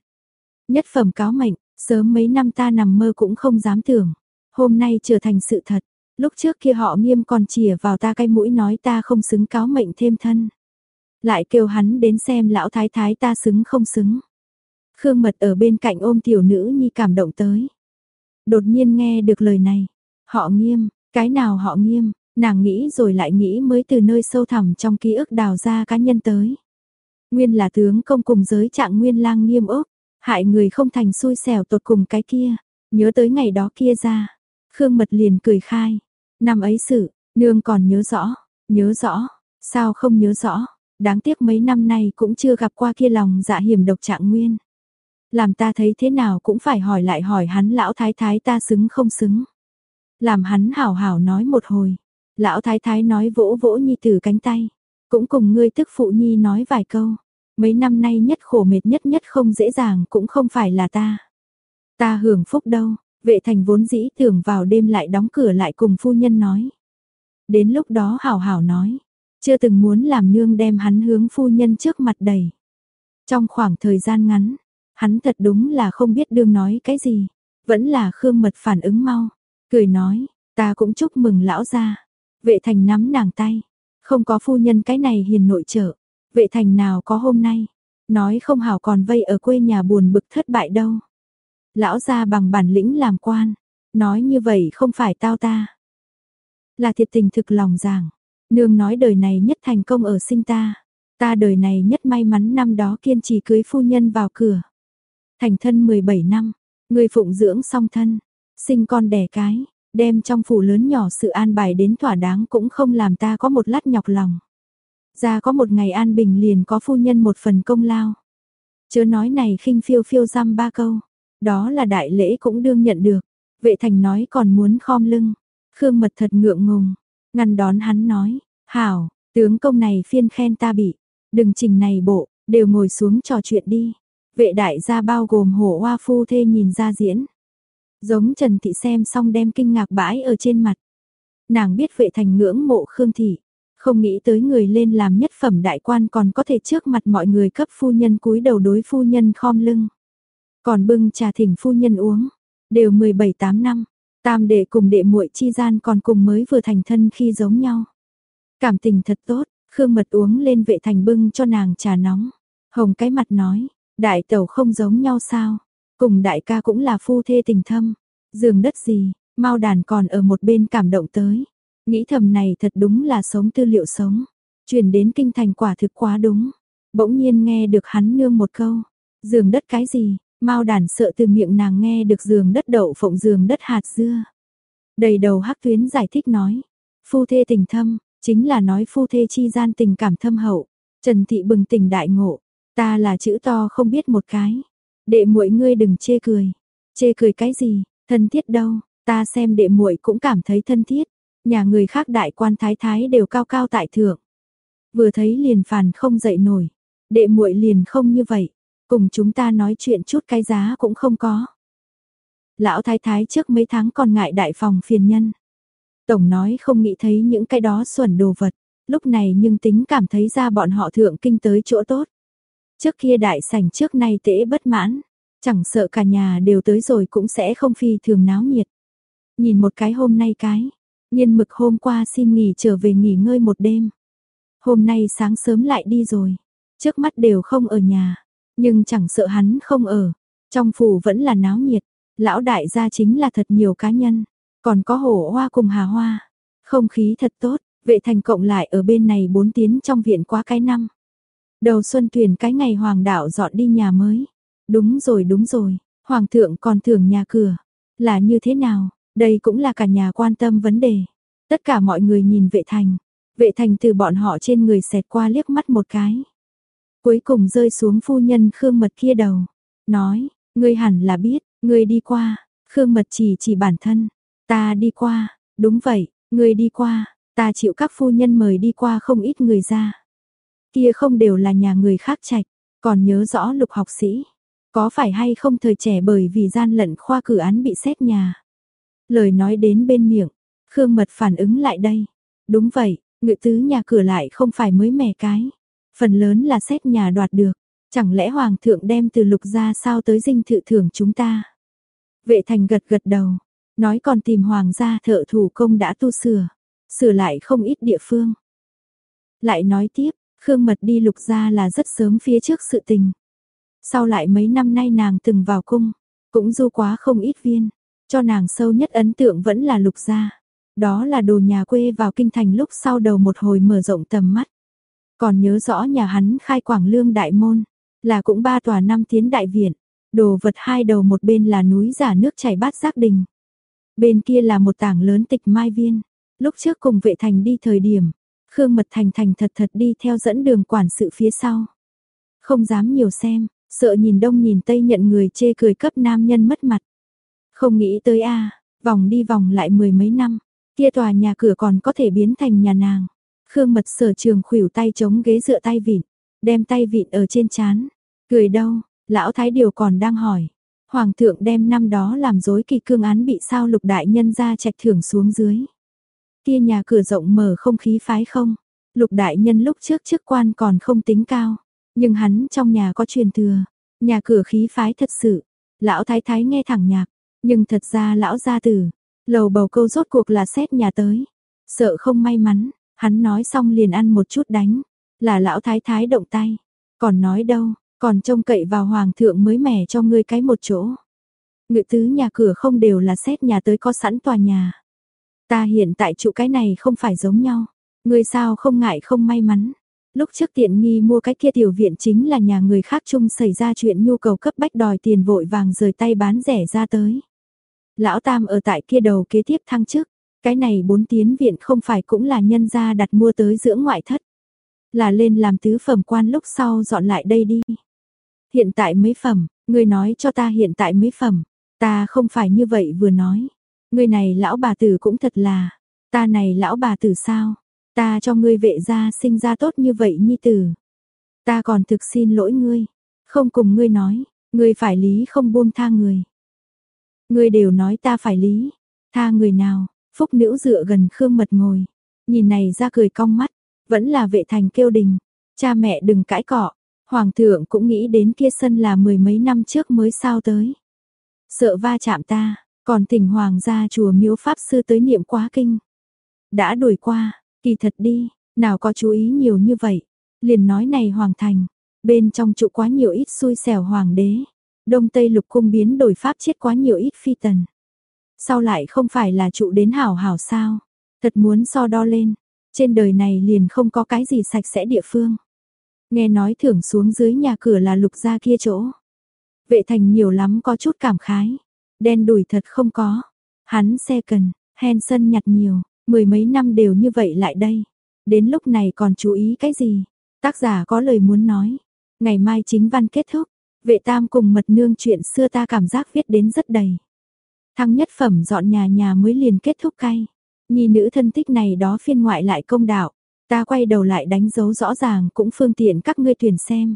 Nhất phẩm cáo mệnh, sớm mấy năm ta nằm mơ cũng không dám tưởng. Hôm nay trở thành sự thật. Lúc trước kia họ nghiêm còn chìa vào ta cái mũi nói ta không xứng cáo mệnh thêm thân. Lại kêu hắn đến xem lão thái thái ta xứng không xứng. Khương Mật ở bên cạnh ôm tiểu nữ nhi cảm động tới. Đột nhiên nghe được lời này, họ nghiêm, cái nào họ nghiêm, nàng nghĩ rồi lại nghĩ mới từ nơi sâu thẳm trong ký ức đào ra cá nhân tới. Nguyên là tướng công cùng giới trạng nguyên lang nghiêm ốc, hại người không thành xui xẻo tột cùng cái kia, nhớ tới ngày đó kia ra. Khương Mật liền cười khai, năm ấy sự, nương còn nhớ rõ, nhớ rõ, sao không nhớ rõ, đáng tiếc mấy năm nay cũng chưa gặp qua kia lòng dạ hiểm độc trạng nguyên. Làm ta thấy thế nào cũng phải hỏi lại hỏi hắn lão thái thái ta xứng không xứng. Làm hắn hảo hảo nói một hồi. Lão thái thái nói vỗ vỗ nhi tử cánh tay. Cũng cùng ngươi tức phụ nhi nói vài câu. Mấy năm nay nhất khổ mệt nhất nhất không dễ dàng cũng không phải là ta. Ta hưởng phúc đâu, vệ thành vốn dĩ tưởng vào đêm lại đóng cửa lại cùng phu nhân nói. Đến lúc đó hảo hảo nói, chưa từng muốn làm nương đem hắn hướng phu nhân trước mặt đầy. Trong khoảng thời gian ngắn, Hắn thật đúng là không biết đương nói cái gì, vẫn là Khương Mật phản ứng mau, cười nói, ta cũng chúc mừng lão gia. Vệ thành nắm nàng tay, không có phu nhân cái này hiền nội trợ, vệ thành nào có hôm nay, nói không hảo còn vây ở quê nhà buồn bực thất bại đâu. Lão gia bằng bản lĩnh làm quan, nói như vậy không phải tao ta. Là thiệt tình thực lòng giảng, nương nói đời này nhất thành công ở sinh ta, ta đời này nhất may mắn năm đó kiên trì cưới phu nhân vào cửa. Thành thân 17 năm, người phụng dưỡng song thân, sinh con đẻ cái, đem trong phủ lớn nhỏ sự an bài đến thỏa đáng cũng không làm ta có một lát nhọc lòng. Ra có một ngày an bình liền có phu nhân một phần công lao. Chớ nói này khinh phiêu phiêu giam ba câu, đó là đại lễ cũng đương nhận được. Vệ thành nói còn muốn khom lưng, Khương mật thật ngượng ngùng, ngăn đón hắn nói, hảo, tướng công này phiên khen ta bị, đừng trình này bộ, đều ngồi xuống trò chuyện đi. Vệ đại gia bao gồm hổ hoa phu thê nhìn ra diễn. Giống Trần Thị xem xong đem kinh ngạc bãi ở trên mặt. Nàng biết vệ thành ngưỡng mộ Khương Thị. Không nghĩ tới người lên làm nhất phẩm đại quan còn có thể trước mặt mọi người cấp phu nhân cúi đầu đối phu nhân khom lưng. Còn bưng trà thỉnh phu nhân uống. Đều 17-8 năm. Tam đệ cùng đệ muội chi gian còn cùng mới vừa thành thân khi giống nhau. Cảm tình thật tốt, Khương Mật uống lên vệ thành bưng cho nàng trà nóng. Hồng cái mặt nói, Đại tẩu không giống nhau sao? Cùng đại ca cũng là phu thê tình thâm. Giường đất gì, mau đàn còn ở một bên cảm động tới. Nghĩ thầm này thật đúng là sống tư liệu sống. Chuyển đến kinh thành quả thực quá đúng. Bỗng nhiên nghe được hắn nương một câu. Giường đất cái gì? Mau đàn sợ từ miệng nàng nghe được giường đất đậu phộng giường đất hạt dưa. Đầy đầu hắc tuyến giải thích nói. Phu thê tình thâm, chính là nói phu thê chi gian tình cảm thâm hậu. Trần Thị bừng tỉnh đại ngộ, Ta là chữ to không biết một cái. Đệ muội ngươi đừng chê cười. Chê cười cái gì, thân thiết đâu, ta xem đệ muội cũng cảm thấy thân thiết. Nhà người khác đại quan thái thái đều cao cao tại thượng. vừa thấy liền phàn không dậy nổi. Đệ muội liền không như vậy, cùng chúng ta nói chuyện chút cái giá cũng không có. Lão thái thái trước mấy tháng còn ngại đại phòng phiền nhân. Tổng nói không nghĩ thấy những cái đó xuẩn đồ vật, lúc này nhưng tính cảm thấy ra bọn họ thượng kinh tới chỗ tốt. Trước kia đại sảnh trước nay tễ bất mãn, chẳng sợ cả nhà đều tới rồi cũng sẽ không phi thường náo nhiệt. Nhìn một cái hôm nay cái, nhiên mực hôm qua xin nghỉ trở về nghỉ ngơi một đêm. Hôm nay sáng sớm lại đi rồi, trước mắt đều không ở nhà, nhưng chẳng sợ hắn không ở, trong phủ vẫn là náo nhiệt, lão đại gia chính là thật nhiều cá nhân, còn có hổ hoa cùng hà hoa, không khí thật tốt, vệ thành cộng lại ở bên này bốn tiếng trong viện quá cái năm. Đầu xuân tuyển cái ngày hoàng đạo dọn đi nhà mới. Đúng rồi đúng rồi, hoàng thượng còn thưởng nhà cửa. Là như thế nào, đây cũng là cả nhà quan tâm vấn đề. Tất cả mọi người nhìn vệ thành. Vệ thành từ bọn họ trên người xẹt qua liếc mắt một cái. Cuối cùng rơi xuống phu nhân Khương Mật kia đầu. Nói, ngươi hẳn là biết, ngươi đi qua. Khương Mật chỉ chỉ bản thân. Ta đi qua, đúng vậy, ngươi đi qua. Ta chịu các phu nhân mời đi qua không ít người ra. Kia không đều là nhà người khác trạch, còn nhớ rõ lục học sĩ. Có phải hay không thời trẻ bởi vì gian lận khoa cử án bị xét nhà. Lời nói đến bên miệng, Khương Mật phản ứng lại đây. Đúng vậy, ngự tứ nhà cửa lại không phải mới mẻ cái. Phần lớn là xét nhà đoạt được. Chẳng lẽ Hoàng thượng đem từ lục ra sao tới dinh thự thưởng chúng ta? Vệ thành gật gật đầu, nói còn tìm Hoàng gia thợ thủ công đã tu sửa, sửa lại không ít địa phương. Lại nói tiếp, Khương Mật đi lục gia là rất sớm phía trước sự tình. Sau lại mấy năm nay nàng từng vào cung, cũng du quá không ít viên, cho nàng sâu nhất ấn tượng vẫn là lục gia. Đó là đồ nhà quê vào kinh thành lúc sau đầu một hồi mở rộng tầm mắt. Còn nhớ rõ nhà hắn khai quảng lương đại môn, là cũng ba tòa năm tiến đại viện, đồ vật hai đầu một bên là núi giả nước chảy bát giác đình. Bên kia là một tảng lớn tịch mai viên, lúc trước cùng vệ thành đi thời điểm, Khương Mật Thành thành thật thật đi theo dẫn đường quản sự phía sau. Không dám nhiều xem, sợ nhìn đông nhìn tây nhận người chê cười cấp nam nhân mất mặt. Không nghĩ tới a vòng đi vòng lại mười mấy năm, kia tòa nhà cửa còn có thể biến thành nhà nàng. Khương Mật sở trường khuỷu tay chống ghế dựa tay vịn, đem tay vịn ở trên chán. Cười đâu, lão thái điều còn đang hỏi. Hoàng thượng đem năm đó làm dối kỳ cương án bị sao lục đại nhân ra trạch thưởng xuống dưới. Kia nhà cửa rộng mở không khí phái không? Lục đại nhân lúc trước chức quan còn không tính cao, nhưng hắn trong nhà có truyền thừa, nhà cửa khí phái thật sự. Lão thái thái nghe thẳng nhạc, nhưng thật ra lão gia tử, lầu bầu câu rốt cuộc là xét nhà tới. Sợ không may mắn, hắn nói xong liền ăn một chút đánh, là lão thái thái động tay. Còn nói đâu, còn trông cậy vào hoàng thượng mới mẻ cho ngươi cái một chỗ. Ngự tứ nhà cửa không đều là xét nhà tới có sẵn tòa nhà. Ta hiện tại trụ cái này không phải giống nhau. Ngươi sao không ngại không may mắn. Lúc trước tiện nghi mua cái kia tiểu viện chính là nhà người khác chung xảy ra chuyện nhu cầu cấp bách đòi tiền vội vàng rời tay bán rẻ ra tới. Lão Tam ở tại kia đầu kế tiếp thăng chức. Cái này bốn tiến viện không phải cũng là nhân gia đặt mua tới dưỡng ngoại thất. Là lên làm tứ phẩm quan lúc sau dọn lại đây đi. Hiện tại mấy phẩm, ngươi nói cho ta hiện tại mấy phẩm. Ta không phải như vậy vừa nói. Ngươi này lão bà tử cũng thật là, ta này lão bà tử sao? Ta cho ngươi vệ gia sinh ra tốt như vậy nhi tử. Ta còn thực xin lỗi ngươi, không cùng ngươi nói, ngươi phải lý không buông tha người. Ngươi đều nói ta phải lý, tha người nào? Phúc nữ dựa gần Khương Mật ngồi, nhìn này ra cười cong mắt, vẫn là vệ thành kêu đình, cha mẹ đừng cãi cọ. Hoàng thượng cũng nghĩ đến kia sân là mười mấy năm trước mới sao tới. Sợ va chạm ta, còn thỉnh hoàng gia chùa miếu pháp sư tới niệm quá kinh. Đã đổi qua, kỳ thật đi, nào có chú ý nhiều như vậy. Liền nói này hoàng thành, bên trong trụ quá nhiều ít xui xẻo hoàng đế. Đông Tây lục cung biến đổi pháp chết quá nhiều ít phi tần. Sao lại không phải là trụ đến hảo hảo sao? Thật muốn so đo lên, trên đời này liền không có cái gì sạch sẽ địa phương. Nghe nói thưởng xuống dưới nhà cửa là lục gia kia chỗ. Vệ thành nhiều lắm có chút cảm khái. Đen đùi thật không có. Hắn xe cần, hen sân nhặt nhiều, mười mấy năm đều như vậy lại đây. Đến lúc này còn chú ý cái gì? Tác giả có lời muốn nói. Ngày mai chính văn kết thúc. Vệ tam cùng mật nương chuyện xưa ta cảm giác viết đến rất đầy. Thăng nhất phẩm dọn nhà nhà mới liền kết thúc cay. Nhi nữ thân tích này đó phiên ngoại lại công đạo. Ta quay đầu lại đánh dấu rõ ràng cũng phương tiện các ngươi tuyển xem.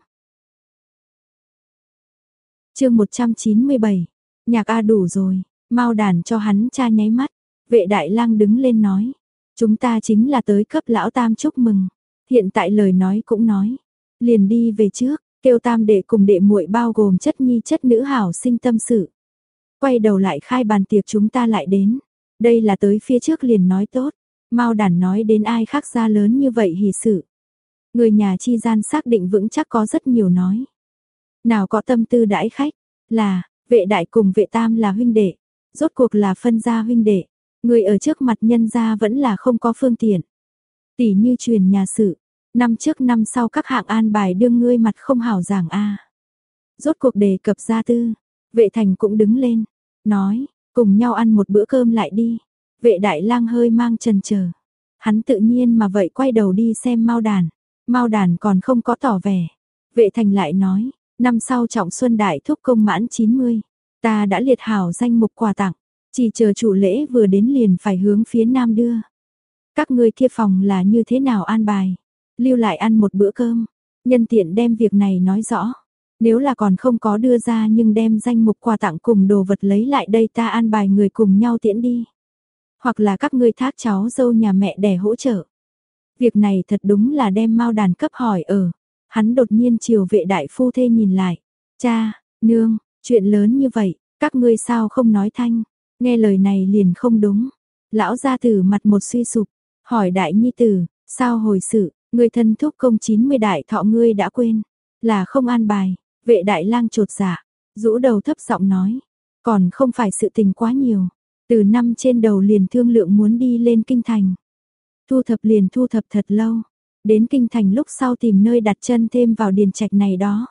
chương 197, nhạc A đủ rồi, mau đàn cho hắn cha nháy mắt. Vệ đại lang đứng lên nói, chúng ta chính là tới cấp lão tam chúc mừng. Hiện tại lời nói cũng nói, liền đi về trước, kêu tam đệ cùng đệ muội bao gồm chất nhi chất nữ hảo sinh tâm sự. Quay đầu lại khai bàn tiệc chúng ta lại đến. Đây là tới phía trước liền nói tốt. mau đàn nói đến ai khác ra lớn như vậy hỉ sự. Người nhà chi gian xác định vững chắc có rất nhiều nói. Nào có tâm tư đãi khách, là, vệ đại cùng vệ tam là huynh đệ. Rốt cuộc là phân gia huynh đệ. Người ở trước mặt nhân gia vẫn là không có phương tiện. Tỷ như truyền nhà sự, năm trước năm sau các hạng an bài đương ngươi mặt không hảo giảng a. Rốt cuộc đề cập gia tư, vệ thành cũng đứng lên, nói, cùng nhau ăn một bữa cơm lại đi. Vệ đại lang hơi mang trần chờ Hắn tự nhiên mà vậy quay đầu đi xem mau đàn. mau đàn còn không có tỏ vẻ. Vệ thành lại nói, năm sau trọng xuân đại thúc công mãn 90. Ta đã liệt hảo danh mục quà tặng. Chỉ chờ chủ lễ vừa đến liền phải hướng phía nam đưa. Các ngươi kia phòng là như thế nào an bài? Lưu lại ăn một bữa cơm. Nhân tiện đem việc này nói rõ. Nếu là còn không có đưa ra nhưng đem danh mục quà tặng cùng đồ vật lấy lại đây ta an bài người cùng nhau tiễn đi. Hoặc là các ngươi thác cháu dâu nhà mẹ để hỗ trợ. Việc này thật đúng là đem mau đàn cấp hỏi ở. Hắn đột nhiên chiều vệ đại phu thê nhìn lại. Cha, nương, chuyện lớn như vậy, các ngươi sao không nói thanh. Nghe lời này liền không đúng. Lão gia tử mặt một suy sụp, hỏi đại nhi tử, sao hồi sự, người thân thúc công 90 đại thọ ngươi đã quên, là không an bài. Vệ đại lang trột giả rũ đầu thấp giọng nói, còn không phải sự tình quá nhiều. Từ năm trên đầu liền thương lượng muốn đi lên kinh thành. Thu thập liền thu thập thật lâu. Đến kinh thành lúc sau tìm nơi đặt chân thêm vào điền trạch này đó.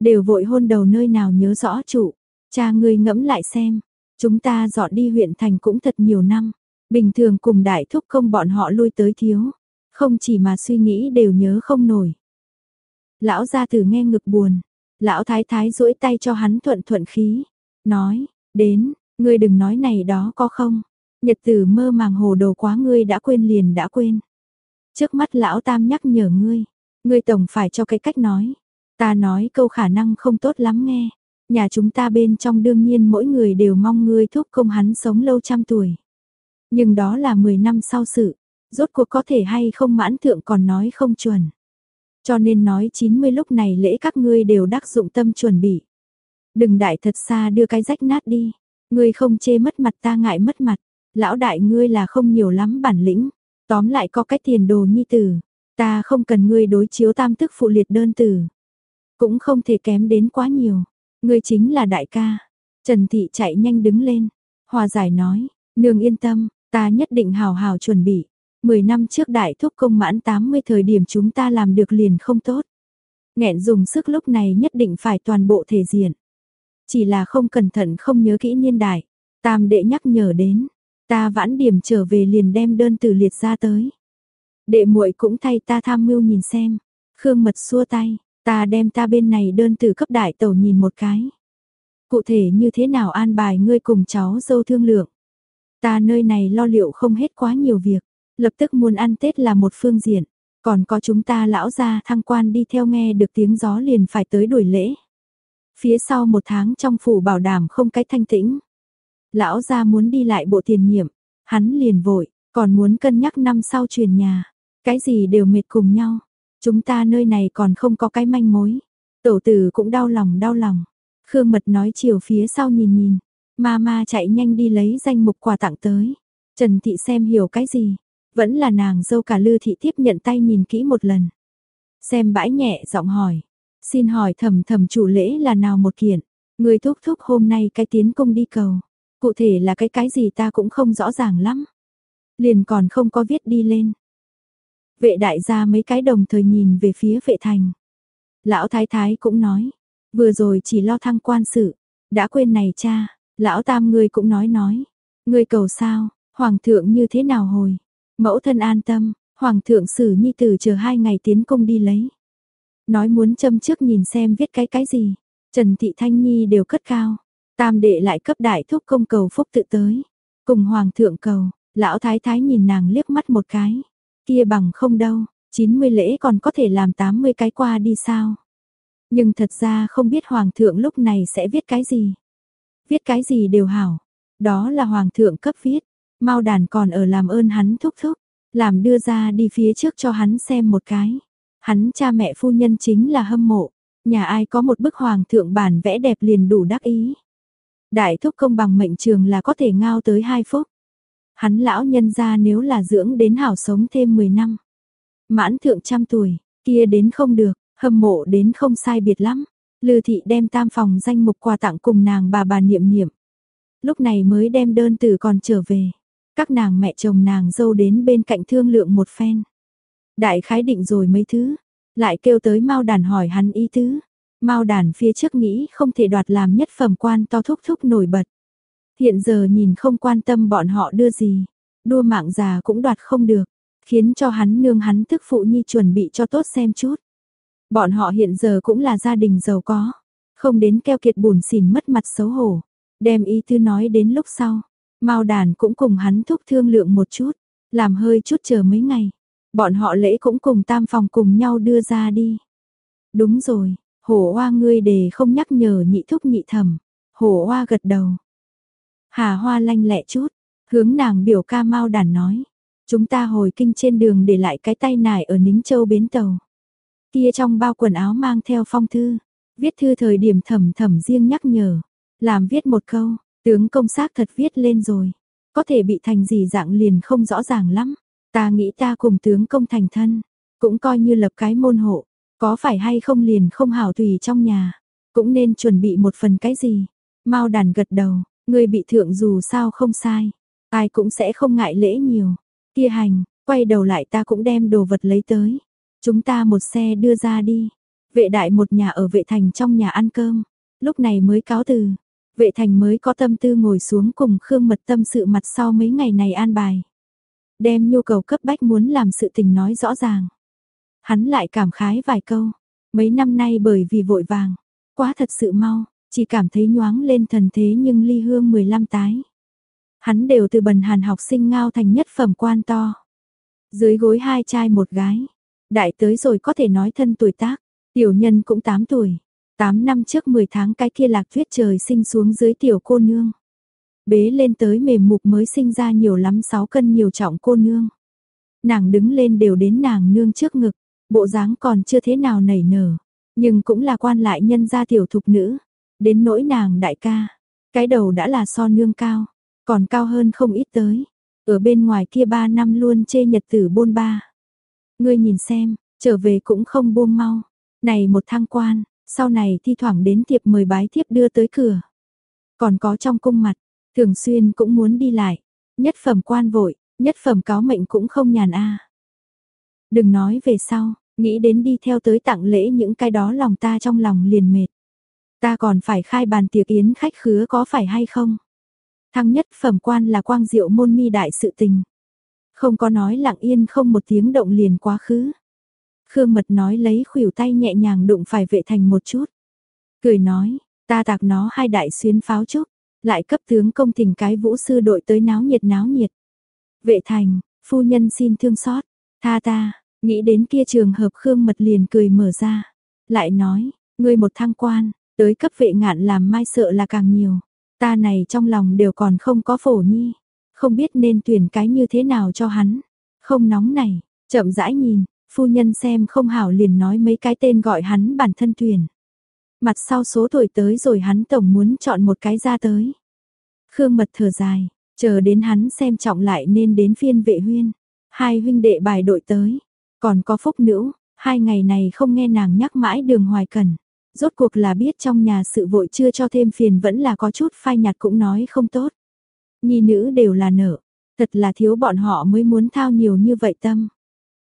Đều vội hôn đầu nơi nào nhớ rõ chủ. Cha ngươi ngẫm lại xem. Chúng ta dọn đi huyện thành cũng thật nhiều năm. Bình thường cùng đại thúc không bọn họ lui tới thiếu. Không chỉ mà suy nghĩ đều nhớ không nổi. Lão gia tử nghe ngực buồn. Lão thái thái duỗi tay cho hắn thuận thuận khí. Nói, đến, ngươi đừng nói này đó có không. Nhật tử mơ màng hồ đồ quá ngươi đã quên liền đã quên. Trước mắt lão tam nhắc nhở ngươi. Ngươi tổng phải cho cái cách nói. Ta nói câu khả năng không tốt lắm nghe. Nhà chúng ta bên trong đương nhiên mỗi người đều mong ngươi thúc công hắn sống lâu trăm tuổi. Nhưng đó là 10 năm sau sự. Rốt cuộc có thể hay không mãn thượng còn nói không chuẩn. Cho nên nói 90 lúc này lễ các ngươi đều đắc dụng tâm chuẩn bị. Đừng đại thật xa đưa cái rách nát đi. Ngươi không chê mất mặt ta ngại mất mặt. Lão đại ngươi là không nhiều lắm bản lĩnh. Tóm lại có cái tiền đồ nhi tử. Ta không cần ngươi đối chiếu tam tức phụ liệt đơn tử. Cũng không thể kém đến quá nhiều. Ngươi chính là đại ca. Trần Thị chạy nhanh đứng lên. Hòa giải nói, nương yên tâm, ta nhất định hào hào chuẩn bị. 10 năm trước đại thúc công mãn 80 thời điểm chúng ta làm được liền không tốt. Nghẹn dùng sức lúc này nhất định phải toàn bộ thể diện. Chỉ là không cẩn thận không nhớ kỹ niên đại. Tam đệ nhắc nhở đến, ta vãn điểm trở về liền đem đơn từ liệt ra tới. Đệ muội cũng thay ta tham mưu nhìn xem. Khương mật xua tay, ta đem ta bên này đơn từ cấp đại tẩu nhìn một cái. Cụ thể như thế nào an bài ngươi cùng cháu dâu thương lượng. Ta nơi này lo liệu không hết quá nhiều việc. Lập tức muốn ăn Tết là một phương diện, còn có chúng ta lão gia thăng quan đi theo nghe được tiếng gió liền phải tới đuổi lễ. Phía sau một tháng trong phủ bảo đảm không cái thanh tĩnh. Lão gia muốn đi lại bộ tiền nhiệm, hắn liền vội, còn muốn cân nhắc năm sau truyền nhà. Cái gì đều mệt cùng nhau. Chúng ta nơi này còn không có cái manh mối. Tổ tử cũng đau lòng đau lòng. Khương Mật nói chiều phía sau nhìn nhìn. Mama chạy nhanh đi lấy danh mục quà tặng tới. Trần Thị xem hiểu cái gì. Vẫn là nàng dâu cả lư thị tiếp nhận tay nhìn kỹ một lần. Xem bãi nhẹ giọng hỏi. Xin hỏi thầm thầm chủ lễ là nào một kiện. Người thúc thúc hôm nay cái tiến công đi cầu. Cụ thể là cái cái gì ta cũng không rõ ràng lắm. Liền còn không có viết đi lên. Vệ đại gia mấy cái đồng thời nhìn về phía vệ thành. Lão thái thái cũng nói. Vừa rồi chỉ lo thăng quan sự. Đã quên này cha. Lão tam người cũng nói nói. ngươi cầu sao, hoàng thượng như thế nào hồi. Mẫu thân an tâm, hoàng thượng xử nhi tử chờ hai ngày tiến công đi lấy. Nói muốn châm trước nhìn xem viết cái cái gì. Trần Thị Thanh Nhi đều cất cao. Tam đệ lại cấp đại thúc công cầu phúc tự tới. Cùng hoàng thượng cầu, lão thái thái nhìn nàng liếc mắt một cái. kia bằng không đâu, 90 lễ còn có thể làm 80 cái qua đi sao. Nhưng thật ra không biết Hoàng thượng lúc này sẽ viết cái gì. Viết cái gì đều hảo, đó là Hoàng thượng cấp viết, mau đàn còn ở làm ơn hắn thúc thúc, làm đưa ra đi phía trước cho hắn xem một cái. Hắn cha mẹ phu nhân chính là hâm mộ, nhà ai có một bức Hoàng thượng bản vẽ đẹp liền đủ đắc ý. Đại thúc công bằng mệnh trường là có thể ngao tới hai phút. Hắn lão nhân ra nếu là dưỡng đến hảo sống thêm 10 năm. Mãn thượng trăm tuổi, kia đến không được, hâm mộ đến không sai biệt lắm. Lư thị đem tam phòng danh mục quà tặng cùng nàng bà bà niệm niệm. Lúc này mới đem đơn từ còn trở về. Các nàng mẹ chồng nàng dâu đến bên cạnh thương lượng một phen. Đại khái định rồi mấy thứ, lại kêu tới mau đàn hỏi hắn ý tứ. Mao đàn phía trước nghĩ không thể đoạt làm nhất phẩm quan to thúc thúc nổi bật. Hiện giờ nhìn không quan tâm bọn họ đưa gì, đua mạng già cũng đoạt không được, khiến cho hắn nương hắn thức phụ nhi chuẩn bị cho tốt xem chút. Bọn họ hiện giờ cũng là gia đình giàu có, không đến keo kiệt buồn xỉn mất mặt xấu hổ. Đem ý tư nói đến lúc sau, Mao đàn cũng cùng hắn thúc thương lượng một chút, làm hơi chút chờ mấy ngày. Bọn họ lễ cũng cùng tam phòng cùng nhau đưa ra đi. Đúng rồi, hổ hoa ngươi đề không nhắc nhở nhị thúc nhị thầm. Hổ hoa gật đầu. Hà hoa lanh lẹ chút, hướng nàng biểu ca mau đàn nói. Chúng ta hồi kinh trên đường để lại cái tay nải ở Nính Châu bến tàu. Kia trong bao quần áo mang theo phong thư, viết thư thời điểm thầm thầm riêng nhắc nhở. Làm viết một câu, tướng công xác thật viết lên rồi. Có thể bị thành gì dạng liền không rõ ràng lắm. Ta nghĩ ta cùng tướng công thành thân, cũng coi như lập cái môn hộ. Có phải hay không liền không hảo tùy trong nhà, cũng nên chuẩn bị một phần cái gì. Mao đàn gật đầu, người bị thượng dù sao không sai, ai cũng sẽ không ngại lễ nhiều. Kia hành, quay đầu lại ta cũng đem đồ vật lấy tới. Chúng ta một xe đưa ra đi. Vệ đại một nhà ở vệ thành trong nhà ăn cơm, lúc này mới cáo từ. Vệ thành mới có tâm tư ngồi xuống cùng Khương Mật tâm sự mặt sau mấy ngày này an bài. Đem nhu cầu cấp bách muốn làm sự tình nói rõ ràng. Hắn lại cảm khái vài câu, mấy năm nay bởi vì vội vàng, quá thật sự mau, chỉ cảm thấy nhoáng lên thần thế nhưng ly hương 15 tái. Hắn đều từ bần hàn học sinh ngao thành nhất phẩm quan to. Dưới gối hai trai một gái, đại tới rồi có thể nói thân tuổi tác, tiểu nhân cũng 8 tuổi. 8 năm trước 10 tháng cái kia lạc thuyết trời sinh xuống dưới tiểu cô nương. Bế lên tới mềm mục mới sinh ra nhiều lắm 6 cân nhiều trọng cô nương. Nàng đứng lên đều đến nàng nương trước ngực, bộ dáng còn chưa thế nào nảy nở, nhưng cũng là quan lại nhân gia tiểu thục nữ, đến nỗi nàng đại ca, cái đầu đã là so nương cao, còn cao hơn không ít tới, ở bên ngoài kia ba năm luôn chê nhật tử bôn ba. Ngươi nhìn xem, trở về cũng không buông mau, này một thang quan, sau này thi thoảng đến tiệp mời bái thiếp đưa tới cửa. Còn có trong cung mặt, thường xuyên cũng muốn đi lại, nhất phẩm quan vội, nhất phẩm cáo mệnh cũng không nhàn a. Đừng nói về sau, nghĩ đến đi theo tới tặng lễ những cái đó lòng ta trong lòng liền mệt. Ta còn phải khai bàn tiệc yến khách khứa có phải hay không? Thăng nhất phẩm quan là quang diệu môn mi đại sự tình. Không có nói lặng yên không một tiếng động liền quá khứ. Khương mật nói lấy khuỷu tay nhẹ nhàng đụng phải vệ thành một chút. Cười nói, ta tạc nó hai đại xuyến pháo trúc, lại cấp tướng công thỉnh cái vũ sư đội tới náo nhiệt náo nhiệt. Vệ thành, phu nhân xin thương xót, tha ta, nghĩ đến kia trường hợp Khương mật liền cười mở ra. Lại nói, ngươi một thăng quan, tới cấp vệ ngạn làm mai sợ là càng nhiều. Ta này trong lòng đều còn không có phổ nhi, không biết nên tuyển cái như thế nào cho hắn. Không nóng này, chậm rãi nhìn, phu nhân xem không hảo liền nói mấy cái tên gọi hắn bản thân tuyển. Mặt sau số tuổi tới rồi hắn tổng muốn chọn một cái ra tới. Khương mật thở dài, chờ đến hắn xem trọng lại nên đến phiên vệ huyên. Hai huynh đệ bài đội tới, còn có phúc nữ, hai ngày này không nghe nàng nhắc mãi đường hoài cần. Rốt cuộc là biết trong nhà sự vội chưa cho thêm phiền vẫn là có chút phai nhạt cũng nói không tốt. Nhi nữ đều là nở thật là thiếu bọn họ mới muốn thao nhiều như vậy tâm.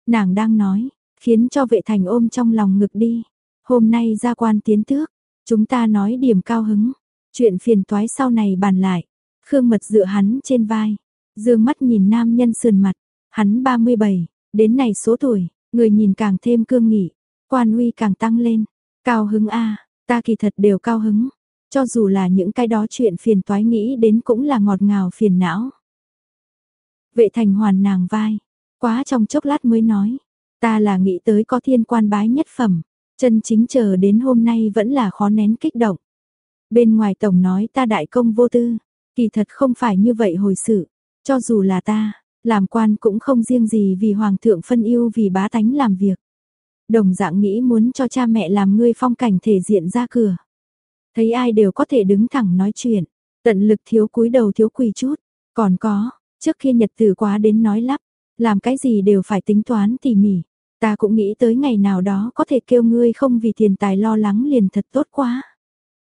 Nàng đang nói, khiến cho vệ thành ôm trong lòng ngực đi. Hôm nay ra quan tiến tước, chúng ta nói điểm cao hứng. Chuyện phiền toái sau này bàn lại. Khương mật dựa hắn trên vai. Dương mắt nhìn nam nhân sườn mặt. Hắn 37, đến này số tuổi, người nhìn càng thêm cương nghị. Quan uy càng tăng lên. Cao hứng a ta kỳ thật đều cao hứng. Cho dù là những cái đó chuyện phiền toái nghĩ đến cũng là ngọt ngào phiền não. Vệ thành hoàn nàng vai, Quá trong chốc lát mới nói, ta là nghĩ tới có thiên quan bái nhất phẩm, chân chính chờ đến hôm nay vẫn là khó nén kích động. Bên ngoài tổng nói ta đại công vô tư, kỳ thật không phải như vậy hồi sự, cho dù là ta, làm quan cũng không riêng gì vì hoàng thượng phân yêu vì bá tánh làm việc. Đồng dạng nghĩ muốn cho cha mẹ làm ngươi phong cảnh thể diện ra cửa. Thấy ai đều có thể đứng thẳng nói chuyện, tận lực thiếu cúi đầu thiếu quỳ chút, còn có, trước khi nhật tử quá đến nói lắp, làm cái gì đều phải tính toán tỉ mỉ. Ta cũng nghĩ tới ngày nào đó có thể kêu ngươi không vì tiền tài lo lắng liền thật tốt quá.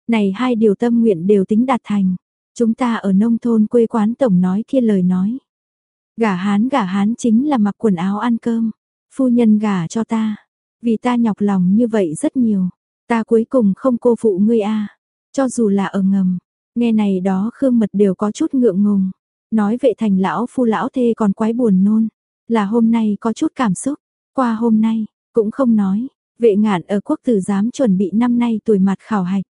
Này hai điều tâm nguyện đều tính đạt thành. Chúng ta ở nông thôn quê quán tổng nói kia lời nói. Gả hán gả hán chính là mặc quần áo ăn cơm. Phu nhân gả cho ta. Vì ta nhọc lòng như vậy rất nhiều. Ta cuối cùng không cô phụ ngươi a Cho dù là ở ngầm. Nghe này đó Khương Mật đều có chút ngượng ngùng. Nói vệ thành lão phu lão thê còn quái buồn nôn. Là hôm nay có chút cảm xúc. Qua hôm nay, cũng không nói. Vệ ngạn ở quốc tử giám chuẩn bị năm nay tuổi mặt khảo hạch.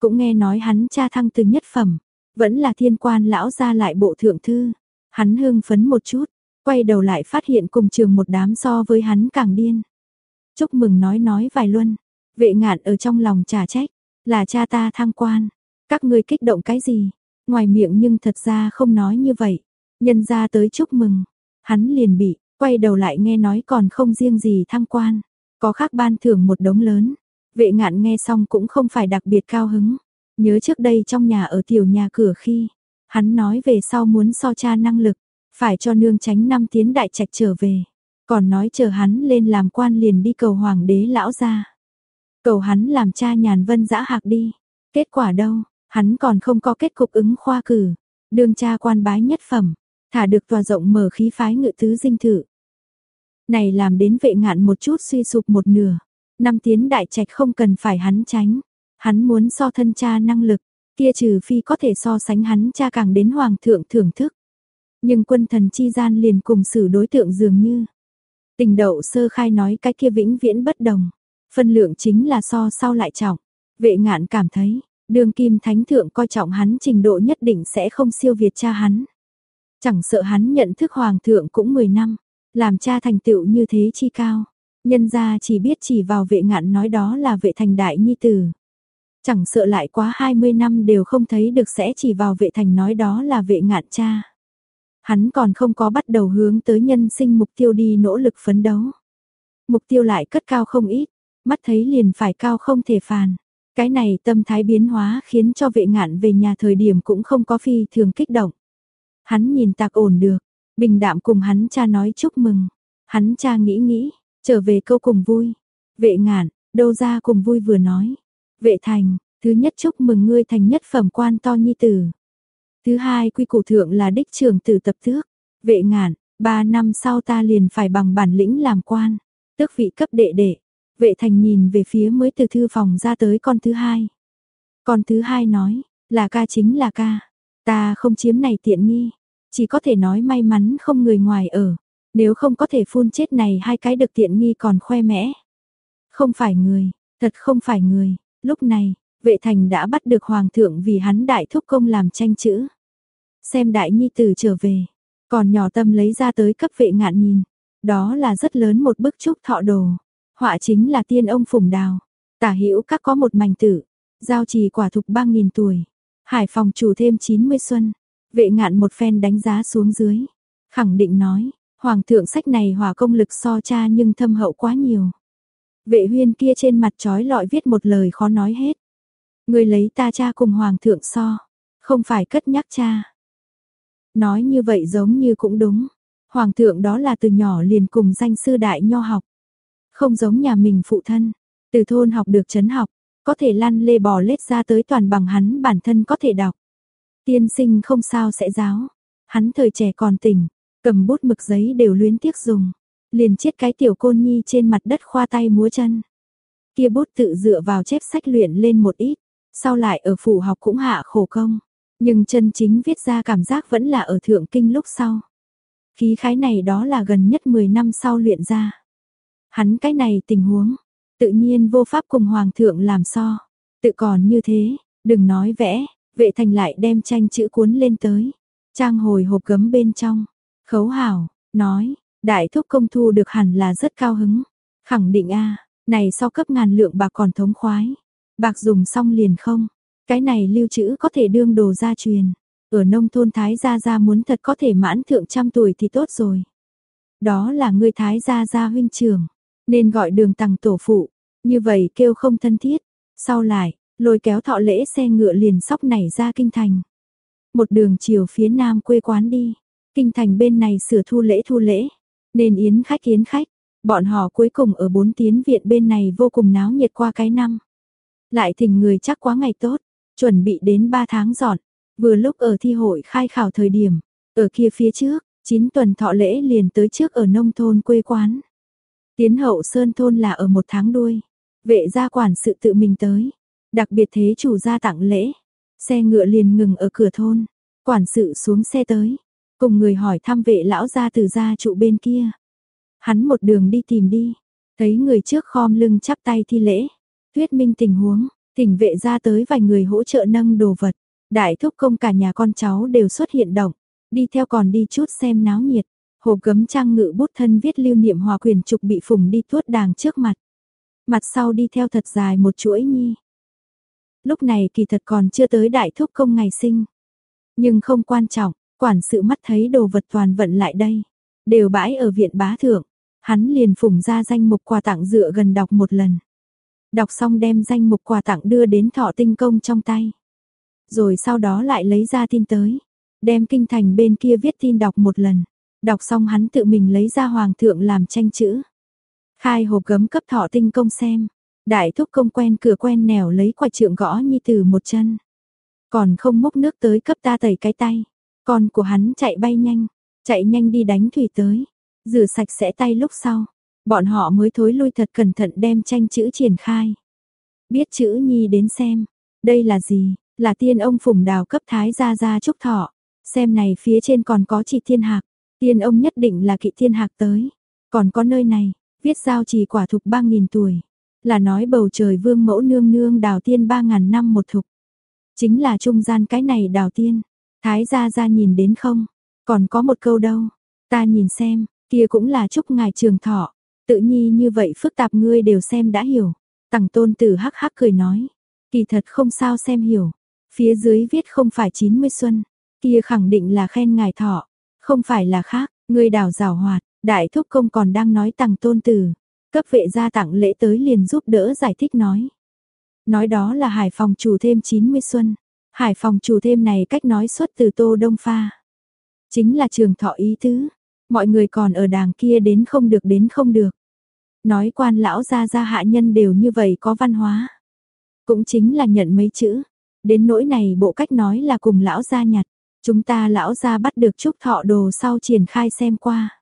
Cũng nghe nói hắn cha thăng từ nhất phẩm. Vẫn là thiên quan lão ra lại bộ thượng thư. Hắn hưng phấn một chút. Quay đầu lại phát hiện cùng trường một đám so với hắn càng điên. Chúc mừng nói nói vài luân. Vệ ngạn ở trong lòng trả trách. Là cha ta thăng quan. Các ngươi kích động cái gì? Ngoài miệng nhưng thật ra không nói như vậy. Nhân ra tới chúc mừng. Hắn liền bị, quay đầu lại nghe nói còn không riêng gì thăng quan. Có khác ban thưởng một đống lớn. Vệ ngạn nghe xong cũng không phải đặc biệt cao hứng. Nhớ trước đây trong nhà ở tiểu nhà cửa khi. Hắn nói về sau muốn so cha năng lực. Phải cho nương tránh năm tiến đại trạch trở về. Còn nói chờ hắn lên làm quan liền đi cầu hoàng đế lão ra. Cầu hắn làm cha nhàn vân dã hạc đi. Kết quả đâu, hắn còn không có kết cục ứng khoa cử. đương cha quan bái nhất phẩm, thả được tòa rộng mở khí phái ngự tứ dinh thự. Này làm đến vệ ngạn một chút suy sụp một nửa. Năm tiến đại trạch không cần phải hắn tránh. Hắn muốn so thân cha năng lực, kia trừ phi có thể so sánh hắn cha càng đến hoàng thượng thưởng thức. Nhưng quân thần chi gian liền cùng xử đối tượng dường như. Tình đậu sơ khai nói cái kia vĩnh viễn bất đồng. Phân lượng chính là so sau lại trọng. Vệ ngạn cảm thấy, đường kim thánh thượng coi trọng hắn trình độ nhất định sẽ không siêu việt cha hắn. Chẳng sợ hắn nhận thức hoàng thượng cũng 10 năm, làm cha thành tựu như thế chi cao. Nhân ra chỉ biết chỉ vào vệ ngạn nói đó là vệ thành đại nhi tử. Chẳng sợ lại quá 20 năm đều không thấy được sẽ chỉ vào vệ thành nói đó là vệ ngạn cha. Hắn còn không có bắt đầu hướng tới nhân sinh mục tiêu đi nỗ lực phấn đấu. Mục tiêu lại cất cao không ít, mắt thấy liền phải cao không thể phàn. Cái này tâm thái biến hóa khiến cho vệ ngạn về nhà thời điểm cũng không có phi thường kích động. Hắn nhìn tạc ổn được, bình đạm cùng hắn cha nói chúc mừng. Hắn cha nghĩ nghĩ, trở về câu cùng vui. Vệ ngạn, đâu ra cùng vui vừa nói. Vệ thành, thứ nhất chúc mừng ngươi thành nhất phẩm quan to nhi tử. Thứ hai quy củ thượng là đích trường tử tập thước. Vệ ngạn, ba năm sau ta liền phải bằng bản lĩnh làm quan. Tước vị cấp đệ đệ. Vệ thành nhìn về phía mới từ thư phòng ra tới con thứ hai. Con thứ hai nói, là ca chính là ca. Ta không chiếm này tiện nghi. Chỉ có thể nói may mắn không người ngoài ở. Nếu không có thể phun chết này hai cái được tiện nghi còn khoe mẽ. Không phải người, thật không phải người. Lúc này, vệ thành đã bắt được hoàng thượng vì hắn đại thúc công làm tranh chữ. Xem đại nhi tử trở về, còn nhỏ tâm lấy ra tới cấp vệ ngạn nhìn. Đó là rất lớn một bức trúc thọ đồ. Họa chính là tiên ông phùng đào. Tả hữu các có một mảnh tử. Giao trì quả thục ba nghìn tuổi. Hải phòng chủ thêm 90 xuân. Vệ ngạn một phen đánh giá xuống dưới. Khẳng định nói, hoàng thượng sách này hòa công lực so cha nhưng thâm hậu quá nhiều. Vệ huyên kia trên mặt trói lọi viết một lời khó nói hết. Người lấy ta cha cùng hoàng thượng so. Không phải cất nhắc cha. Nói như vậy giống như cũng đúng. Hoàng thượng đó là từ nhỏ liền cùng danh sư đại nho học. Không giống nhà mình phụ thân, từ thôn học được chấn học, có thể lăn lê bò lết ra tới toàn bằng hắn bản thân có thể đọc. Tiên sinh không sao sẽ giáo, hắn thời trẻ còn tỉnh, cầm bút mực giấy đều luyến tiếc dùng, liền chiết cái tiểu côn nhi trên mặt đất khoa tay múa chân. Kia bút tự dựa vào chép sách luyện lên một ít, sau lại ở phủ học cũng hạ khổ công, nhưng chân chính viết ra cảm giác vẫn là ở thượng kinh lúc sau. Khí khái này đó là gần nhất 10 năm sau luyện ra. Hắn cái này tình huống, tự nhiên vô pháp cùng hoàng thượng làm so. Tự còn như thế, đừng nói vẽ, vệ thành lại đem tranh chữ cuốn lên tới. Trang hồi hộp gấm bên trong. Khấu hảo, nói, Đại thúc công thu được hẳn là rất cao hứng. Khẳng định a này sau cấp ngàn lượng bạc còn thống khoái. Bạc dùng xong liền không. Cái này lưu trữ có thể đương đồ gia truyền. Ở nông thôn Thái Gia Gia muốn thật có thể mãn thượng trăm tuổi thì tốt rồi. Đó là người Thái Gia Gia huynh trưởng. Nên gọi đường tầng tổ phụ. Như vậy kêu không thân thiết. Sau lại, lôi kéo thọ lễ xe ngựa liền sóc nảy ra kinh thành. Một đường chiều phía nam quê quán đi. Kinh thành bên này sửa thu lễ thu lễ. Nên yến khách yến khách. Bọn họ cuối cùng ở bốn tiến viện bên này vô cùng náo nhiệt qua cái năm. Lại thỉnh người chắc quá ngày tốt, chuẩn bị đến 3 tháng dọn. Vừa lúc ở thi hội khai khảo thời điểm, ở kia phía trước, 9 tuần thọ lễ liền tới trước ở nông thôn quê quán. Tiến hậu sơn thôn là ở một tháng đuôi. Vệ gia quản sự tự mình tới. Đặc biệt thế chủ gia tặng lễ. Xe ngựa liền ngừng ở cửa thôn. Quản sự xuống xe tới. Cùng người hỏi thăm vệ lão gia từ gia trụ bên kia. Hắn một đường đi tìm đi. Thấy người trước khom lưng chắp tay thi lễ. Thuyết minh tình huống. tỉnh vệ ra tới vài người hỗ trợ nâng đồ vật. Đại thúc công cả nhà con cháu đều xuất hiện động. Đi theo còn đi chút xem náo nhiệt. Hộp gấm trang ngự bút thân viết lưu niệm hòa quyền trục bị phùng đi tuốt đàng trước mặt. Mặt sau đi theo thật dài một chuỗi nhi. Lúc này kỳ thật còn chưa tới đại thúc công ngày sinh. Nhưng không quan trọng, quản sự mắt thấy đồ vật toàn vận lại đây. Đều bãi ở viện bá thượng. Hắn liền phủng ra danh mục quà tặng dựa gần đọc một lần. Đọc xong đem danh mục quà tặng đưa đến thọ tinh công trong tay. Rồi sau đó lại lấy ra tin tới. Đem kinh thành bên kia viết tin đọc một lần. Đọc xong hắn tự mình lấy ra hoàng thượng làm tranh chữ. Khai hộp gấm cấp thọ tinh công xem. Đại thúc công quen cửa quen nẻo lấy quả trượng gõ như từ một chân. Còn không múc nước tới cấp ta tẩy cái tay. Con của hắn chạy bay nhanh. Chạy nhanh đi đánh thủy tới. Rửa sạch sẽ tay lúc sau. Bọn họ mới thối lui thật cẩn thận đem tranh chữ triển khai. Biết chữ nhi đến xem. Đây là gì? Là tiên ông phùng đào cấp thái gia gia trúc thọ. Xem này phía trên còn có chỉ thiên hạc. Tiên ông nhất định là kỵ thiên hạc tới. Còn có nơi này, viết giao trì quả thục ba nghìn tuổi. Là nói bầu trời vương mẫu nương nương đào tiên ba ngàn năm một thục. Chính là trung gian cái này đào tiên. Thái gia gia nhìn đến không? Còn có một câu đâu? Ta nhìn xem, kia cũng là chúc ngài trường thọ. Tự nhi như vậy phức tạp ngươi đều xem đã hiểu. Tằng tôn tử hắc hắc cười nói. Kỳ thật không sao xem hiểu. Phía dưới viết không phải 90 xuân. Kia khẳng định là khen ngài thọ. Không phải là khác, ngươi đào rào hoạt. Đại thúc công còn đang nói tằng tôn tử. Cấp vệ gia tặng lễ tới liền giúp đỡ giải thích nói. Nói đó là hải phòng chủ thêm 90 xuân. Hải phòng chủ thêm này cách nói xuất từ tô đông pha. Chính là trường thọ ý tứ. Mọi người còn ở đàng kia đến không được đến không được. Nói quan lão gia gia hạ nhân đều như vậy có văn hóa. Cũng chính là nhận mấy chữ. Đến nỗi này bộ cách nói là cùng lão gia nhặt. Chúng ta lão gia bắt được chúc thọ đồ sau triển khai xem qua.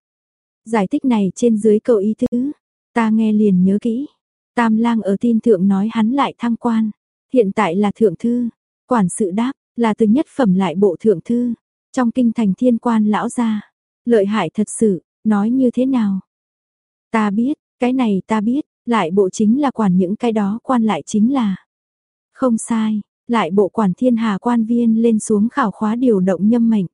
Giải thích này trên dưới cầu ý tứ. Ta nghe liền nhớ kỹ. Tam lang ở tin thượng nói hắn lại thăng quan. Hiện tại là thượng thư. Quản sự đáp là từ nhất phẩm lại bộ thượng thư. Trong kinh thành thiên quan lão gia. Lợi hại thật sự, nói như thế nào? Ta biết, cái này ta biết, lại bộ chính là quản những cái đó quan lại chính là. Không sai, lại bộ quản thiên hà quan viên lên xuống khảo khóa điều động nhâm mệnh.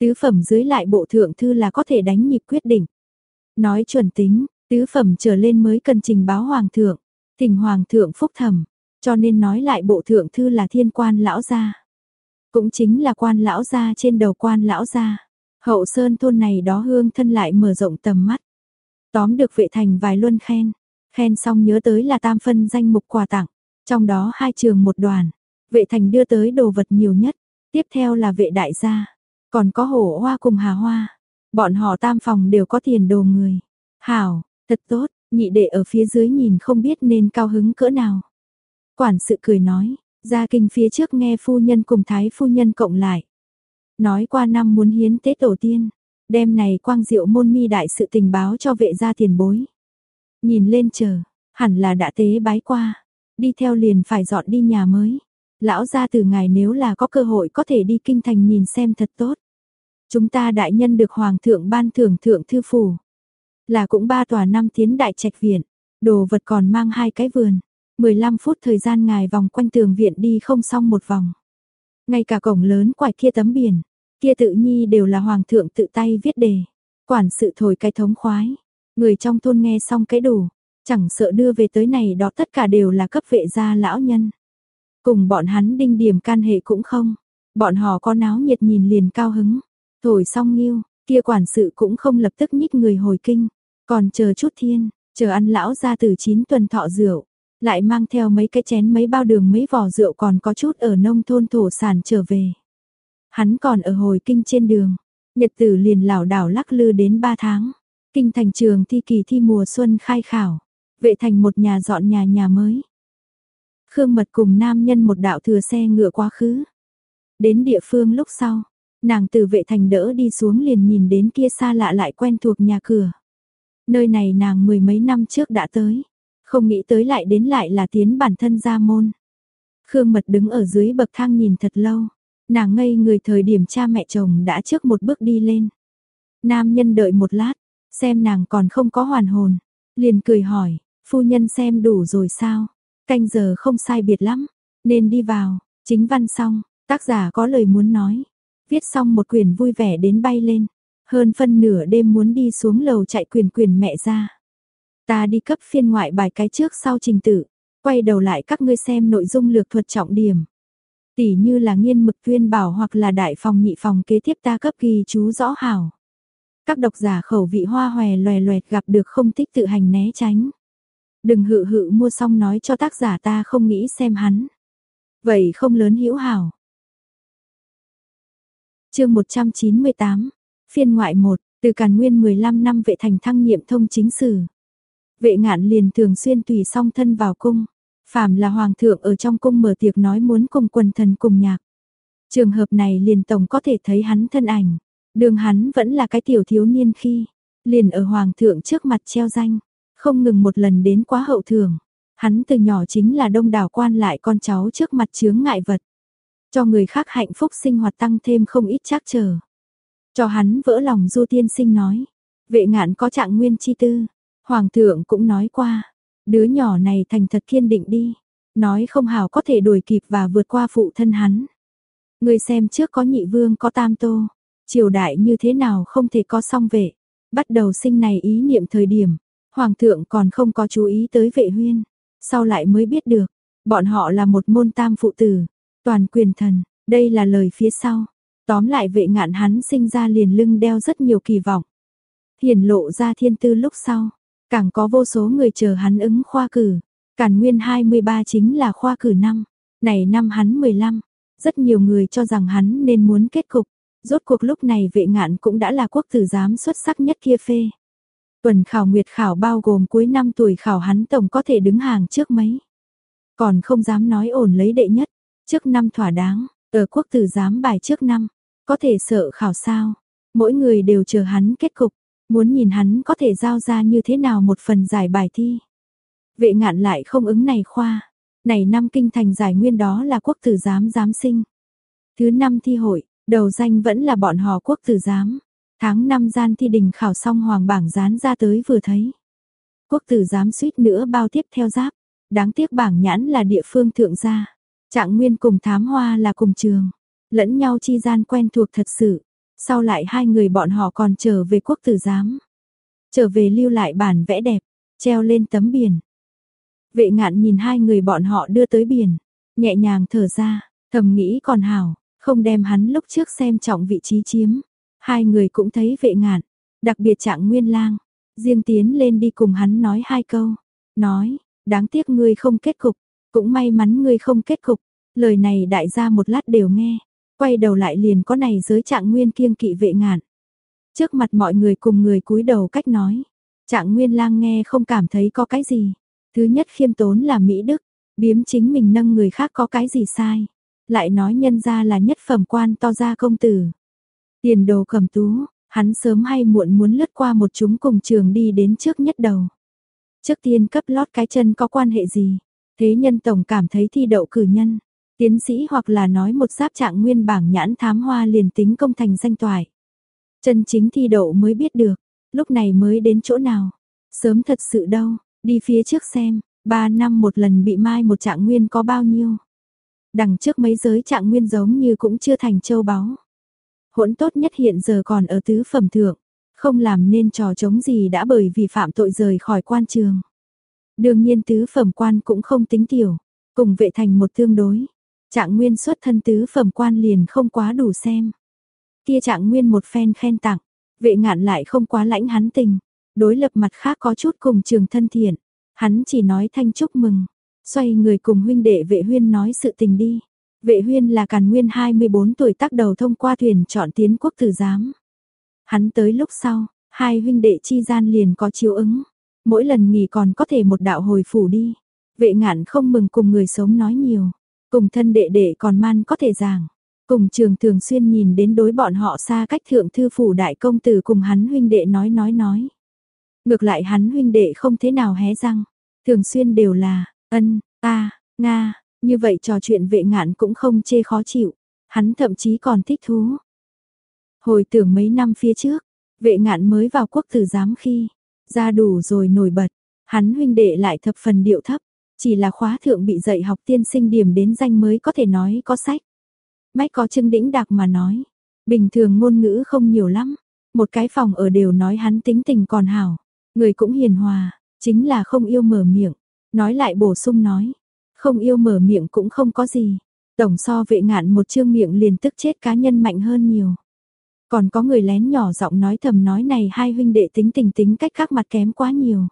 Tứ phẩm dưới lại bộ thượng thư là có thể đánh nhịp quyết định. Nói chuẩn tính, tứ phẩm trở lên mới cần trình báo hoàng thượng, thỉnh hoàng thượng phúc thẩm, cho nên nói lại bộ thượng thư là thiên quan lão gia. Cũng chính là quan lão gia trên đầu quan lão gia. Hậu sơn thôn này đó hương thân lại mở rộng tầm mắt. Tóm được vệ thành vài luân khen. Khen xong nhớ tới là tam phân danh mục quà tặng. Trong đó hai trường một đoàn. Vệ thành đưa tới đồ vật nhiều nhất. Tiếp theo là vệ đại gia. Còn có hổ hoa cùng hà hoa. Bọn họ tam phòng đều có tiền đồ người. Hảo, thật tốt, nhị đệ ở phía dưới nhìn không biết nên cao hứng cỡ nào. Quản sự cười nói, gia kinh phía trước nghe phu nhân cùng thái phu nhân cộng lại. Nói qua năm muốn hiến tế tổ tiên, đêm này quang diệu môn mi đại sự tình báo cho vệ gia tiền bối. Nhìn lên chờ, hẳn là đã tế bái qua, đi theo liền phải dọn đi nhà mới. Lão gia từ ngài nếu là có cơ hội có thể đi kinh thành nhìn xem thật tốt. Chúng ta đại nhân được hoàng thượng ban thưởng thượng thư phủ. Là cũng ba tòa năm tiến đại trạch viện, đồ vật còn mang hai cái vườn. 15 phút thời gian ngài vòng quanh tường viện đi không xong một vòng. Ngay cả cổng lớn quải kia tấm biển, kia tự nhi đều là hoàng thượng tự tay viết đề. Quản sự thổi cái thống khoái, người trong thôn nghe xong cái đủ, chẳng sợ đưa về tới này đó tất cả đều là cấp vệ gia lão nhân. Cùng bọn hắn đinh điểm can hệ cũng không, bọn họ có náo nhiệt nhìn liền cao hứng, thổi xong nghiêu, kia quản sự cũng không lập tức nhích người hồi kinh, còn chờ chút thiên, chờ ăn lão ra từ 9 tuần thọ rượu, lại mang theo mấy cái chén mấy bao đường mấy vò rượu còn có chút ở nông thôn thổ sản trở về. Hắn còn ở hồi kinh trên đường, nhật tử liền lảo đảo lắc lư đến 3 tháng. Kinh thành trường thi kỳ thi mùa xuân khai khảo, vệ thành một nhà dọn nhà nhà mới. Khương Mật cùng nam nhân một đạo thừa xe ngựa quá khứ. Đến địa phương lúc sau, nàng từ vệ thành đỡ đi xuống liền nhìn đến kia xa lạ lại quen thuộc nhà cửa. Nơi này nàng mười mấy năm trước đã tới, không nghĩ tới lại đến lại là tiến bản thân ra môn. Khương Mật đứng ở dưới bậc thang nhìn thật lâu, nàng ngây người thời điểm cha mẹ chồng đã trước một bước đi lên. Nam nhân đợi một lát, xem nàng còn không có hoàn hồn, liền cười hỏi, phu nhân xem đủ rồi sao, canh giờ không sai biệt lắm, nên đi vào, chính văn xong, tác giả có lời muốn nói, viết xong một quyển vui vẻ đến bay lên, hơn phân nửa đêm muốn đi xuống lầu chạy quyền quyền mẹ ra. Ta đi cấp phiên ngoại bài cái trước sau trình tự, quay đầu lại các ngươi xem nội dung lược thuật trọng điểm. Tỷ như là nghiên mực tuyên bảo hoặc là đại phòng nhị phòng kế tiếp ta cấp ghi chú rõ hảo. Các độc giả khẩu vị hoa hòe loè loẹt gặp được không thích tự hành né tránh. Đừng hự hự mua xong nói cho tác giả ta không nghĩ xem hắn. Vậy không lớn hữu hảo. chương 198, phiên ngoại 1, từ Càn Nguyên 15 năm vệ thành thăng nhiệm thông chính sử. Vệ ngạn liền thường xuyên tùy song thân vào cung. Phàm là hoàng thượng ở trong cung mở tiệc nói muốn cùng quần thần cùng nhạc. Trường hợp này liền tổng có thể thấy hắn thân ảnh. Đường hắn vẫn là cái tiểu thiếu niên khi, liền ở hoàng thượng trước mặt treo danh, không ngừng một lần đến quá hậu thường. Hắn từ nhỏ chính là đông đảo quan lại con cháu trước mặt chướng ngại vật. Cho người khác hạnh phúc sinh hoạt tăng thêm không ít chắc chờ. Cho hắn vỡ lòng du tiên sinh nói. Vệ ngạn có trạng nguyên chi tư. Hoàng thượng cũng nói qua. Đứa nhỏ này thành thật kiên định đi. Nói không hào có thể đuổi kịp và vượt qua phụ thân hắn. Người xem trước có nhị vương có tam tô. Triều đại như thế nào không thể có song vệ. Bắt đầu sinh này ý niệm thời điểm. Hoàng thượng còn không có chú ý tới vệ huyên. Sau lại mới biết được. Bọn họ là một môn tam phụ tử. Toàn quyền thần. Đây là lời phía sau. Tóm lại vệ ngạn hắn sinh ra liền lưng đeo rất nhiều kỳ vọng. Hiển lộ ra thiên tư lúc sau, càng có vô số người chờ hắn ứng khoa cử. Càn nguyên 23 chính là khoa cử năm, này năm hắn 15. Rất nhiều người cho rằng hắn nên muốn kết cục. Rốt cuộc lúc này vệ ngạn cũng đã là quốc tử giám xuất sắc nhất kia phê. Tuần khảo nguyệt khảo bao gồm cuối năm tuổi khảo hắn tổng có thể đứng hàng trước mấy. Còn không dám nói ổn lấy đệ nhất, trước năm thỏa đáng, ở quốc tử giám bài trước năm, có thể sợ khảo sao, mỗi người đều chờ hắn kết cục, muốn nhìn hắn có thể giao ra như thế nào một phần giải bài thi. Vệ ngạn lại không ứng này khoa, này năm kinh thành giải nguyên đó là quốc tử giám giám sinh. Thứ năm thi hội, đầu danh vẫn là bọn họ quốc tử giám. Tháng năm gian thi đình khảo xong hoàng bảng dán ra tới vừa thấy. Quốc tử giám suýt nữa bao tiếp theo giáp, đáng tiếc bảng nhãn là địa phương thượng gia. Trạng Nguyên cùng Thám Hoa là cùng trường, lẫn nhau chi gian quen thuộc thật sự. Sau lại hai người bọn họ còn trở về quốc tử giám. Trở về lưu lại bản vẽ đẹp, treo lên tấm biển. Vệ ngạn nhìn hai người bọn họ đưa tới biển, nhẹ nhàng thở ra, thầm nghĩ còn hảo, không đem hắn lúc trước xem trọng vị trí chiếm. Hai người cũng thấy vệ ngạn, đặc biệt trạng nguyên lang, riêng tiến lên đi cùng hắn nói hai câu. Nói, đáng tiếc ngươi không kết cục, cũng may mắn ngươi không kết cục, lời này đại gia một lát đều nghe, quay đầu lại liền có này giới trạng nguyên kiêng kỵ vệ ngạn. Trước mặt mọi người cùng người cúi đầu cách nói, trạng nguyên lang nghe không cảm thấy có cái gì. Thứ nhất khiêm tốn là Mỹ Đức, biếm chính mình nâng người khác có cái gì sai. Lại nói nhân ra là nhất phẩm quan to ra công tử. Tiền đồ cầm tú, hắn sớm hay muộn muốn lướt qua một chúng cùng trường đi đến trước nhất đầu. Trước tiên cấp lót cái chân có quan hệ gì, Thế nhân tổng cảm thấy thi đậu cử nhân, tiến sĩ hoặc là nói một giáp trạng nguyên bảng nhãn thám hoa liền tính công thành danh toại. Chân chính thi đậu mới biết được, lúc này mới đến chỗ nào. Sớm thật sự đâu, đi phía trước xem, ba năm một lần bị mai một trạng nguyên có bao nhiêu. Đằng trước mấy giới trạng nguyên giống như cũng chưa thành châu báu. Hỗn tốt nhất hiện giờ còn ở tứ phẩm thượng, Không làm nên trò chống gì đã bởi vì phạm tội rời khỏi quan trường. Đương nhiên tứ phẩm quan cũng không tính tiểu, cùng vệ thành một tương đối. Trạng nguyên xuất thân tứ phẩm quan liền không quá đủ xem. Kia trạng nguyên một phen khen tặng, vệ ngạn lại không quá lãnh hắn tình. Đối lập mặt khác có chút cùng trường thân thiện. Hắn chỉ nói thanh chúc mừng. Xoay người cùng huynh đệ vệ huyên nói sự tình đi. Vệ huyên là càn nguyên 24 tuổi tác đầu thông qua thuyền chọn tiến quốc tử giám. Hắn tới lúc sau, hai huynh đệ chi gian liền có chiếu ứng. Mỗi lần nghỉ còn có thể một đạo hồi phủ đi. Vệ ngạn không mừng cùng người sống nói nhiều. Cùng thân đệ đệ còn man có thể giảng. Cùng trường thường xuyên nhìn đến đối bọn họ xa cách thượng thư phủ đại công tử cùng hắn huynh đệ nói nói nói. Ngược lại hắn huynh đệ không thế nào hé răng. Thường xuyên đều là, ân, ta, nga, như vậy trò chuyện vệ ngạn cũng không chê khó chịu. Hắn thậm chí còn thích thú. Hồi tưởng mấy năm phía trước, vệ ngạn mới vào quốc tử giám khi, ra đủ rồi nổi bật, hắn huynh đệ lại thập phần điệu thấp, chỉ là khóa thượng bị dạy học tiên sinh điểm đến danh mới có thể nói có sách. Mách có chưng đĩnh đặc mà nói, bình thường ngôn ngữ không nhiều lắm, một cái phòng ở đều nói hắn tính tình còn hảo, người cũng hiền hòa, chính là không yêu mở miệng, nói lại bổ sung nói, không yêu mở miệng cũng không có gì, tổng so vệ ngạn một chương miệng liền tức chết cá nhân mạnh hơn nhiều. Còn có người lén nhỏ giọng nói thầm nói này hai huynh đệ tính tình tính cách khác mặt kém quá nhiều.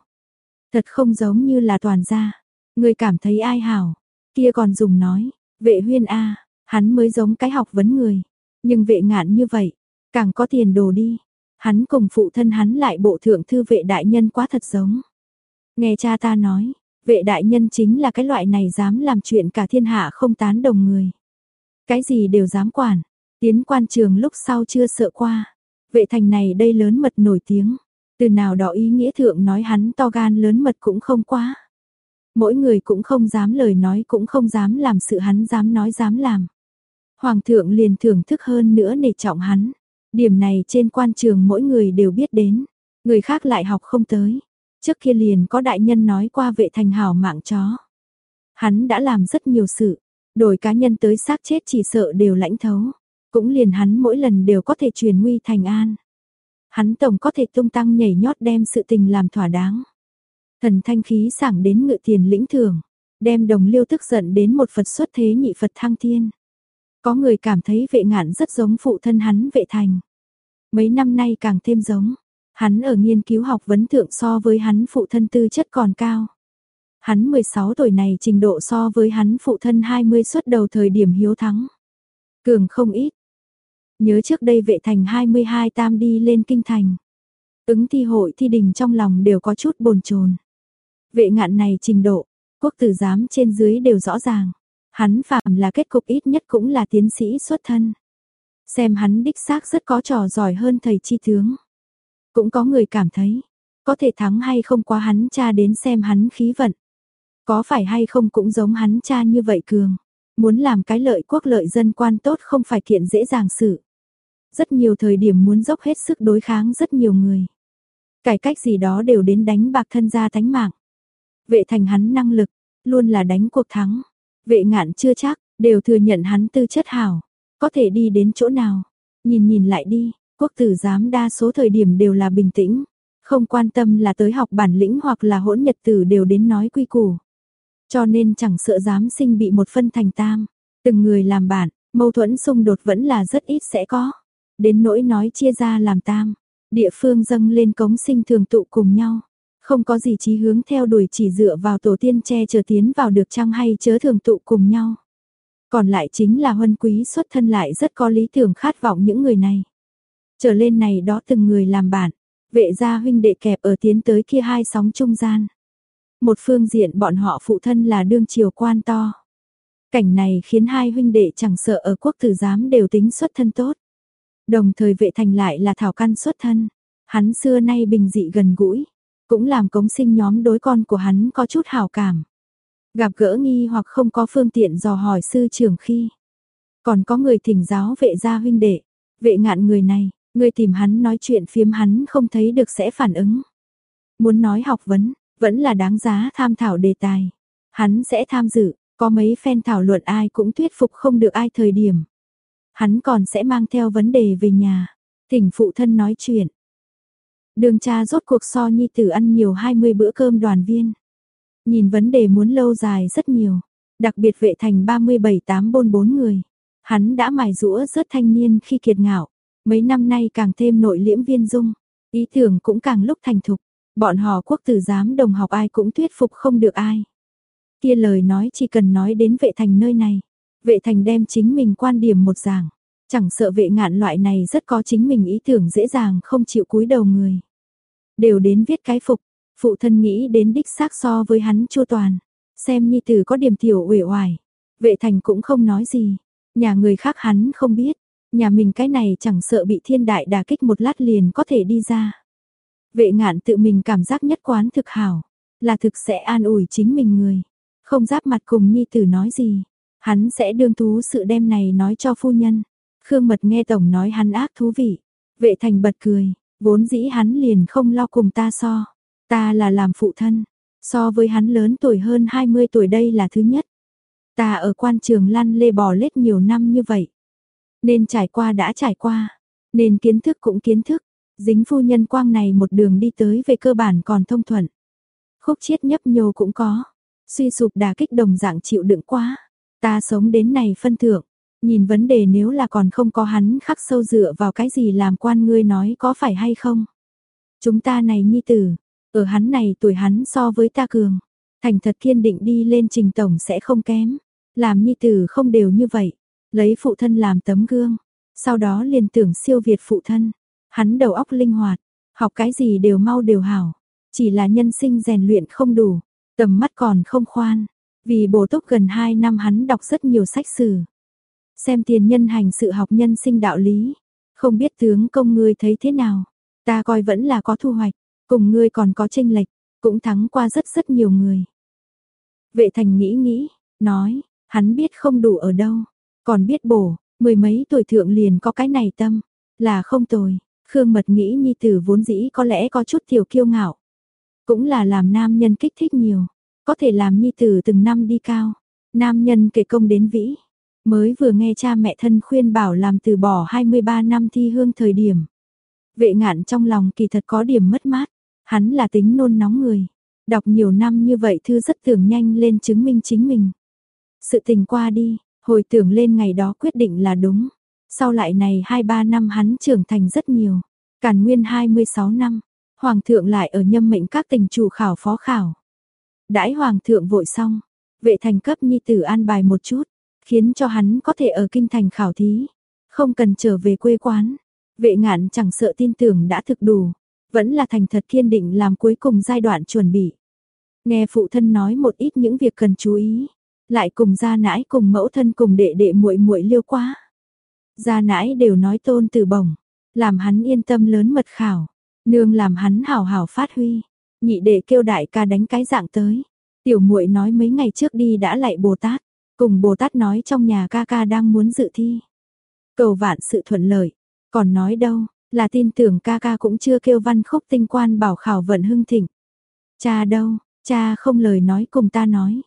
Thật không giống như là toàn gia. Người cảm thấy ai hảo. Kia còn dùng nói. Vệ huyên A. hắn mới giống cái học vấn người. Nhưng vệ ngạn như vậy. Càng có tiền đồ đi. Hắn cùng phụ thân hắn lại bộ thượng thư vệ đại nhân quá thật giống. Nghe cha ta nói. Vệ đại nhân chính là cái loại này dám làm chuyện cả thiên hạ không tán đồng người. Cái gì đều dám quản. Tiến quan trường lúc sau chưa sợ qua. Vệ thành này đây lớn mật nổi tiếng. Từ nào đó ý nghĩa thượng nói hắn to gan lớn mật cũng không quá. Mỗi người cũng không dám lời nói, cũng không dám làm sự hắn dám nói, dám làm. Hoàng thượng liền thưởng thức hơn nữa nể trọng hắn. Điểm này trên quan trường mỗi người đều biết đến. Người khác lại học không tới. Trước kia liền có đại nhân nói qua vệ thành hảo mạng chó. Hắn đã làm rất nhiều sự. Đổi cá nhân tới xác chết chỉ sợ đều lãnh thấu. Cũng liền hắn mỗi lần đều có thể truyền nguy thành an. Hắn tổng có thể tung tăng nhảy nhót đem sự tình làm thỏa đáng. Thần thanh khí sảng đến ngự tiền lĩnh thưởng, đem đồng liêu tức giận đến một Phật xuất thế nhị Phật thăng thiên. Có người cảm thấy vệ ngạn rất giống phụ thân hắn vệ thành. Mấy năm nay càng thêm giống, hắn ở nghiên cứu học vấn thượng so với hắn phụ thân tư chất còn cao. Hắn 16 tuổi này trình độ so với hắn phụ thân 20 xuất đầu thời điểm hiếu thắng. Cường không ít, Nhớ trước đây vệ thành 22 tam đi lên kinh thành. Ứng thi hội thi đình trong lòng đều có chút bồn chồn. Vệ ngạn này trình độ, quốc tử giám trên dưới đều rõ ràng. Hắn phạm là kết cục ít nhất cũng là tiến sĩ xuất thân. Xem hắn đích xác rất có trò giỏi hơn thầy chi tướng. Cũng có người cảm thấy, có thể thắng hay không quá hắn cha đến xem hắn khí vận. Có phải hay không cũng giống hắn cha như vậy cường. Muốn làm cái lợi quốc lợi dân quan tốt không phải kiện dễ dàng sự. Rất nhiều thời điểm muốn dốc hết sức đối kháng rất nhiều người. Cải cách gì đó đều đến đánh bạc thân gia thánh mạng. Vệ thành hắn năng lực, luôn là đánh cuộc thắng. Vệ ngạn chưa chắc, đều thừa nhận hắn tư chất hảo. Có thể đi đến chỗ nào. Nhìn nhìn lại đi, quốc tử giám đa số thời điểm đều là bình tĩnh. Không quan tâm là tới học bản lĩnh hoặc là hỗn nhật tử đều đến nói quy củ. Cho nên chẳng sợ dám sinh bị một phân thành tam. Từng người làm bản, mâu thuẫn xung đột vẫn là rất ít sẽ có đến nỗi nói chia ra làm tam, địa phương dâng lên cống sinh thường tụ cùng nhau. Không có gì chí hướng theo đuổi chỉ dựa vào tổ tiên che chờ tiến vào được chăng hay chớ thường tụ cùng nhau. Còn lại chính là huân quý xuất thân lại rất có lý tưởng khát vọng những người này. Trở lên này đó từng người làm bạn, vệ gia huynh đệ kẹp ở tiến tới kia hai sóng trung gian. Một phương diện bọn họ phụ thân là đương triều quan to. Cảnh này khiến hai huynh đệ chẳng sợ ở quốc tử giám đều tính xuất thân tốt. Đồng thời vệ thành lại là thảo căn xuất thân. Hắn xưa nay bình dị gần gũi. Cũng làm cống sinh nhóm đối con của hắn có chút hảo cảm. Gặp gỡ nghi hoặc không có phương tiện dò hỏi sư trưởng khi. Còn có người thỉnh giáo vệ gia huynh đệ. Vệ ngạn người này, người tìm hắn nói chuyện phiếm hắn không thấy được sẽ phản ứng. Muốn nói học vấn, vẫn là đáng giá tham thảo đề tài. Hắn sẽ tham dự, có mấy phen thảo luận ai cũng thuyết phục không được ai thời điểm hắn còn sẽ mang theo vấn đề về nhà, thỉnh phụ thân nói chuyện. Đường cha rốt cuộc so nhi tử ăn nhiều 20 bữa cơm đoàn viên. Nhìn vấn đề muốn lâu dài rất nhiều, đặc biệt vệ thành 37 tám bôn bốn người. Hắn đã mài rũa rất thanh niên khi kiệt ngạo, mấy năm nay càng thêm nội liễm viên dung, ý tưởng cũng càng lúc thành thục. Bọn họ quốc tử giám đồng học ai cũng thuyết phục không được ai. Kia lời nói chỉ cần nói đến vệ thành nơi này. Vệ thành đem chính mình quan điểm một giảng. Chẳng sợ vệ ngạn loại này rất có chính mình ý tưởng dễ dàng không chịu cúi đầu người. Đều đến viết cái phục, phụ thân nghĩ đến đích xác so với hắn chua toàn. Xem nhi tử có điểm tiểu uể oải. Vệ thành cũng không nói gì. Nhà người khác hắn không biết. Nhà mình cái này chẳng sợ bị thiên đại đà kích một lát liền có thể đi ra. Vệ ngạn tự mình cảm giác nhất quán thực hảo. Là thực sẽ an ủi chính mình người. Không giáp mặt cùng nhi tử nói gì. Hắn sẽ đương thú sự đem này nói cho phu nhân. Khương Mật nghe Tổng nói hắn ác thú vị. Vệ thành bật cười, vốn dĩ hắn liền không lo cùng ta so. Ta là làm phụ thân, so với hắn lớn tuổi hơn 20 tuổi đây là thứ nhất. Ta ở quan trường lăn lê bò lết nhiều năm như vậy. Nên trải qua đã trải qua, nên kiến thức cũng kiến thức. Dính phu nhân quang này một đường đi tới về cơ bản còn thông thuận. Khúc chiết nhấp nhô cũng có, suy sụp đà kích đồng dạng chịu đựng quá. Ta sống đến này phân thượng, nhìn vấn đề nếu là còn không có hắn khắc sâu dựa vào cái gì làm quan ngươi nói có phải hay không. Chúng ta này nhi tử, ở hắn này tuổi hắn so với ta cường, thành thật kiên định đi lên trình tổng sẽ không kém. Làm nhi tử không đều như vậy, lấy phụ thân làm tấm gương, sau đó liền tưởng siêu việt phụ thân. Hắn đầu óc linh hoạt, học cái gì đều mau đều hảo, chỉ là nhân sinh rèn luyện không đủ, tầm mắt còn không khoan. Vì bổ túc gần 2 năm hắn đọc rất nhiều sách sử. Xem tiền nhân hành sự học nhân sinh đạo lý. Không biết tướng công ngươi thấy thế nào. Ta coi vẫn là có thu hoạch. Cùng ngươi còn có tranh lệch. Cũng thắng qua rất rất nhiều người. Vệ thành nghĩ nghĩ. Nói. Hắn biết không đủ ở đâu. Còn biết bổ. Mười mấy tuổi thượng liền có cái này tâm. Là không tồi. Khương Mật nghĩ nhi tử vốn dĩ có lẽ có chút tiểu kiêu ngạo. Cũng là làm nam nhân kích thích nhiều có thể làm nhi tử từng năm đi cao. Nam nhân kể công đến vĩ, mới vừa nghe cha mẹ thân khuyên bảo làm từ bỏ 23 năm thi hương thời điểm. Vệ ngạn trong lòng kỳ thật có điểm mất mát, hắn là tính nôn nóng người, đọc nhiều năm như vậy thư rất tưởng nhanh lên chứng minh chính mình. Sự tình qua đi, hồi tưởng lên ngày đó quyết định là đúng, sau lại này 2-3 năm hắn trưởng thành rất nhiều, càn nguyên 26 năm, hoàng thượng lại ở nhâm mệnh các tình chủ khảo phó khảo. Đãi hoàng thượng vội xong, vệ thành cấp nhi tử an bài một chút, khiến cho hắn có thể ở kinh thành khảo thí, không cần trở về quê quán. Vệ ngạn chẳng sợ tin tưởng đã thực đủ, vẫn là thành thật kiên định làm cuối cùng giai đoạn chuẩn bị. Nghe phụ thân nói một ít những việc cần chú ý, lại cùng gia nãi cùng mẫu thân cùng đệ đệ muội muội liêu quá. Gia nãi đều nói tôn từ bổng, làm hắn yên tâm lớn mật khảo, nương làm hắn hảo hảo phát huy. Nhị đệ kêu đại ca đánh cái dạng tới. Tiểu muội nói mấy ngày trước đi đã lại Bồ Tát, cùng Bồ Tát nói trong nhà ca ca đang muốn dự thi. Cầu vạn sự thuận lợi, còn nói đâu, là tin tưởng ca ca cũng chưa kêu văn khúc tinh quan bảo khảo vận hưng thịnh. Cha đâu, cha không lời nói cùng ta nói.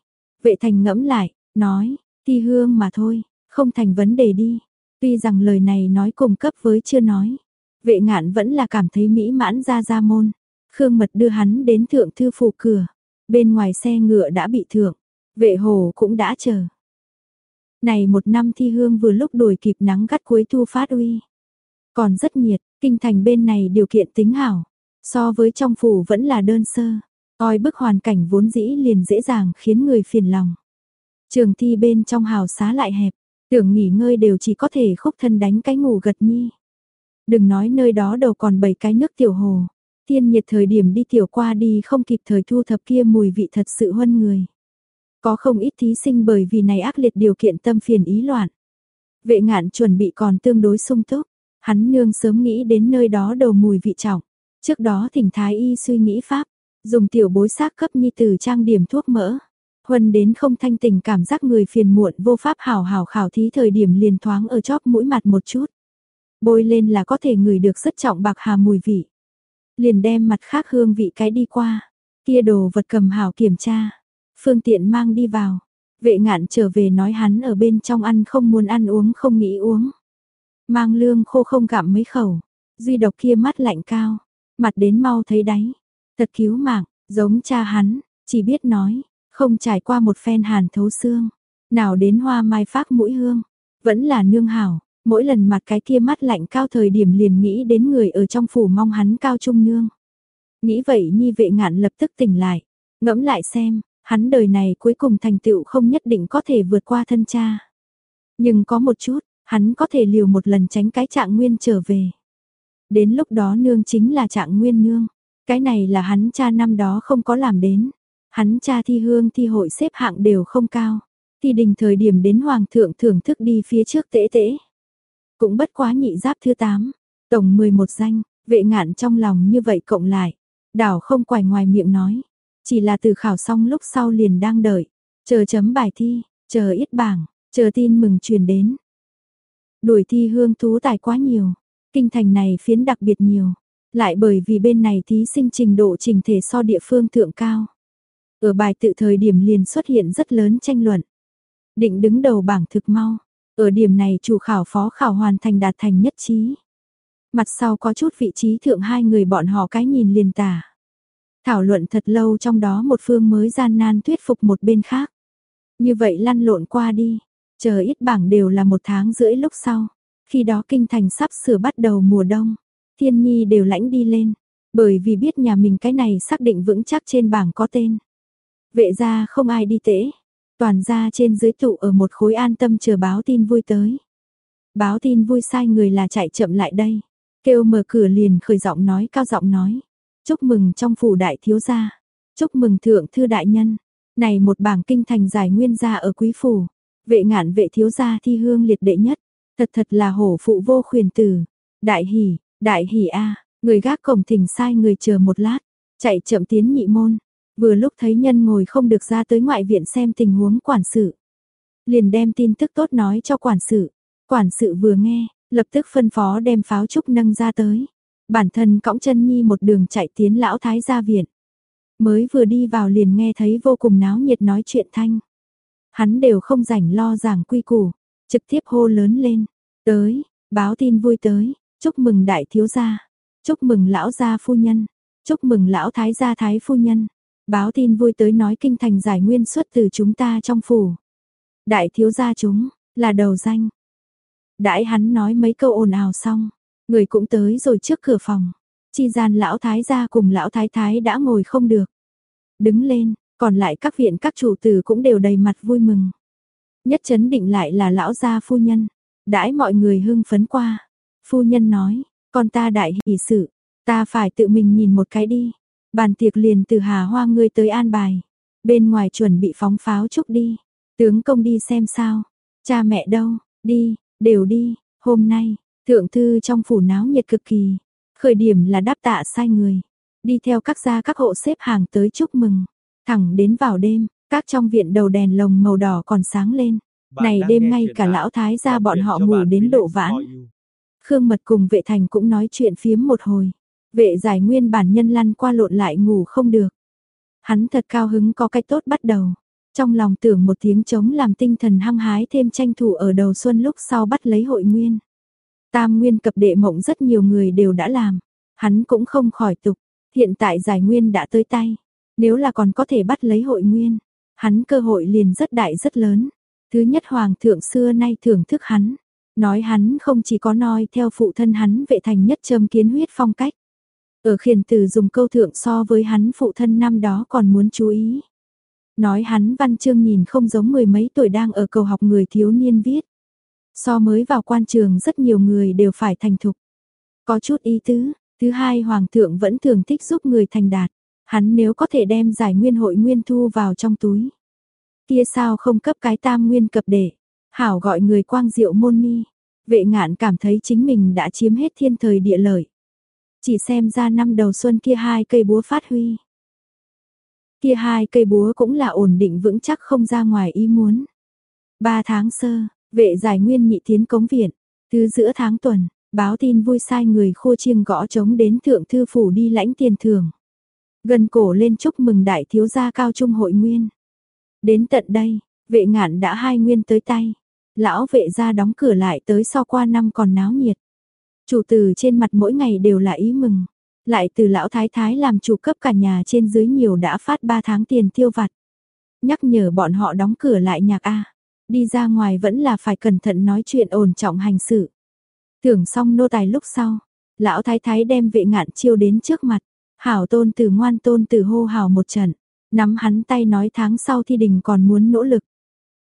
Vệ thành ngẫm lại, nói, thi hương mà thôi, không thành vấn đề đi. Tuy rằng lời này nói cùng cấp với chưa nói. Vệ ngạn vẫn là cảm thấy mỹ mãn ra ra môn. Khương Mật đưa hắn đến thượng thư phủ cửa. Bên ngoài xe ngựa đã bị thượng, vệ hồ cũng đã chờ. Này một năm thi hương vừa lúc đuổi kịp nắng gắt cuối thu phát uy. Còn rất nhiệt, kinh thành bên này điều kiện tính hảo. So với trong phủ vẫn là đơn sơ. Oi bức hoàn cảnh vốn dĩ liền dễ dàng khiến người phiền lòng. Trường thi bên trong hào xá lại hẹp, tưởng nghỉ ngơi đều chỉ có thể khúc thân đánh cái ngủ gật nhi. Đừng nói nơi đó đầu còn bảy cái nước tiểu hồ. Tiên nhiệt thời điểm đi tiểu qua đi không kịp thời thu thập kia mùi vị thật sự huân người. Có không ít thí sinh bởi vì này ác liệt điều kiện tâm phiền ý loạn. Vệ ngạn chuẩn bị còn tương đối sung túc, hắn nương sớm nghĩ đến nơi đó đầu mùi vị trọng. Trước đó thỉnh thái y suy nghĩ pháp, dùng tiểu bối xác cấp nhi từ trang điểm thuốc mỡ. Huân đến không thanh tình cảm giác người phiền muộn vô pháp hảo hảo khảo thí thời điểm liền thoáng ở chóp mũi mặt một chút. Bôi lên là có thể ngửi được rất trọng bạc hà mùi vị liền đem mặt khác hương vị cái đi qua, kia đồ vật cầm hảo kiểm tra, phương tiện mang đi vào. Vệ ngạn trở về nói hắn ở bên trong ăn không muốn ăn uống không nghĩ uống. Mang lương khô không gặm mấy khẩu, duy độc kia mắt lạnh cao, mặt đến mau thấy đáy. Thật cứu mạng, giống cha hắn, chỉ biết nói, không trải qua một phen hàn thấu xương. Nào đến hoa mai phát mũi hương, vẫn là nương hảo, mỗi lần mặt cái kia mắt lạnh cao thời điểm liền nghĩ đến người ở trong phủ mong hắn cao trung nương. Nghĩ vậy nhi vệ ngạn lập tức tỉnh lại, ngẫm lại xem, hắn đời này cuối cùng thành tựu không nhất định có thể vượt qua thân cha. Nhưng có một chút, hắn có thể liều một lần tránh cái trạng nguyên trở về. Đến lúc đó nương chính là trạng nguyên nương, cái này là hắn cha năm đó không có làm đến. Hắn cha thi hương thi hội xếp hạng đều không cao, thi đình thời điểm đến hoàng thượng thưởng thức đi phía trước tễ tễ. Cũng bất quá nhị giáp thứ 8, tổng 11 danh, vệ ngạn trong lòng như vậy cộng lại. Đảo không quài ngoài miệng nói, chỉ là từ khảo xong lúc sau liền đang đợi, chờ chấm bài thi, chờ ít bảng, chờ tin mừng truyền đến. Đuổi thi hương thú tài quá nhiều, kinh thành này phiến đặc biệt nhiều, lại bởi vì bên này thí sinh trình độ trình thể so địa phương thượng cao. Ở bài tự thời điểm liền xuất hiện rất lớn tranh luận. Định đứng đầu bảng thực mau, ở điểm này chủ khảo phó khảo hoàn thành đạt thành nhất trí. Mặt sau có chút vị trí thượng hai người bọn họ cái nhìn liền tả. Thảo luận thật lâu trong đó một phương mới gian nan thuyết phục một bên khác. Như vậy lăn lộn qua đi, chờ ít bảng đều là một tháng rưỡi lúc sau. Khi đó kinh thành sắp sửa bắt đầu mùa đông, thiên nhi đều lãnh đi lên, bởi vì biết nhà mình cái này xác định vững chắc trên bảng có tên. Vệ ra không ai đi tễ, toàn ra trên dưới tụ ở một khối an tâm chờ báo tin vui tới. Báo tin vui sai người là chạy chậm lại đây, kêu mở cửa liền khởi giọng nói cao giọng nói. Chúc mừng trong phủ đại thiếu gia, chúc mừng thượng thư đại nhân. Này một bảng kinh thành giải nguyên gia ở quý phủ, vệ ngạn vệ thiếu gia thi hương liệt đệ nhất, thật thật là hổ phụ vô khuyền tử. Đại hỉ, đại hỉ a, người gác cổng thỉnh sai người chờ một lát, chạy chậm tiến nhị môn, vừa lúc thấy nhân ngồi không được ra tới ngoại viện xem tình huống quản sự. Liền đem tin tức tốt nói cho quản sự, quản sự vừa nghe, lập tức phân phó đem pháo trúc nâng ra tới. Bản thân cõng chân nhi một đường chạy tiến lão thái gia viện. Mới vừa đi vào liền nghe thấy vô cùng náo nhiệt nói chuyện thanh. Hắn đều không rảnh lo giảng quy củ, trực tiếp hô lớn lên. Tới, báo tin vui tới, chúc mừng đại thiếu gia, chúc mừng lão gia phu nhân, chúc mừng lão thái gia thái phu nhân. Báo tin vui tới nói kinh thành giải nguyên xuất từ chúng ta trong phủ. Đại thiếu gia chúng, là đầu danh. Đãi hắn nói mấy câu ồn ào xong, Người cũng tới rồi trước cửa phòng. Chi gian lão thái gia cùng lão thái thái đã ngồi không được. Đứng lên, còn lại các viện các chủ tử cũng đều đầy mặt vui mừng. Nhất chấn định lại là lão gia phu nhân. Đãi mọi người hưng phấn qua. Phu nhân nói, con ta đại hỷ sự, ta phải tự mình nhìn một cái đi. Bàn tiệc liền từ hà hoa ngươi tới an bài. Bên ngoài chuẩn bị phóng pháo chúc đi. Tướng công đi xem sao. Cha mẹ đâu, đi, đều đi, hôm nay, Thượng thư trong phủ náo nhiệt cực kỳ, khởi điểm là đáp tạ sai người, đi theo các gia các hộ xếp hàng tới chúc mừng, thẳng đến vào đêm, các trong viện đầu đèn lồng màu đỏ còn sáng lên, này đêm ngay cả lão thái gia bọn họ ngủ đến độ vãn. Khương Mật cùng vệ thành cũng nói chuyện phiếm một hồi, vệ giải nguyên bản nhân lăn qua lộn lại ngủ không được. Hắn thật cao hứng có cái tốt bắt đầu. Trong lòng tưởng một tiếng trống làm tinh thần hăng hái thêm tranh thủ ở đầu xuân lúc sau bắt lấy hội nguyên. Tam nguyên cập đệ mộng rất nhiều người đều đã làm, hắn cũng không khỏi tục, hiện tại giải nguyên đã tới tay, nếu là còn có thể bắt lấy hội nguyên, hắn cơ hội liền rất đại rất lớn. Thứ nhất hoàng thượng xưa nay thưởng thức hắn, nói hắn không chỉ có noi theo phụ thân hắn vệ thành nhất châm kiến huyết phong cách. Ở khiển từ dùng câu thượng so với hắn phụ thân năm đó còn muốn chú ý. Nói hắn văn chương nhìn không giống mười mấy tuổi đang ở cầu học người thiếu niên viết. So mới vào quan trường rất nhiều người đều phải thành thục. Có chút ý tứ, thứ hai hoàng thượng vẫn thường thích giúp người thành đạt. Hắn nếu có thể đem giải nguyên hội nguyên thu vào trong túi. Kia sao không cấp cái tam nguyên cập để. Hảo gọi người quang diệu môn mi. Vệ ngạn cảm thấy chính mình đã chiếm hết thiên thời địa lợi. Chỉ xem ra năm đầu xuân kia hai cây búa phát huy. Kia hai cây búa cũng là ổn định vững chắc không ra ngoài ý muốn. Ba tháng sơ, Vệ giải nguyên nhị tiến cống viện, thứ giữa tháng tuần, báo tin vui sai người khô chiêng gõ trống đến thượng thư phủ đi lãnh tiền thưởng. Gần cổ lên chúc mừng đại thiếu gia cao trung hội nguyên. Đến tận đây, vệ ngạn đã hai nguyên tới tay. Lão vệ gia đóng cửa lại tới sau qua năm còn náo nhiệt. Chủ từ trên mặt mỗi ngày đều là ý mừng. Lại từ lão thái thái làm chủ cấp cả nhà trên dưới nhiều đã phát 3 tháng tiền tiêu vặt. Nhắc nhở bọn họ đóng cửa lại nhạc A. Đi ra ngoài vẫn là phải cẩn thận nói chuyện ổn trọng hành sự. Thưởng xong nô tài lúc sau, lão thái thái đem vệ ngạn chiêu đến trước mặt. Hảo tôn tử ngoan tôn tử hô hào một trận, nắm hắn tay nói tháng sau thi đình còn muốn nỗ lực.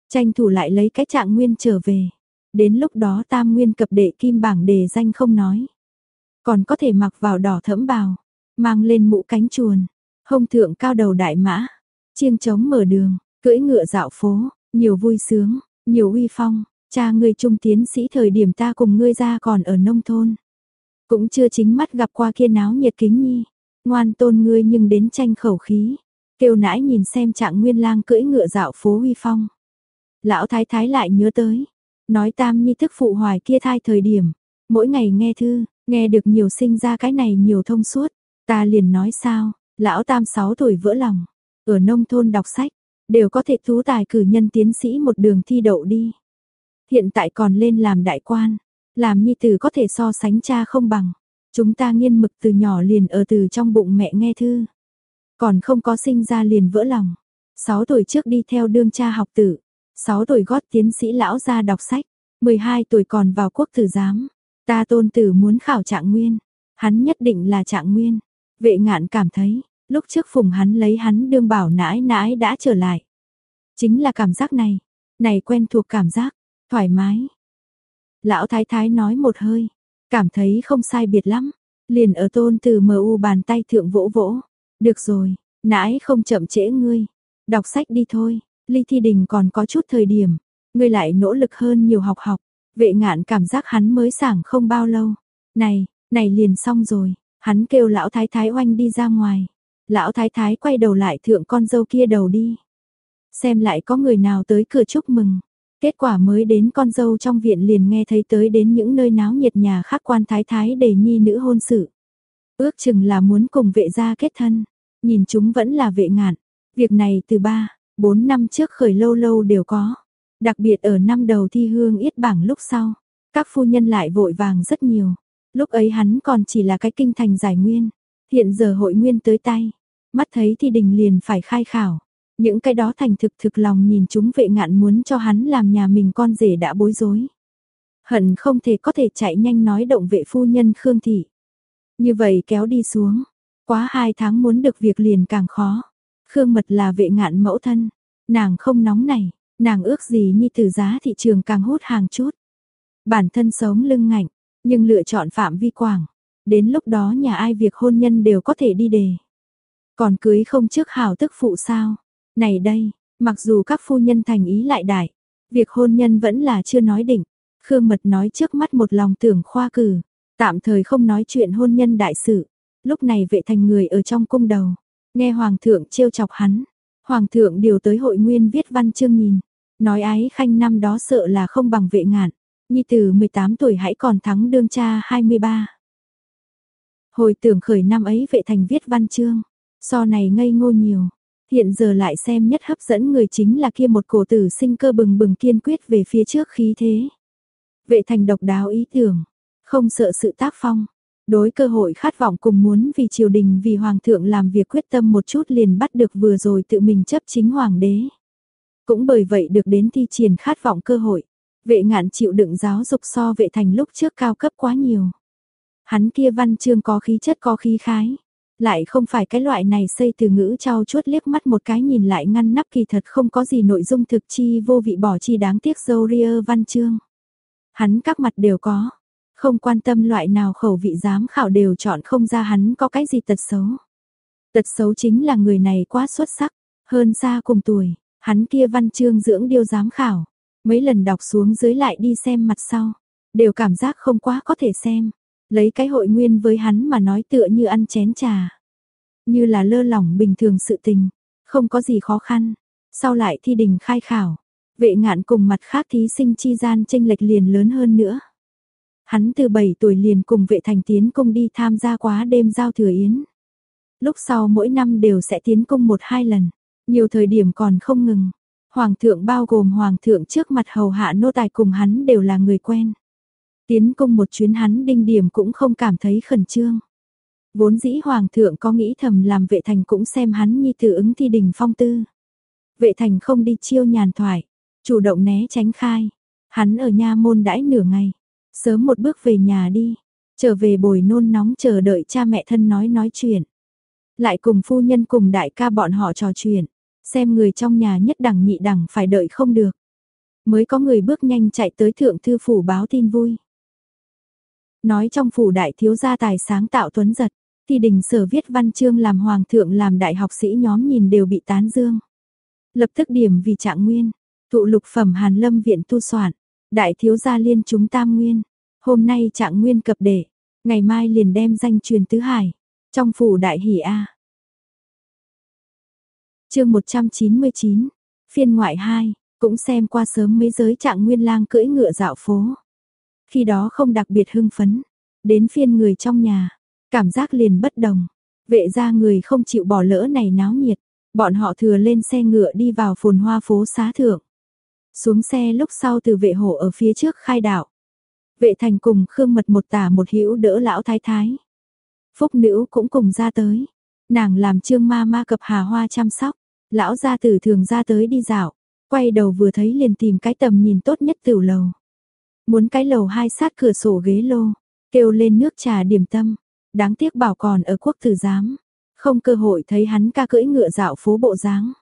Tranh thủ lại lấy cái trạng nguyên trở về. Đến lúc đó tam nguyên cập đệ kim bảng đề danh không nói. Còn có thể mặc vào đỏ thẫm bào, mang lên mũ cánh chuồn, hông thượng cao đầu đại mã, chiêng trống mở đường, cưỡi ngựa dạo phố, nhiều vui sướng, nhiều uy phong, cha ngươi trung tiến sĩ thời điểm ta cùng ngươi ra còn ở nông thôn. Cũng chưa chính mắt gặp qua kia náo nhiệt kính nhi, ngoan tôn ngươi nhưng đến tranh khẩu khí, kêu nãi nhìn xem trạng nguyên lang cưỡi ngựa dạo phố uy phong. Lão thái thái lại nhớ tới, nói tam nhi thức phụ hoài kia thai thời điểm, mỗi ngày nghe thư, nghe được nhiều sinh ra cái này nhiều thông suốt, ta liền nói sao, lão tam sáu tuổi vỡ lòng, ở nông thôn đọc sách, đều có thể tú tài cử nhân tiến sĩ một đường thi đậu đi. Hiện tại còn lên làm đại quan, làm nhi tử có thể so sánh cha không bằng. Chúng ta nghiên mực từ nhỏ liền ở từ trong bụng mẹ nghe thư. Còn không có sinh ra liền vỡ lòng. 6 tuổi trước đi theo đương cha học tử. 6 tuổi gót tiến sĩ lão ra đọc sách. 12 tuổi còn vào quốc tử giám. Ta tôn tử muốn khảo trạng nguyên. Hắn nhất định là trạng nguyên. Vệ ngạn cảm thấy, lúc trước phùng hắn lấy hắn đương bảo nãi nãi đã trở lại. Chính là cảm giác này. Này quen thuộc cảm giác. Thoải mái. Lão thái thái nói một hơi. Cảm thấy không sai biệt lắm. Liền ở tôn từ mờ u bàn tay thượng vỗ vỗ. Được rồi, nãi không chậm trễ ngươi. Đọc sách đi thôi, ly thi đình còn có chút thời điểm. Ngươi lại nỗ lực hơn nhiều học học. Vệ ngạn cảm giác hắn mới sảng không bao lâu. Này, này liền xong rồi. Hắn kêu lão thái thái oanh đi ra ngoài. Lão thái thái quay đầu lại thượng con dâu kia đầu đi. Xem lại có người nào tới cửa chúc mừng. Kết quả mới đến con dâu trong viện liền nghe thấy tới đến những nơi náo nhiệt nhà khác quan thái thái để nhi nữ hôn sự. Ước chừng là muốn cùng vệ gia kết thân, nhìn chúng vẫn là vệ ngạn. Việc này từ 3, 4 năm trước khởi lâu lâu đều có. Đặc biệt ở năm đầu thi hương yết bảng lúc sau, các phu nhân lại vội vàng rất nhiều. Lúc ấy hắn còn chỉ là cái kinh thành giải nguyên, hiện giờ hội nguyên tới tay, mắt thấy thì đình liền phải khai khảo. Những cái đó thành thực thực lòng nhìn chúng vệ ngạn muốn cho hắn làm nhà mình con rể đã bối rối. Hận không thể có thể chạy nhanh nói động vệ phu nhân Khương Thị. Như vậy kéo đi xuống, quá hai tháng muốn được việc liền càng khó. Khương Mật là vệ ngạn mẫu thân, nàng không nóng này, nàng ước gì như từ giá thị trường càng hút hàng chút. Bản thân sống lưng ngạnh, nhưng lựa chọn phạm vi quảng. Đến lúc đó nhà ai việc hôn nhân đều có thể đi đề. Còn cưới không trước hảo tức phụ sao? Này đây, mặc dù các phu nhân thành ý lại đại, việc hôn nhân vẫn là chưa nói định. Khương Mật nói trước mắt một lòng tưởng khoa cử, tạm thời không nói chuyện hôn nhân đại sự. Lúc này vệ thành người ở trong cung đầu, nghe hoàng thượng trêu chọc hắn. Hoàng thượng điều tới hội nguyên viết văn chương nhìn, nói ái khanh năm đó sợ là không bằng vệ ngạn, nhi từ 18 tuổi hãy còn thắng đương cha 23. Hồi tưởng khởi năm ấy vệ thành viết văn chương, so này ngây ngô nhiều, Hiện giờ lại xem nhất hấp dẫn người chính là kia một cổ tử sinh cơ bừng bừng kiên quyết về phía trước khí thế. Vệ thành độc đáo ý tưởng, không sợ sự tác phong, đối cơ hội khát vọng cùng muốn vì triều đình vì hoàng thượng làm việc quyết tâm một chút liền bắt được vừa rồi tự mình chấp chính hoàng đế. Cũng bởi vậy được đến thi triển khát vọng cơ hội, vệ ngạn chịu đựng giáo dục so vệ thành lúc trước cao cấp quá nhiều. Hắn kia văn chương có khí chất có khí khái, lại không phải cái loại này xây từ ngữ trao chuốt liếc mắt một cái nhìn lại ngăn nắp kỳ thật không có gì nội dung thực chi vô vị bỏ chi đáng tiếc dâu ria văn chương. Hắn các mặt đều có, không quan tâm loại nào khẩu vị giám khảo đều chọn không ra hắn có cái gì tật xấu. Tật xấu chính là người này quá xuất sắc, hơn xa cùng tuổi, hắn kia văn chương dưỡng điêu giám khảo, mấy lần đọc xuống dưới lại đi xem mặt sau, đều cảm giác không quá có thể xem. Lấy cái hội nguyên với hắn mà nói tựa như ăn chén trà. Như là lơ lỏng bình thường sự tình, không có gì khó khăn. Sau lại thi đình khai khảo, vệ ngạn cùng mặt khác thí sinh chi gian tranh lệch liền lớn hơn nữa. Hắn từ 7 tuổi liền cùng vệ thành tiến công đi tham gia quá đêm giao thừa yến. Lúc sau mỗi năm đều sẽ tiến công một hai lần, nhiều thời điểm còn không ngừng. Hoàng thượng bao gồm hoàng thượng trước mặt hầu hạ nô tài cùng hắn đều là người quen. Tiến công một chuyến hắn đinh điểm cũng không cảm thấy khẩn trương. Vốn dĩ hoàng thượng có nghĩ thầm làm vệ thành cũng xem hắn như tự ứng thi đình phong tư. Vệ thành không đi chiêu nhàn thoại, chủ động né tránh khai. Hắn ở nha môn đãi nửa ngày, sớm một bước về nhà đi, trở về bồi nôn nóng chờ đợi cha mẹ thân nói nói chuyện. Lại cùng phu nhân cùng đại ca bọn họ trò chuyện, xem người trong nhà nhất đẳng nhị đẳng phải đợi không được. Mới có người bước nhanh chạy tới thượng thư phủ báo tin vui. Nói trong phủ đại thiếu gia tài sáng tạo tuấn giật, thì đình sở viết văn chương làm hoàng thượng làm đại học sĩ nhóm nhìn đều bị tán dương. Lập tức điểm vì trạng nguyên, tụ lục phẩm hàn lâm viện tu soạn, đại thiếu gia liên chúng tam nguyên, hôm nay trạng nguyên cập đệ, ngày mai liền đem danh truyền tứ hải, trong phủ đại hỷ A. chương 199, phiên ngoại 2, cũng xem qua sớm mấy giới trạng nguyên lang cưỡi ngựa dạo phố. Khi đó không đặc biệt hưng phấn, đến phiên người trong nhà, cảm giác liền bất đồng. Vệ ra người không chịu bỏ lỡ này náo nhiệt, bọn họ thừa lên xe ngựa đi vào phồn hoa phố xá thượng. Xuống xe lúc sau từ vệ hộ ở phía trước khai đạo. Vệ thành cùng khương mật một tả một hữu đỡ lão thái thái. Phúc nữ cũng cùng ra tới. Nàng làm trương ma ma cập hà hoa chăm sóc. Lão gia tử thường ra tới đi dạo. Quay đầu vừa thấy liền tìm cái tầm nhìn tốt nhất tiểu lầu. Muốn cái lầu hai sát cửa sổ ghế lô, kêu lên nước trà điểm tâm. Đáng tiếc bảo còn ở quốc tử giám, không cơ hội thấy hắn ca cưỡi ngựa dạo phố bộ dáng.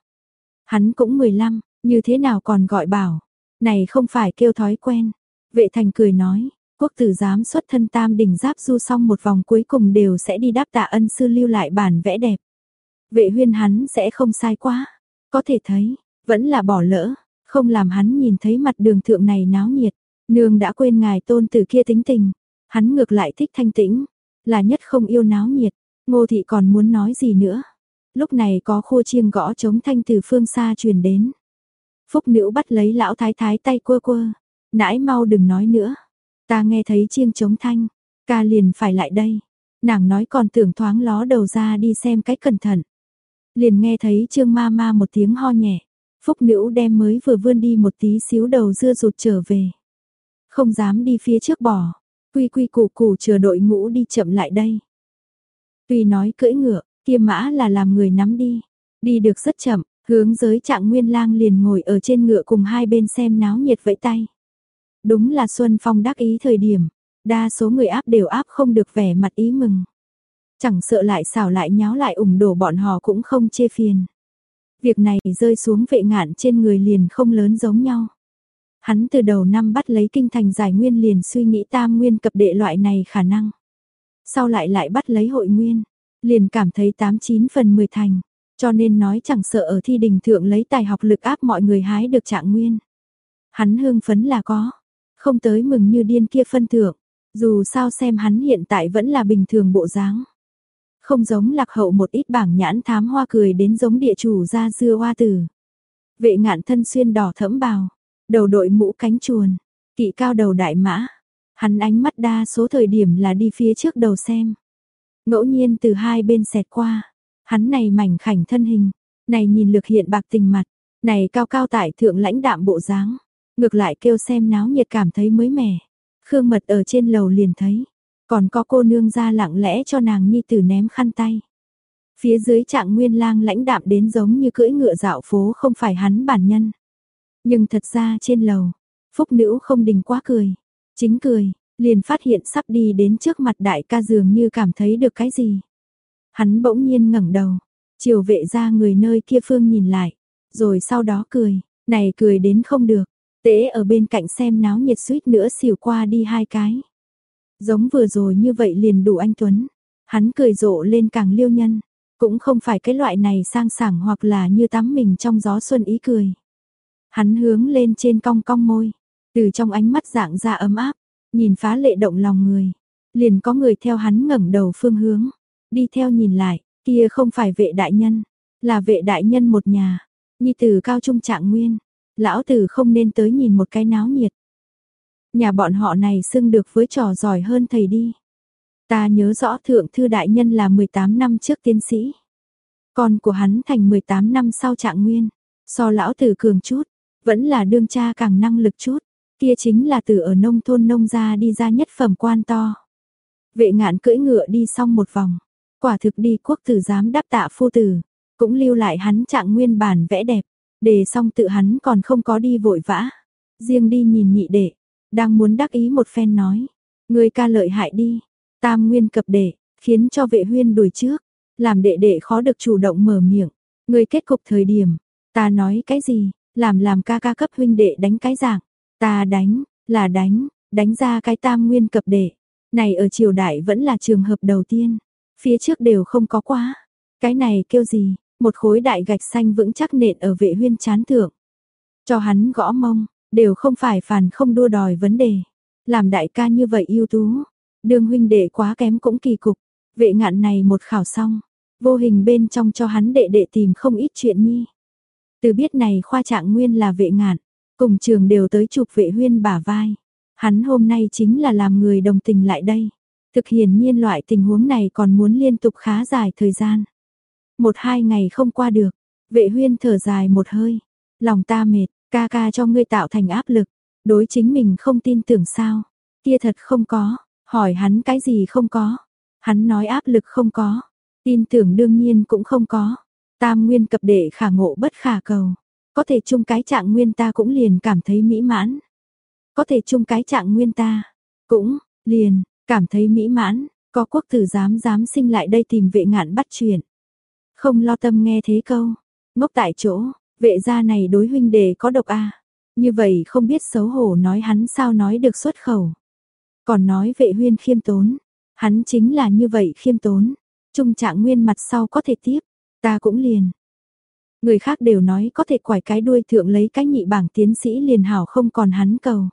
Hắn cũng 15, như thế nào còn gọi bảo, này không phải kêu thói quen. Vệ thành cười nói, quốc tử giám xuất thân tam đỉnh giáp du xong một vòng cuối cùng đều sẽ đi đáp tạ ân sư lưu lại bản vẽ đẹp. Vệ huyên hắn sẽ không sai quá, có thể thấy, vẫn là bỏ lỡ, không làm hắn nhìn thấy mặt đường thượng này náo nhiệt. Nương đã quên ngài tôn tử kia tính tình, hắn ngược lại thích thanh tĩnh, là nhất không yêu náo nhiệt, ngô thị còn muốn nói gì nữa. Lúc này có khô chiêng gõ chống thanh từ phương xa truyền đến. Phúc nữ bắt lấy lão thái thái tay quơ quơ, nãi mau đừng nói nữa. Ta nghe thấy chiêng chống thanh, ca liền phải lại đây. Nàng nói còn tưởng thoáng ló đầu ra đi xem cách cẩn thận. Liền nghe thấy trương ma ma một tiếng ho nhẹ. Phúc nữ đem mới vừa vươn đi một tí xíu đầu dưa rụt trở về. Không dám đi phía trước bỏ. Quy quy củ củ chờ đội ngũ đi chậm lại đây. Tuy nói cưỡi ngựa, kia mã là làm người nắm đi. Đi được rất chậm, hướng giới trạng nguyên lang liền ngồi ở trên ngựa cùng hai bên xem náo nhiệt vẫy tay. Đúng là Xuân Phong đắc ý thời điểm, đa số người áp đều áp không được vẻ mặt ý mừng. Chẳng sợ lại xảo lại nháo lại ủng đổ bọn họ cũng không chê phiền. Việc này rơi xuống vệ ngạn trên người liền không lớn giống nhau. Hắn từ đầu năm bắt lấy kinh thành giải nguyên liền suy nghĩ tam nguyên cập đệ loại này khả năng. Sau lại lại bắt lấy hội nguyên, liền cảm thấy 89 phần 10 thành, cho nên nói chẳng sợ ở thi đình thượng lấy tài học lực áp mọi người hái được trạng nguyên. Hắn hương phấn là có, không tới mừng như điên kia phân thượng, dù sao xem hắn hiện tại vẫn là bình thường bộ dáng. Không giống lạc hậu một ít bảng nhãn thám hoa cười đến giống địa chủ ra dưa hoa tử. Vệ ngạn thân xuyên đỏ thẫm bào, đầu đội mũ cánh chuồn, kỵ cao đầu đại mã. Hắn ánh mắt đa số thời điểm là đi phía trước đầu xem. Ngẫu nhiên từ hai bên xẹt qua, hắn này mảnh khảnh thân hình, này nhìn lực hiện bạc tình mặt, này cao cao tại thượng lãnh đạm bộ dáng, ngược lại kêu xem náo nhiệt cảm thấy mới mẻ. Khương Mật ở trên lầu liền thấy, còn có cô nương ra lặng lẽ cho nàng nhi tử ném khăn tay. Phía dưới trạng nguyên lang lãnh đạm đến giống như cưỡi ngựa dạo phố không phải hắn bản nhân. Nhưng thật ra trên lầu, phúc nữ không đình quá cười. Chính cười, liền phát hiện sắp đi đến trước mặt đại ca dường như cảm thấy được cái gì. Hắn bỗng nhiên ngẩng đầu, chiều vệ ra người nơi kia phương nhìn lại, rồi sau đó cười, này cười đến không được, tế ở bên cạnh xem náo nhiệt suýt nữa xỉu qua đi hai cái. Giống vừa rồi như vậy liền đủ anh Tuấn, hắn cười rộ lên càng liêu nhân, cũng không phải cái loại này sang sảng hoặc là như tắm mình trong gió xuân ý cười. Hắn hướng lên trên cong cong môi, từ trong ánh mắt dạng ra ấm áp, nhìn phá lệ động lòng người. Liền có người theo hắn ngẩng đầu phương hướng, đi theo nhìn lại, kia không phải vệ đại nhân, là vệ đại nhân một nhà, nhi tử cao trung trạng nguyên, lão tử không nên tới nhìn một cái náo nhiệt. Nhà bọn họ này xưng được với trò giỏi hơn thầy đi. Ta nhớ rõ thượng thư đại nhân là 18 năm trước tiến sĩ. Con của hắn thành 18 năm sau trạng nguyên, so lão tử cường chút, vẫn là đương cha càng năng lực chút, kia chính là từ ở nông thôn nông gia đi ra nhất phẩm quan to. Vệ ngạn cưỡi ngựa đi xong một vòng, Quả thực đi quốc tử giám đáp tạ phu tử, cũng lưu lại hắn trạng nguyên bản vẽ đẹp, đề xong tự hắn còn không có đi vội vã. Riêng đi nhìn nhị đệ, đang muốn đắc ý một phen nói, người ca lợi hại đi, tam nguyên cập đệ, khiến cho vệ huyên đuổi trước, làm đệ đệ khó được chủ động mở miệng, người kết cục thời điểm, ta nói cái gì, làm làm ca ca cấp huynh đệ đánh cái dạng, ta đánh, là đánh, đánh ra cái tam nguyên cập đệ, này ở triều đại vẫn là trường hợp đầu tiên, phía trước đều không có quá, cái này kêu gì, một khối đại gạch xanh vững chắc nện ở vệ huyên chán thượng, cho hắn gõ mông, đều không phải phản không đua đòi vấn đề, làm đại ca như vậy ưu tú, đường huynh đệ quá kém cũng kỳ cục, vệ ngạn này một khảo xong, vô hình bên trong cho hắn đệ đệ tìm không ít chuyện nhi. Từ biết này khoa trạng nguyên là vệ ngạn, cùng trường đều tới chụp vệ huyên bả vai. Hắn hôm nay chính là làm người đồng tình lại đây. Thực hiển nhiên loại tình huống này còn muốn liên tục khá dài thời gian. Một hai ngày không qua được, vệ huyên thở dài một hơi. Lòng ta mệt, ca ca cho ngươi tạo thành áp lực. Đối chính mình không tin tưởng sao. Kia thật không có, hỏi hắn cái gì không có. Hắn nói áp lực không có, tin tưởng đương nhiên cũng không có. Tam nguyên cập đệ khả ngộ bất khả cầu. Có thể chung cái trạng nguyên ta cũng liền cảm thấy mỹ mãn. Có thể chung cái trạng nguyên ta, cũng, liền, cảm thấy mỹ mãn, có quốc tử dám dám sinh lại đây tìm vệ ngạn bắt chuyện. Không lo tâm nghe thế câu, ngốc tại chỗ, vệ gia này đối huynh đề có độc a Như vậy không biết xấu hổ nói hắn sao nói được xuất khẩu. Còn nói vệ huyên khiêm tốn, hắn chính là như vậy khiêm tốn. Trung trạng nguyên mặt sau có thể tiếp, ta cũng liền. Người khác đều nói có thể quải cái đuôi thượng lấy cái nhị bảng tiến sĩ liền hảo không còn hắn cầu.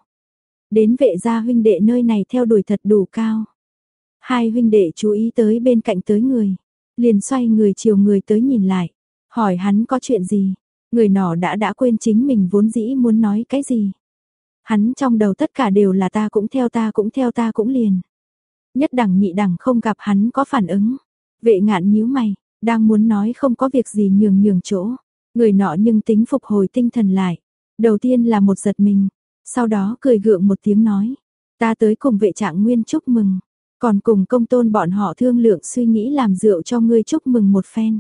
Đến vệ gia huynh đệ nơi này theo đuổi thật đủ cao. Hai huynh đệ chú ý tới bên cạnh tới người. Liền xoay người chiều người tới nhìn lại. Hỏi hắn có chuyện gì. Người nọ đã đã quên chính mình vốn dĩ muốn nói cái gì. Hắn trong đầu tất cả đều là ta cũng theo ta cũng theo ta cũng liền. Nhất đẳng nhị đẳng không gặp hắn có phản ứng. Vệ ngạn nhíu mày, đang muốn nói không có việc gì nhường nhường chỗ. Người nọ nhưng tính phục hồi tinh thần lại. Đầu tiên là một giật mình, sau đó cười gượng một tiếng nói, ta tới cùng vệ trạng nguyên chúc mừng, còn cùng công tôn bọn họ thương lượng suy nghĩ làm rượu cho ngươi chúc mừng một phen.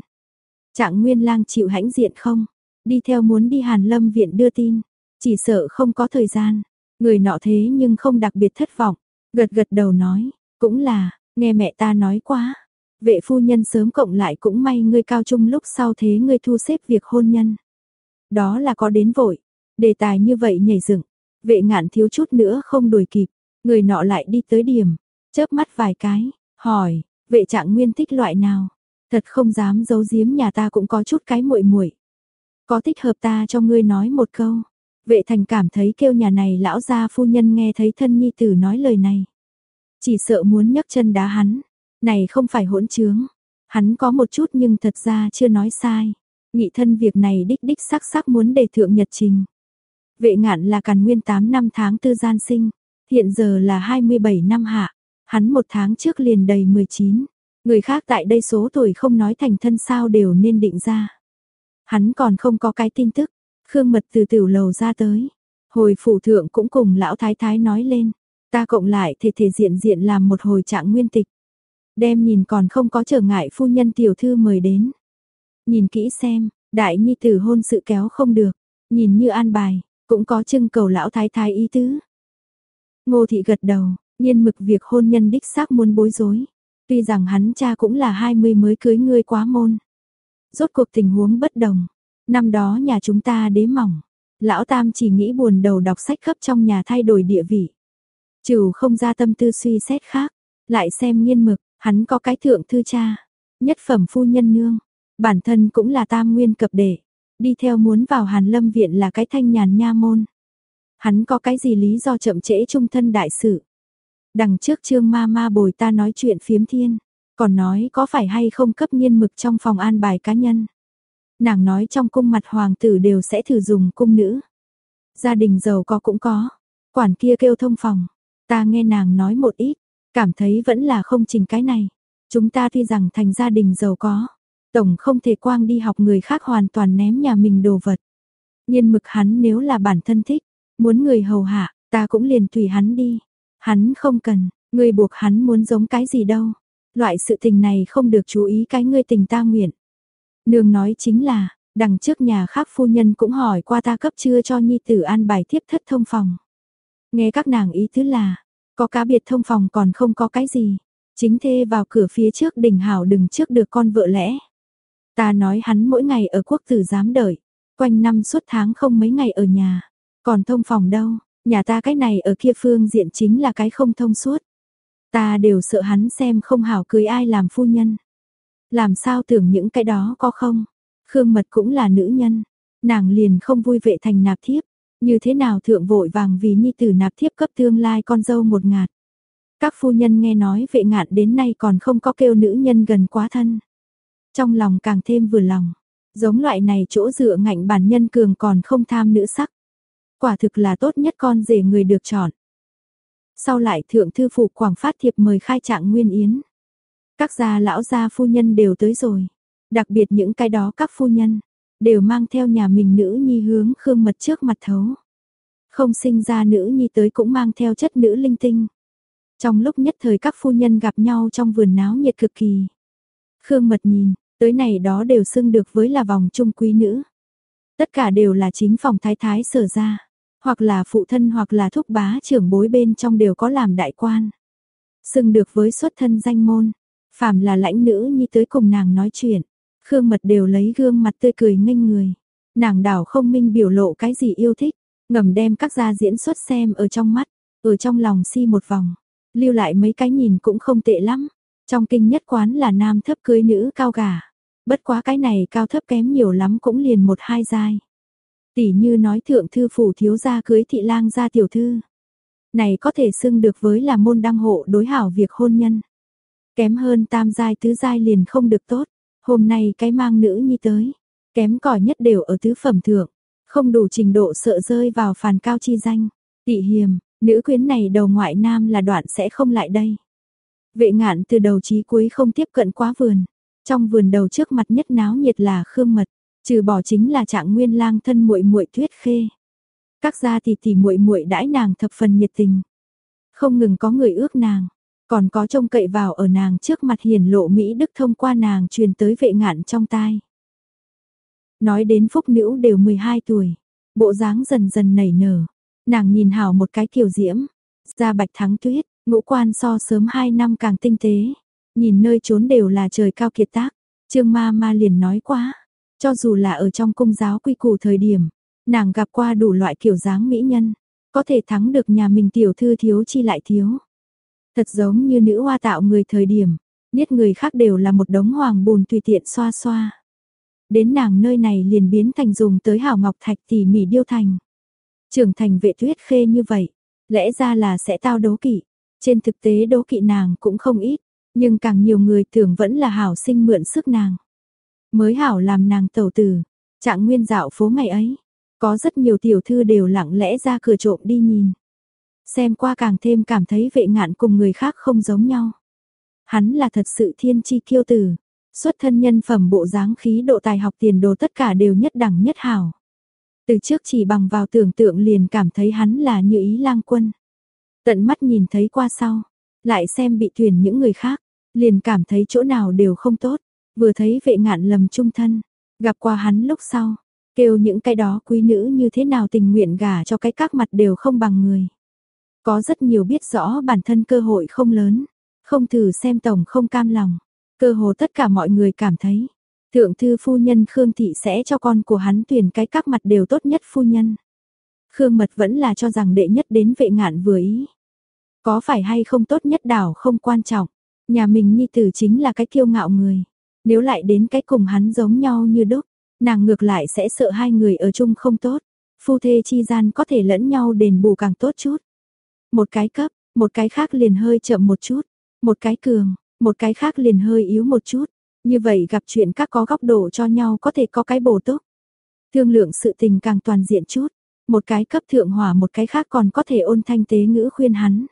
Trạng nguyên lang chịu hãnh diện không, đi theo muốn đi hàn lâm viện đưa tin, chỉ sợ không có thời gian, người nọ thế nhưng không đặc biệt thất vọng, gật gật đầu nói, cũng là, nghe mẹ ta nói quá. Vệ phu nhân sớm cộng lại cũng may ngươi cao trung lúc sau thế ngươi thu xếp việc hôn nhân. Đó là có đến vội, đề tài như vậy nhảy dựng, Vệ ngạn thiếu chút nữa không đuổi kịp, người nọ lại đi tới điểm, chớp mắt vài cái, hỏi, vệ trạng nguyên thích loại nào? Thật không dám giấu giếm nhà ta cũng có chút cái muội muội. Có thích hợp ta cho ngươi nói một câu. Vệ thành cảm thấy kêu nhà này lão gia phu nhân nghe thấy thân nhi tử nói lời này. Chỉ sợ muốn nhấc chân đá hắn. Này không phải hỗn trướng. Hắn có một chút nhưng thật ra chưa nói sai. Nghị thân việc này đích đích sắc sắc muốn đề thượng nhật trình. Vệ ngạn là càn nguyên 8 năm tháng tư gian sinh, hiện giờ là 27 năm hạ, hắn một tháng trước liền đầy 19. Người khác tại đây số tuổi không nói thành thân sao đều nên định ra. Hắn còn không có cái tin tức, Khương Mật từ tiểu lầu ra tới. Hồi phủ thượng cũng cùng lão thái thái nói lên, ta cộng lại thể thể diện diện làm một hồi trạng nguyên tịch. Đem nhìn còn không có trở ngại phu nhân tiểu thư mời đến. Nhìn kỹ xem, đại nhi tử hôn sự kéo không được, nhìn như an bài, cũng có trưng cầu lão thái thái ý tứ. Ngô thị gật đầu, nhiên mực việc hôn nhân đích xác muốn bối rối. Tuy rằng hắn cha cũng là 20 mới cưới ngươi quá môn. Rốt cuộc tình huống bất đồng. Năm đó nhà chúng ta đế mỏng. Lão Tam chỉ nghĩ buồn đầu đọc sách khắp trong nhà thay đổi địa vị. Trừ không ra tâm tư suy xét khác. Lại xem nhiên mực, hắn có cái thượng thư cha. Nhất phẩm phu nhân nương. Bản thân cũng là tam nguyên cập đệ đi theo muốn vào Hàn Lâm viện là cái thanh nhàn nha môn. Hắn có cái gì lý do chậm trễ trung thân đại sự. Đằng trước trương ma ma bồi ta nói chuyện phiếm thiên, còn nói có phải hay không cấp nhiên mực trong phòng an bài cá nhân. Nàng nói trong cung mặt hoàng tử đều sẽ thử dùng cung nữ. Gia đình giàu có cũng có, quản kia kêu thông phòng. Ta nghe nàng nói một ít, cảm thấy vẫn là không trình cái này. Chúng ta tuy rằng thành gia đình giàu có, Tổng không thể quang đi học người khác hoàn toàn ném nhà mình đồ vật. Nhiên mực hắn nếu là bản thân thích, muốn người hầu hạ, ta cũng liền tùy hắn đi. Hắn không cần, người buộc hắn muốn giống cái gì đâu. Loại sự tình này không được chú ý cái ngươi tình ta nguyện. Nương nói chính là, đằng trước nhà khác phu nhân cũng hỏi qua ta cấp chưa cho nhi tử an bài tiếp thất thông phòng. Nghe các nàng ý tứ là, có cá biệt thông phòng còn không có cái gì. Chính thê vào cửa phía trước đỉnh hảo đừng trước được con vợ lẽ. Ta nói hắn mỗi ngày ở quốc tử dám đợi, quanh năm suốt tháng không mấy ngày ở nhà, còn thông phòng đâu, nhà ta cái này ở kia phương diện chính là cái không thông suốt. Ta đều sợ hắn xem không hảo cưới ai làm phu nhân. Làm sao tưởng những cái đó có không? Khương Mật cũng là nữ nhân, nàng liền không vui vệ thành nạp thiếp, như thế nào thượng vội vàng vì nhi tử nạp thiếp cấp tương lai con dâu một ngạt. Các phu nhân nghe nói vệ ngạn đến nay còn không có kêu nữ nhân gần quá thân. Trong lòng càng thêm vừa lòng, giống loại này chỗ dựa ngạnh bản nhân cường còn không tham nữ sắc. Quả thực là tốt nhất con rể người được chọn. Sau lại thượng thư phụ quảng phát thiệp mời khai trạng nguyên yến. Các gia lão gia phu nhân đều tới rồi. Đặc biệt những cái đó các phu nhân, đều mang theo nhà mình nữ nhi hướng khương mật trước mặt thấu. Không sinh ra nữ nhi tới cũng mang theo chất nữ linh tinh. Trong lúc nhất thời các phu nhân gặp nhau trong vườn náo nhiệt cực kỳ. Khương mật nhìn, tới này đó đều xưng được với là vòng trung quý nữ. Tất cả đều là chính phòng thái thái sở ra, hoặc là phụ thân hoặc là thúc bá trưởng bối bên trong đều có làm đại quan. Xưng được với xuất thân danh môn, phàm là lãnh nữ nhi tới cùng nàng nói chuyện, Khương Mật đều lấy gương mặt tươi cười nghênh người. Nàng đảo không minh biểu lộ cái gì yêu thích, ngầm đem các gia diễn xuất xem ở trong mắt, ở trong lòng si một vòng, lưu lại mấy cái nhìn cũng không tệ lắm. Trong kinh nhất quán là nam thấp cưới nữ cao gà, bất quá cái này cao thấp kém nhiều lắm cũng liền một hai giai. Tỷ như nói thượng thư phủ thiếu gia cưới thị lang gia tiểu thư. Này có thể xưng được với là môn đăng hộ đối hảo việc hôn nhân. Kém hơn tam giai tứ giai liền không được tốt. Hôm nay cái mang nữ nhi tới, kém cỏi nhất đều ở tứ phẩm thượng, không đủ trình độ sợ rơi vào phàn cao chi danh. Tị hiềm, nữ quyến này đầu ngoại nam là đoạn sẽ không lại đây. Vệ ngạn từ đầu chí cuối không tiếp cận quá vườn. Trong vườn đầu trước mặt nhất náo nhiệt là khương mật, trừ bỏ chính là trạng nguyên lang thân muội muội tuyết khê. Các gia thì tỷ muội muội đãi nàng thập phần nhiệt tình. Không ngừng có người ước nàng, còn có trông cậy vào ở nàng trước mặt hiển lộ Mỹ Đức thông qua nàng truyền tới vệ ngạn trong tai. Nói đến phúc nữ đều 12 tuổi, bộ dáng dần dần nảy nở, nàng nhìn hảo một cái kiểu diễm, da bạch thắng tuyết, ngũ quan so sớm 2 năm càng tinh tế, nhìn nơi trốn đều là trời cao kiệt tác, trương ma ma liền nói quá, cho dù là ở trong cung giáo quy củ thời điểm, nàng gặp qua đủ loại kiểu dáng mỹ nhân, có thể thắng được nhà mình tiểu thư thiếu chi lại thiếu. Thật giống như nữ hoa tạo người thời điểm, biết người khác đều là một đống hoàng bùn tùy tiện xoa xoa. Đến nàng nơi này liền biến thành dùng tới hảo ngọc thạch tỉ mỉ điêu thành. Trưởng thành vệ tuyết khê như vậy, lẽ ra là sẽ tao đố kỵ. Trên thực tế đố kỵ nàng cũng không ít, nhưng càng nhiều người tưởng vẫn là hảo sinh mượn sức nàng. Mới hảo làm nàng tẩu tử, trạng nguyên dạo phố ngày ấy, có rất nhiều tiểu thư đều lặng lẽ ra cửa trộm đi nhìn. Xem qua càng thêm cảm thấy vệ ngạn cùng người khác không giống nhau. Hắn là thật sự thiên chi kiêu tử, xuất thân nhân phẩm bộ dáng khí độ tài học tiền đồ tất cả đều nhất đẳng nhất hảo. Từ trước chỉ bằng vào tưởng tượng liền cảm thấy hắn là như ý lang quân. Tận mắt nhìn thấy qua sau, lại xem bị thuyền những người khác, liền cảm thấy chỗ nào đều không tốt, vừa thấy vệ ngạn lầm trung thân, gặp qua hắn lúc sau, kêu những cái đó quý nữ như thế nào tình nguyện gả cho cái các mặt đều không bằng người. Có rất nhiều biết rõ bản thân cơ hội không lớn, không thử xem tổng không cam lòng. Cơ hồ tất cả mọi người cảm thấy, thượng thư phu nhân Khương Thị sẽ cho con của hắn tuyển cái các mặt đều tốt nhất phu nhân. Khương Mật vẫn là cho rằng đệ nhất đến vệ ngạn vừa ý. Có phải hay không tốt nhất đảo không quan trọng, nhà mình nhi tử chính là cái kiêu ngạo người. Nếu lại đến cái cùng hắn giống nhau như đúc, nàng ngược lại sẽ sợ hai người ở chung không tốt. Phu thê chi gian có thể lẫn nhau đền bù càng tốt chút. Một cái cấp, một cái khác liền hơi chậm một chút, một cái cường, một cái khác liền hơi yếu một chút. Như vậy gặp chuyện các có góc độ cho nhau có thể có cái bổ túc. Thương lượng sự tình càng toàn diện chút, một cái cấp thượng hỏa một cái khác còn có thể ôn thanh tế ngữ khuyên hắn.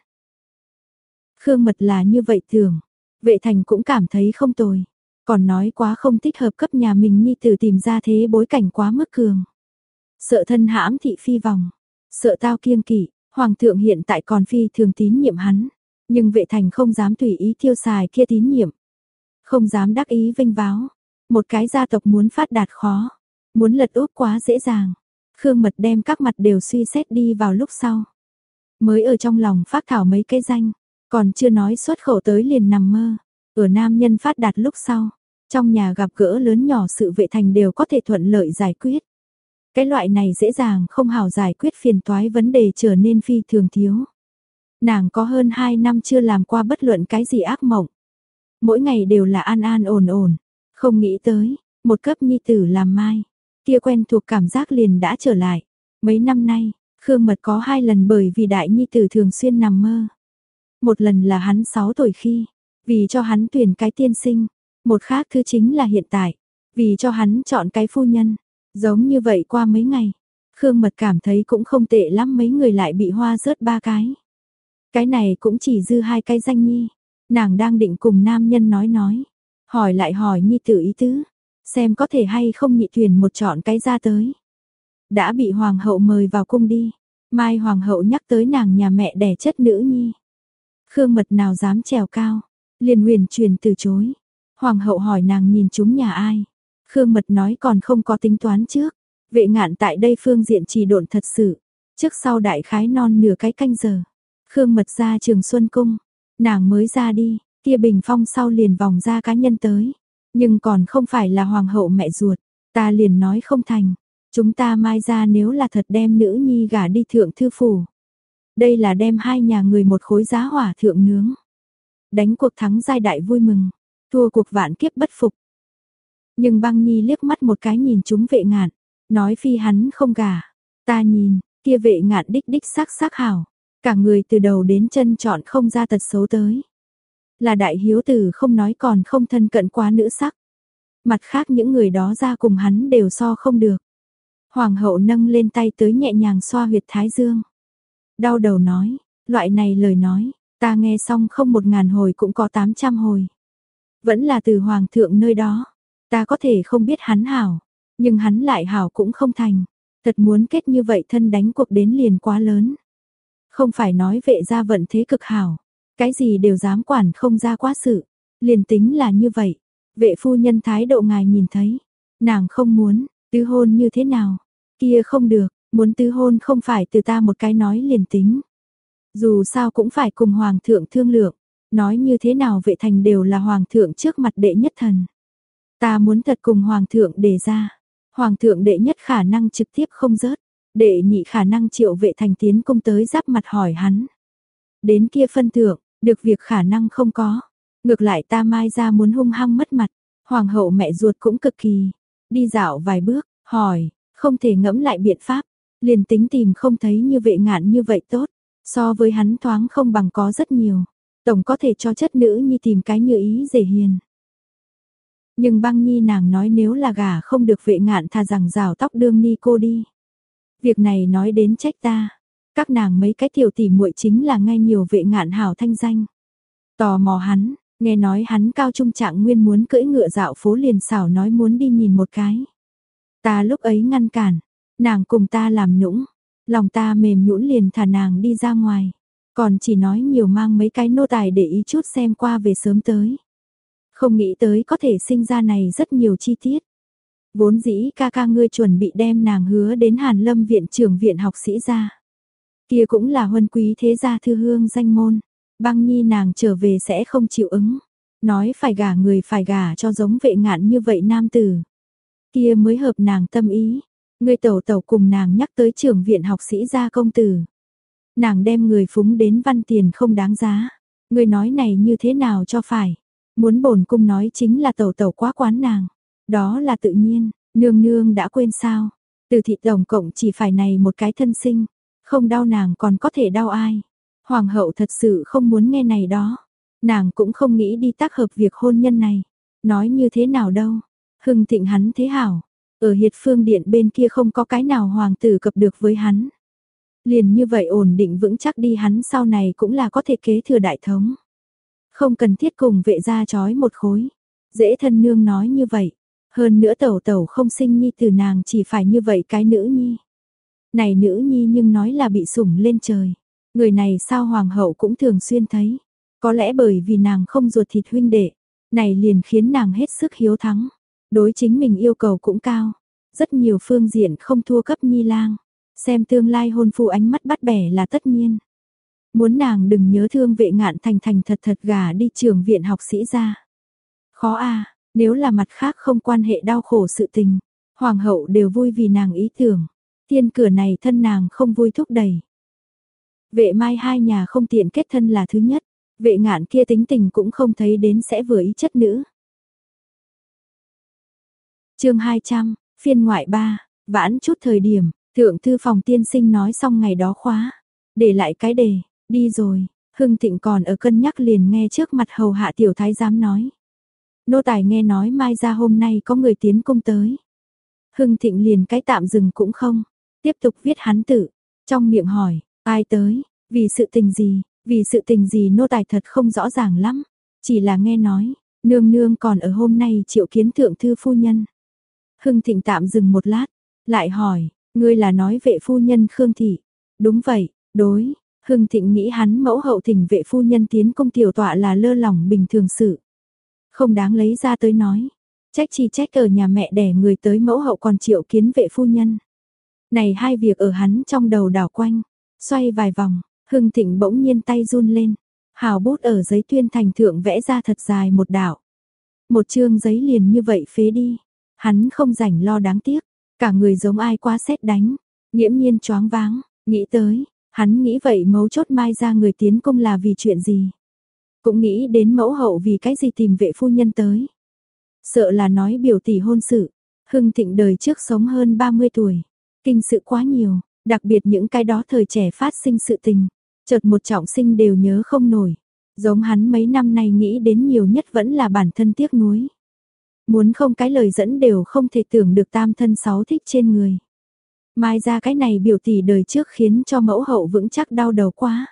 Khương Mật là như vậy thường, vệ thành cũng cảm thấy không tồi, còn nói quá không thích hợp cấp nhà mình nhi tử tìm ra thế bối cảnh quá mức cường. Sợ thân hãm thị phi vòng, sợ tao kiêng kỵ, Hoàng thượng hiện tại còn phi thường tín nhiệm hắn, nhưng vệ thành không dám tùy ý tiêu xài kia tín nhiệm, không dám đắc ý vinh váo. Một cái gia tộc muốn phát đạt khó, muốn lật úp quá dễ dàng. Khương Mật đem các mặt đều suy xét đi vào lúc sau. Mới ở trong lòng phát thảo mấy cái danh, còn chưa nói xuất khẩu tới liền nằm mơ. Ở nam nhân phát đạt lúc sau, trong nhà gặp gỡ lớn nhỏ sự vệ thành đều có thể thuận lợi giải quyết. Cái loại này dễ dàng không hào giải quyết phiền toái vấn đề trở nên phi thường thiếu. Nàng có hơn 2 năm chưa làm qua bất luận cái gì ác mộng. Mỗi ngày đều là an an ổn ổn, không nghĩ tới, một cấp nhi tử làm mai. Kia quen thuộc cảm giác liền đã trở lại. Mấy năm nay, Khương Mật có hai lần bởi vì đại nhi tử thường xuyên nằm mơ. Một lần là hắn 6 tuổi khi, vì cho hắn tuyển cái tiên sinh, một khác thứ chính là hiện tại, vì cho hắn chọn cái phu nhân. Giống như vậy qua mấy ngày, Khương Mật cảm thấy cũng không tệ lắm mấy người lại bị hoa rớt ba cái. Cái này cũng chỉ dư hai cái danh nhi. Nàng đang định cùng nam nhân nói nói. Hỏi lại hỏi nhi tử ý tứ. Xem có thể hay không nhị thuyền một chọn cái ra tới. Đã bị hoàng hậu mời vào cung đi. Mai hoàng hậu nhắc tới nàng nhà mẹ đẻ chất nữ nhi. Khương mật nào dám trèo cao. Liền huyền truyền từ chối. Hoàng hậu hỏi nàng nhìn chúng nhà ai. Khương mật nói còn không có tính toán trước. Vệ ngạn tại đây phương diện trì độn thật sự. Trước sau đại khái non nửa cái canh giờ. Khương mật ra trường Xuân Cung. Nàng mới ra đi, kia bình phong sau liền vòng ra cá nhân tới. Nhưng còn không phải là hoàng hậu mẹ ruột. Ta liền nói không thành. Chúng ta mai ra nếu là thật đem nữ nhi gả đi thượng thư phủ. Đây là đem hai nhà người một khối giá hỏa thượng nướng. Đánh cuộc thắng giai đại vui mừng. Thua cuộc vạn kiếp bất phục. Nhưng băng nhi liếc mắt một cái nhìn chúng vệ ngạn. Nói phi hắn không gả. Ta nhìn, kia vệ ngạn đích đích sắc sắc hảo. Cả người từ đầu đến chân chọn không ra tật xấu tới. Là đại hiếu tử không nói còn không thân cận quá nữ sắc. Mặt khác những người đó ra cùng hắn đều so không được. Hoàng hậu nâng lên tay tới nhẹ nhàng xoa huyệt thái dương. Đau đầu nói, loại này lời nói, ta nghe xong không một ngàn hồi cũng có tám trăm hồi. Vẫn là từ hoàng thượng nơi đó, ta có thể không biết hắn hảo, nhưng hắn lại hảo cũng không thành. Thật muốn kết như vậy thân đánh cuộc đến liền quá lớn. Không phải nói vệ gia vận thế cực hảo, cái gì đều dám quản không ra quá sự, liền tính là như vậy. Vệ phu nhân thái độ ngài nhìn thấy, nàng không muốn, tứ hôn như thế nào, kia không được, muốn tứ hôn không phải từ ta một cái nói liền tính. Dù sao cũng phải cùng hoàng thượng thương lượng, nói như thế nào vệ thành đều là hoàng thượng trước mặt đệ nhất thần. Ta muốn thật cùng hoàng thượng đề ra, hoàng thượng đệ nhất khả năng trực tiếp không rớt, Đệ nhị khả năng triệu vệ thành tiến công tới giáp mặt hỏi hắn. Đến kia phân thượng, được việc khả năng không có. Ngược lại ta mai ra muốn hung hăng mất mặt. Hoàng hậu mẹ ruột cũng cực kỳ. Đi dạo vài bước, hỏi, không thể ngẫm lại biện pháp. Liền tính tìm không thấy như vệ ngạn như vậy tốt. So với hắn thoáng không bằng có rất nhiều. Tổng có thể cho chất nữ nhi tìm cái như ý dễ hiền. Nhưng băng nhi nàng nói nếu là gà không được vệ ngạn thà rằng rào tóc đương ni cô đi. Việc này nói đến trách ta. Các nàng mấy cái tiểu tỷ muội chính là ngay nhiều vệ ngạn hảo thanh danh. Tò mò hắn, nghe nói hắn cao trung trạng nguyên muốn cưỡi ngựa dạo phố liền xảo nói muốn đi nhìn một cái. Ta lúc ấy ngăn cản, nàng cùng ta làm nũng, lòng ta mềm nhũn liền thả nàng đi ra ngoài. Còn chỉ nói nhiều mang mấy cái nô tài để ý chút xem qua về sớm tới. Không nghĩ tới có thể sinh ra này rất nhiều chi tiết. Vốn dĩ ca ca ngươi chuẩn bị đem nàng hứa đến Hàn Lâm viện trưởng viện học sĩ ra. Kia cũng là huân quý thế gia thư hương danh môn. Băng nhi nàng trở về sẽ không chịu ứng. Nói phải gả người phải gả cho giống vệ ngạn như vậy nam tử. Kia mới hợp nàng tâm ý. Người tẩu tẩu cùng nàng nhắc tới trưởng viện học sĩ gia công tử. Nàng đem người phúng đến văn tiền không đáng giá. Người nói này như thế nào cho phải. Muốn bổn cung nói chính là tẩu tẩu quá quán nàng. Đó là tự nhiên, nương nương đã quên sao. Từ thị tổng cộng chỉ phải này một cái thân sinh, không đau nàng còn có thể đau ai. Hoàng hậu thật sự không muốn nghe này đó. Nàng cũng không nghĩ đi tác hợp việc hôn nhân này. Nói như thế nào đâu. Hưng thịnh hắn thế hảo. Ở hiệt phương điện bên kia không có cái nào hoàng tử cập được với hắn. Liền như vậy ổn định vững chắc đi hắn sau này cũng là có thể kế thừa đại thống. Không cần thiết cùng vệ gia chói một khối. Dễ thân nương nói như vậy. Hơn nữa tẩu tẩu không sinh nhi từ nàng chỉ phải như vậy cái nữ nhi. Này nữ nhi nhưng nói là bị sủng lên trời. Người này sao hoàng hậu cũng thường xuyên thấy. Có lẽ bởi vì nàng không ruột thịt huynh đệ. Này liền khiến nàng hết sức hiếu thắng, đối chính mình yêu cầu cũng cao, rất nhiều phương diện không thua cấp nhi lang, xem tương lai hôn phu ánh mắt bắt bẻ là tất nhiên. Muốn nàng đừng nhớ thương vệ ngạn thành thành thật thật gà đi trường viện học sĩ ra. Khó à, nếu là mặt khác không quan hệ đau khổ sự tình, hoàng hậu đều vui vì nàng ý tưởng, tiên cửa này thân nàng không vui thúc đẩy. Vệ mai hai nhà không tiện kết thân là thứ nhất, vệ ngạn kia tính tình cũng không thấy đến sẽ vừa ý chất nữ. chương 200, phiên ngoại 3, vãn chút thời điểm, thượng thư phòng tiên sinh nói xong ngày đó khóa, để lại cái đề, đi rồi, Hưng Thịnh còn ở cân nhắc liền nghe trước mặt hầu hạ tiểu thái giám nói. Nô tài nghe nói mai ra hôm nay có người tiến công tới. Hưng Thịnh liền cái tạm dừng cũng không, tiếp tục viết hắn tự, trong miệng hỏi, ai tới, vì sự tình gì, vì sự tình gì nô tài thật không rõ ràng lắm, chỉ là nghe nói, nương nương còn ở hôm nay triệu kiến thượng thư phu nhân. Hưng Thịnh tạm dừng một lát, lại hỏi, ngươi là nói vệ phu nhân Khương Thị. Đúng vậy, đối, Hưng Thịnh nghĩ hắn mẫu hậu thỉnh vệ phu nhân tiến công tiểu tọa là lơ lỏng bình thường sự. Không đáng lấy ra tới nói. Trách chi trách ở nhà mẹ đẻ người tới mẫu hậu còn triệu kiến vệ phu nhân. Này hai việc ở hắn trong đầu đảo quanh, xoay vài vòng, Hưng Thịnh bỗng nhiên tay run lên. Hào bút ở giấy tuyên thành thượng vẽ ra thật dài một đảo. Một chương giấy liền như vậy phế đi. Hắn không rảnh lo đáng tiếc, cả người giống ai quá xét đánh. nhiễm nhiên choáng váng, nghĩ tới, hắn nghĩ vậy mấu chốt mai ra người tiến công là vì chuyện gì. Cũng nghĩ đến mẫu hậu vì cái gì tìm vệ phu nhân tới. Sợ là nói biểu tỷ hôn sự, hưng thịnh đời trước sống hơn 30 tuổi, kinh sự quá nhiều, đặc biệt những cái đó thời trẻ phát sinh sự tình, chợt một trọng sinh đều nhớ không nổi. Giống hắn mấy năm nay nghĩ đến nhiều nhất vẫn là bản thân tiếc nuối. Muốn không cái lời dẫn đều không thể tưởng được tam thân sáu thích trên người. Mai ra cái này biểu tỷ đời trước khiến cho mẫu hậu vững chắc đau đầu quá.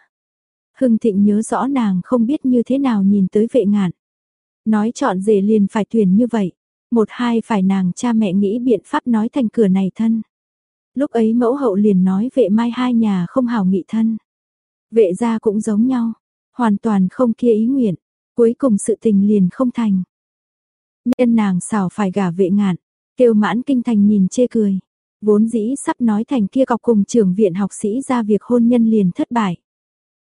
Hưng Thịnh nhớ rõ nàng không biết như thế nào nhìn tới vệ ngạn. Nói chọn rể liền phải tuyển như vậy. Một hai phải nàng cha mẹ nghĩ biện pháp nói thành cửa này thân. Lúc ấy mẫu hậu liền nói vệ mai hai nhà không hảo nghị thân. Vệ gia cũng giống nhau. Hoàn toàn không kia ý nguyện. Cuối cùng sự tình liền không thành. Nhân nàng xảo phải gả vệ ngạn. Kêu mãn kinh thành nhìn chê cười. Vốn dĩ sắp nói thành kia cọc cùng trưởng viện học sĩ ra việc hôn nhân liền thất bại.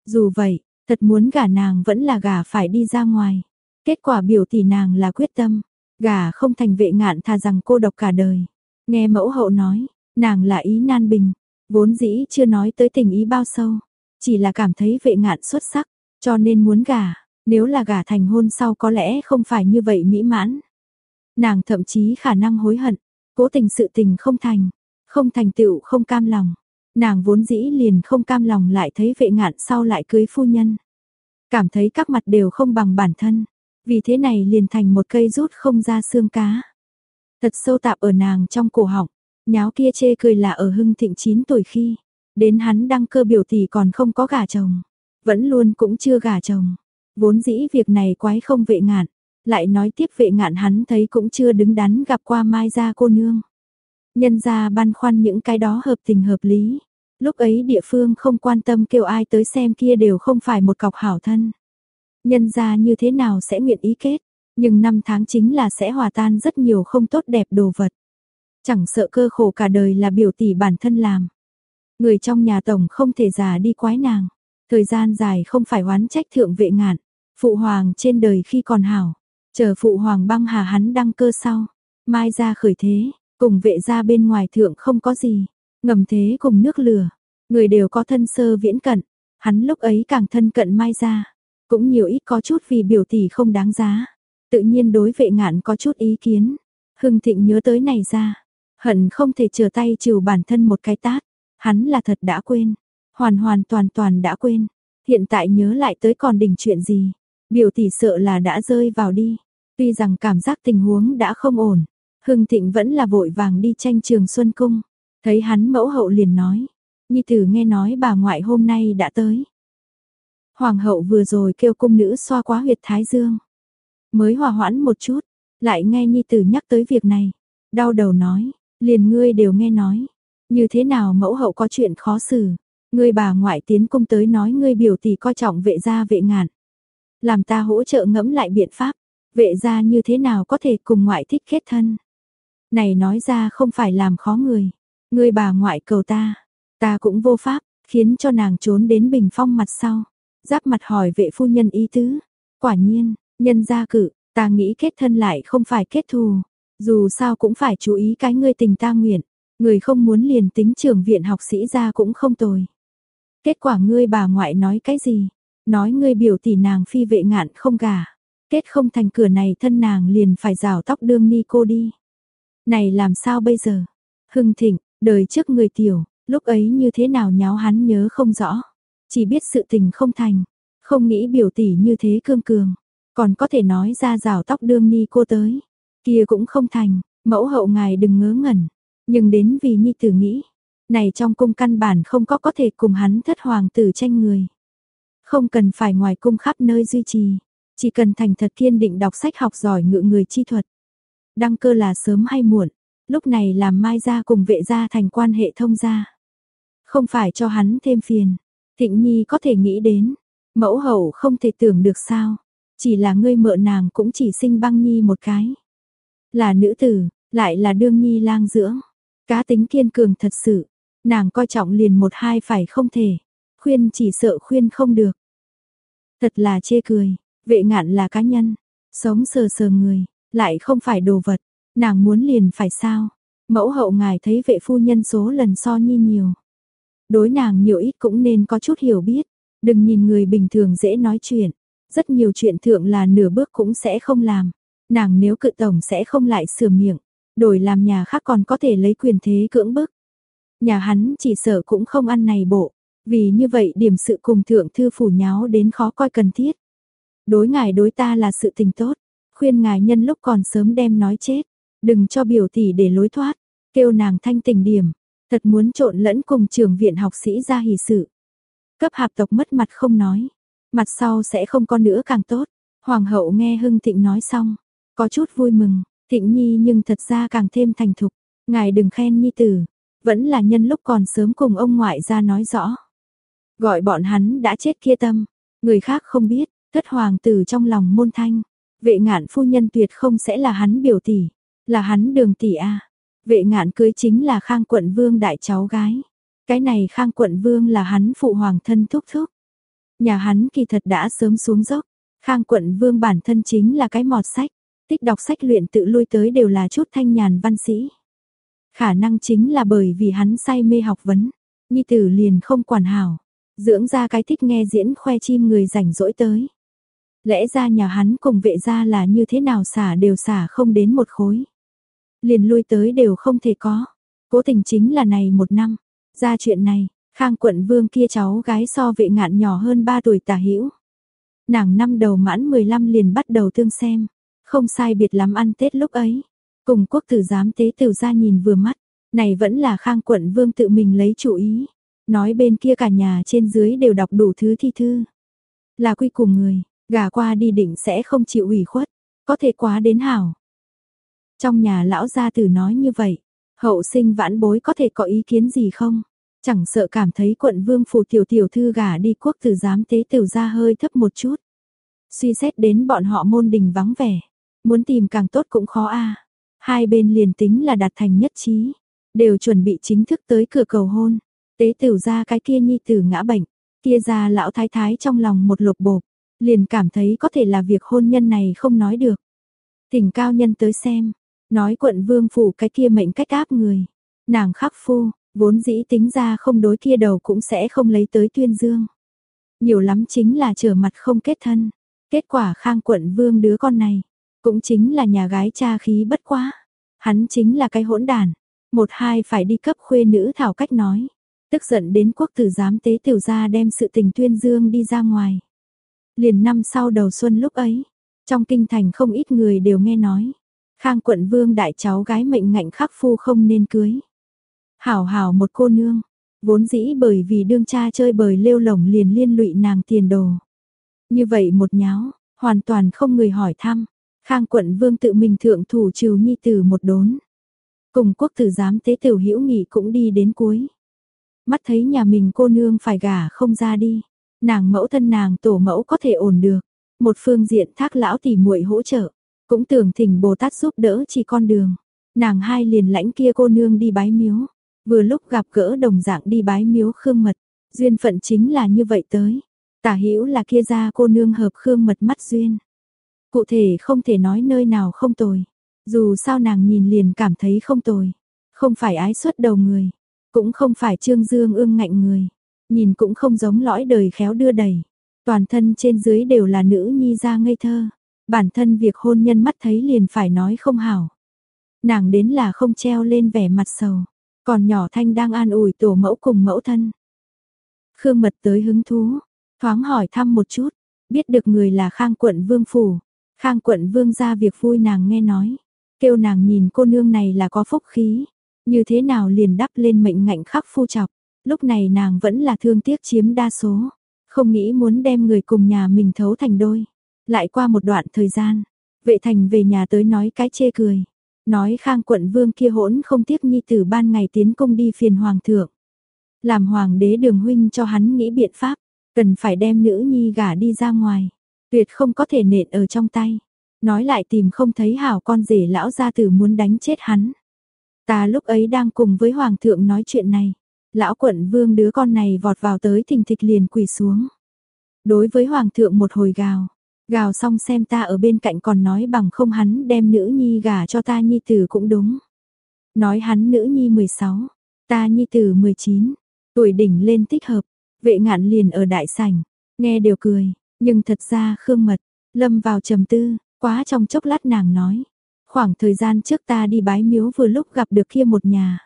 Dù vậy, thật muốn gả nàng vẫn là gả phải đi ra ngoài. Kết quả biểu tỷ nàng là quyết tâm, gả không thành vệ ngạn thà rằng cô độc cả đời. Nghe mẫu hậu nói, nàng là ý nan bình, vốn dĩ chưa nói tới tình ý bao sâu, chỉ là cảm thấy vệ ngạn xuất sắc, cho nên muốn gả, nếu là gả thành hôn sau có lẽ không phải như vậy mỹ mãn. Nàng thậm chí khả năng hối hận, cố tình sự tình không thành, không thành tựu, không cam lòng. Nàng vốn dĩ liền không cam lòng lại thấy vệ ngạn sau lại cưới phu nhân. Cảm thấy các mặt đều không bằng bản thân. Vì thế này liền thành một cây rút không ra xương cá. Thật sâu tạp ở nàng trong cổ họng. Nháo kia chê cười là ở hưng thịnh 9 tuổi khi. Đến hắn đăng cơ biểu thì còn không có gả chồng. Vẫn luôn cũng chưa gả chồng. Vốn dĩ việc này quái không vệ ngạn. Lại nói tiếp vệ ngạn hắn thấy cũng chưa đứng đắn gặp qua mai gia cô nương. Nhân ra băn khoăn những cái đó hợp tình hợp lý. Lúc ấy địa phương không quan tâm kêu ai tới xem kia đều không phải một cọc hảo thân. Nhân ra như thế nào sẽ nguyện ý kết, nhưng năm tháng chính là sẽ hòa tan rất nhiều không tốt đẹp đồ vật. Chẳng sợ cơ khổ cả đời là biểu tỷ bản thân làm. Người trong nhà tổng không thể già đi quái nàng. Thời gian dài không phải oán trách thượng vệ ngạn. Phụ hoàng trên đời khi còn hảo. Chờ phụ hoàng băng hà hắn đăng cơ sau. Mai ra khởi thế, Cùng vệ ra bên ngoài thượng không có gì, ngầm thế cùng nước lửa, người đều có thân sơ viễn cận, hắn lúc ấy càng thân cận mai ra cũng nhiều ít có chút vì biểu tỷ không đáng giá, tự nhiên đối vệ ngạn có chút ý kiến. Hưng Thịnh nhớ tới này ra, hận không thể chờ tay trừ bản thân một cái tát, hắn là thật đã quên, hoàn hoàn toàn toàn đã quên, hiện tại nhớ lại tới còn đỉnh chuyện gì, biểu tỷ sợ là đã rơi vào đi, tuy rằng cảm giác tình huống đã không ổn, Hưng Thịnh vẫn là vội vàng đi tranh trường Xuân Cung. Thấy hắn mẫu hậu liền nói. Nhi tử nghe nói bà ngoại hôm nay đã tới. Hoàng hậu vừa rồi kêu cung nữ xoa quá huyệt thái dương. Mới hòa hoãn một chút, lại nghe Nhi tử nhắc tới việc này. Đau đầu nói, liền ngươi đều nghe nói. Như thế nào mẫu hậu có chuyện khó xử. Ngươi bà ngoại tiến cung tới nói ngươi biểu tỷ coi trọng vệ gia vệ ngạn. Làm ta hỗ trợ ngẫm lại biện pháp. Vệ gia như thế nào có thể cùng ngoại thích kết thân? Này nói ra không phải làm khó người. Người bà ngoại cầu ta, ta cũng vô pháp, khiến cho nàng trốn đến bình phong mặt sau. Giáp mặt hỏi vệ phu nhân ý tứ. Quả nhiên, nhân gia cử, ta nghĩ kết thân lại không phải kết thù. Dù sao cũng phải chú ý cái ngươi tình ta nguyện. Người không muốn liền tính trưởng viện học sĩ ra cũng không tồi. Kết quả ngươi bà ngoại nói cái gì? Nói ngươi biểu tỷ nàng phi vệ ngạn không gả. Kết không thành cửa này thân nàng liền phải rào tóc đương ni cô đi. Này làm sao bây giờ? Hưng thịnh, đời trước người tiểu, lúc ấy như thế nào nháo hắn nhớ không rõ. Chỉ biết sự tình không thành, không nghĩ biểu tỷ như thế cương cường. Còn có thể nói ra rào tóc đương ni cô tới. Kia cũng không thành, mẫu hậu ngài đừng ngớ ngẩn. Nhưng đến vì nhi tử nghĩ, này trong cung căn bản không có có thể cùng hắn thất hoàng tử tranh người. Không cần phải ngoài cung khắp nơi duy trì, chỉ cần thành thật kiên định đọc sách học giỏi ngự người chi thuật. Đăng cơ là sớm hay muộn, lúc này làm mai gia cùng vệ gia thành quan hệ thông gia. Không phải cho hắn thêm phiền, thịnh nhi có thể nghĩ đến, mẫu hậu không thể tưởng được sao, chỉ là ngươi mợ nàng cũng chỉ sinh băng nhi một cái. Là nữ tử, lại là đương nhi lang dưỡng, cá tính kiên cường thật sự, nàng coi trọng liền một hai phải không thể, khuyên chỉ sợ khuyên không được. Thật là chê cười, vệ ngạn là cá nhân, sống sờ sờ người, lại không phải đồ vật, nàng muốn liền phải sao? Mẫu hậu ngài thấy vệ phu nhân số lần so nhi nhiều. Đối nàng nhiều ít cũng nên có chút hiểu biết, đừng nhìn người bình thường dễ nói chuyện, rất nhiều chuyện thượng là nửa bước cũng sẽ không làm. Nàng nếu cự tổng sẽ không lại sửa miệng, đổi làm nhà khác còn có thể lấy quyền thế cưỡng bức. Nhà hắn chỉ sợ cũng không ăn này bộ, vì như vậy điểm sự cùng thượng thư phủ nháo đến khó coi cần thiết. Đối ngài đối ta là sự tình tốt, khuyên ngài nhân lúc còn sớm đem nói chết, đừng cho biểu tỷ để lối thoát, kêu nàng thanh tình điểm, thật muốn trộn lẫn cùng trường viện học sĩ ra hỷ sự. Cấp hạp tộc mất mặt không nói, mặt sau sẽ không có nữa càng tốt. Hoàng hậu nghe Hưng Thịnh nói xong, có chút vui mừng, Thịnh Nhi nhưng thật ra càng thêm thành thục, ngài đừng khen Nhi tử, vẫn là nhân lúc còn sớm cùng ông ngoại ra nói rõ. Gọi bọn hắn đã chết kia tâm, người khác không biết, thất hoàng tử trong lòng môn thanh, Vệ ngạn phu nhân tuyệt không sẽ là hắn biểu tỷ, là hắn đường tỷ a. Vệ ngạn cưới chính là Khang quận vương đại cháu gái. Cái này Khang quận vương là hắn phụ hoàng thân thúc thúc. Nhà hắn kỳ thật đã sớm xuống dốc. Khang quận vương bản thân chính là cái mọt sách. Tích đọc sách luyện tự lui tới đều là chút thanh nhàn văn sĩ. Khả năng chính là bởi vì hắn say mê học vấn. Nhi tử liền không quản hảo. Dưỡng ra cái thích nghe diễn khoe chim người rảnh rỗi tới. Lẽ ra nhà hắn cùng vệ gia là như thế nào xả đều xả không đến một khối. Liền lui tới đều không thể có. Cố tình chính là này một năm. Ra chuyện này, Khang quận vương kia cháu gái so vệ ngạn nhỏ hơn 3 tuổi tả hữu Nàng năm đầu mãn 15 liền bắt đầu tương xem. Không sai biệt lắm ăn Tết lúc ấy. Cùng quốc tử giám tế tử ra nhìn vừa mắt. Này vẫn là Khang quận vương tự mình lấy chủ ý. Nói bên kia cả nhà trên dưới đều đọc đủ thứ thi thư. Là quy cùng người, Gà qua đi định sẽ không chịu ủy khuất, có thể quá đến hảo. Trong nhà lão gia tử nói như vậy, hậu sinh vãn bối có thể có ý kiến gì không? Chẳng sợ cảm thấy quận vương phủ tiểu tiểu thư gà đi quốc tử giám tế tiểu ra hơi thấp một chút. Suy xét đến bọn họ môn đình vắng vẻ, muốn tìm càng tốt cũng khó a. Hai bên liền tính là đạt thành nhất trí, đều chuẩn bị chính thức tới cửa cầu hôn. Tế tiểu ra cái kia nhi tử ngã bệnh, kia ra lão thái thái trong lòng một lục bộp, liền cảm thấy có thể là việc hôn nhân này không nói được. Tỉnh cao nhân tới xem, nói quận vương phủ cái kia mệnh cách áp người. Nàng khắc phu, vốn dĩ tính ra không đối kia đầu cũng sẽ không lấy tới tuyên dương. Nhiều lắm chính là trở mặt không kết thân. Kết quả khang quận vương đứa con này, cũng chính là nhà gái cha khí bất quá. Hắn chính là cái hỗn đàn. Một hai phải đi cấp khuê nữ thảo cách nói. Tức giận đến quốc tử giám tế tiểu gia đem sự tình tuyên dương đi ra ngoài. Liền năm sau đầu xuân lúc ấy, trong kinh thành không ít người đều nghe nói. Khang quận vương đại cháu gái mệnh ngạnh khắc phu không nên cưới. Hảo hảo một cô nương, vốn dĩ bởi vì đương cha chơi bời lêu lồng liền liên lụy nàng tiền đồ. Như vậy một nháo, hoàn toàn không người hỏi thăm. Khang quận vương tự mình thượng thủ trừ nhi tử một đốn. Cùng quốc tử giám tế tiểu hữu nghị cũng đi đến cuối. Mắt thấy nhà mình cô nương phải gả không ra đi nàng mẫu thân nàng tổ mẫu có thể ổn được. Một phương diện thác lão tỷ muội hỗ trợ, cũng tưởng thỉnh Bồ Tát giúp đỡ chỉ con đường. Nàng hai liền lãnh kia cô nương đi bái miếu, vừa lúc gặp gỡ đồng dạng đi bái miếu Khương Mật, duyên phận chính là như vậy tới. Tả hữu là kia ra cô nương hợp Khương Mật mắt duyên. Cụ thể không thể nói nơi nào không tồi, dù sao nàng nhìn liền cảm thấy không tồi, không phải ái xuất đầu người, cũng không phải trương dương ương ngạnh người, nhìn cũng không giống lõi đời khéo đưa đầy toàn thân trên dưới đều là nữ nhi ra ngây thơ, bản thân việc hôn nhân mắt thấy liền phải nói không hảo. Nàng đến là không treo lên vẻ mặt sầu, còn nhỏ thanh đang an ủi tổ mẫu cùng mẫu thân. Khương mật tới hứng thú, thoáng hỏi thăm một chút, biết được người là khang quận vương phủ, khang quận vương ra việc vui nàng nghe nói, kêu nàng nhìn cô nương này là có phúc khí, như thế nào liền đắp lên mệnh ngạnh khắc phu chọc, lúc này nàng vẫn là thương tiếc chiếm đa số, không nghĩ muốn đem người cùng nhà mình thấu thành đôi. Lại qua một đoạn thời gian, vệ thành về nhà tới nói cái chê cười, nói khang quận vương kia hỗn không tiếc nhi tử ban ngày tiến công đi phiền hoàng thượng. Làm hoàng đế đường huynh cho hắn nghĩ biện pháp, cần phải đem nữ nhi gả đi ra ngoài, tuyệt không có thể nện ở trong tay. Nói lại tìm không thấy hảo con rể lão gia tử muốn đánh chết hắn. Ta lúc ấy đang cùng với hoàng thượng nói chuyện này. Lão quận vương đứa con này vọt vào tới thình thịch liền quỳ xuống. Đối với hoàng thượng một hồi gào. Gào xong xem ta ở bên cạnh còn nói bằng không hắn đem nữ nhi gả cho ta nhi tử cũng đúng. Nói hắn nữ nhi 16, ta nhi tử 19, tuổi đỉnh lên tích hợp, vệ ngạn liền ở đại sảnh, nghe đều cười, nhưng thật ra khương mật, lâm vào trầm tư, quá trong chốc lát nàng nói. Khoảng thời gian trước ta đi bái miếu vừa lúc gặp được kia một nhà.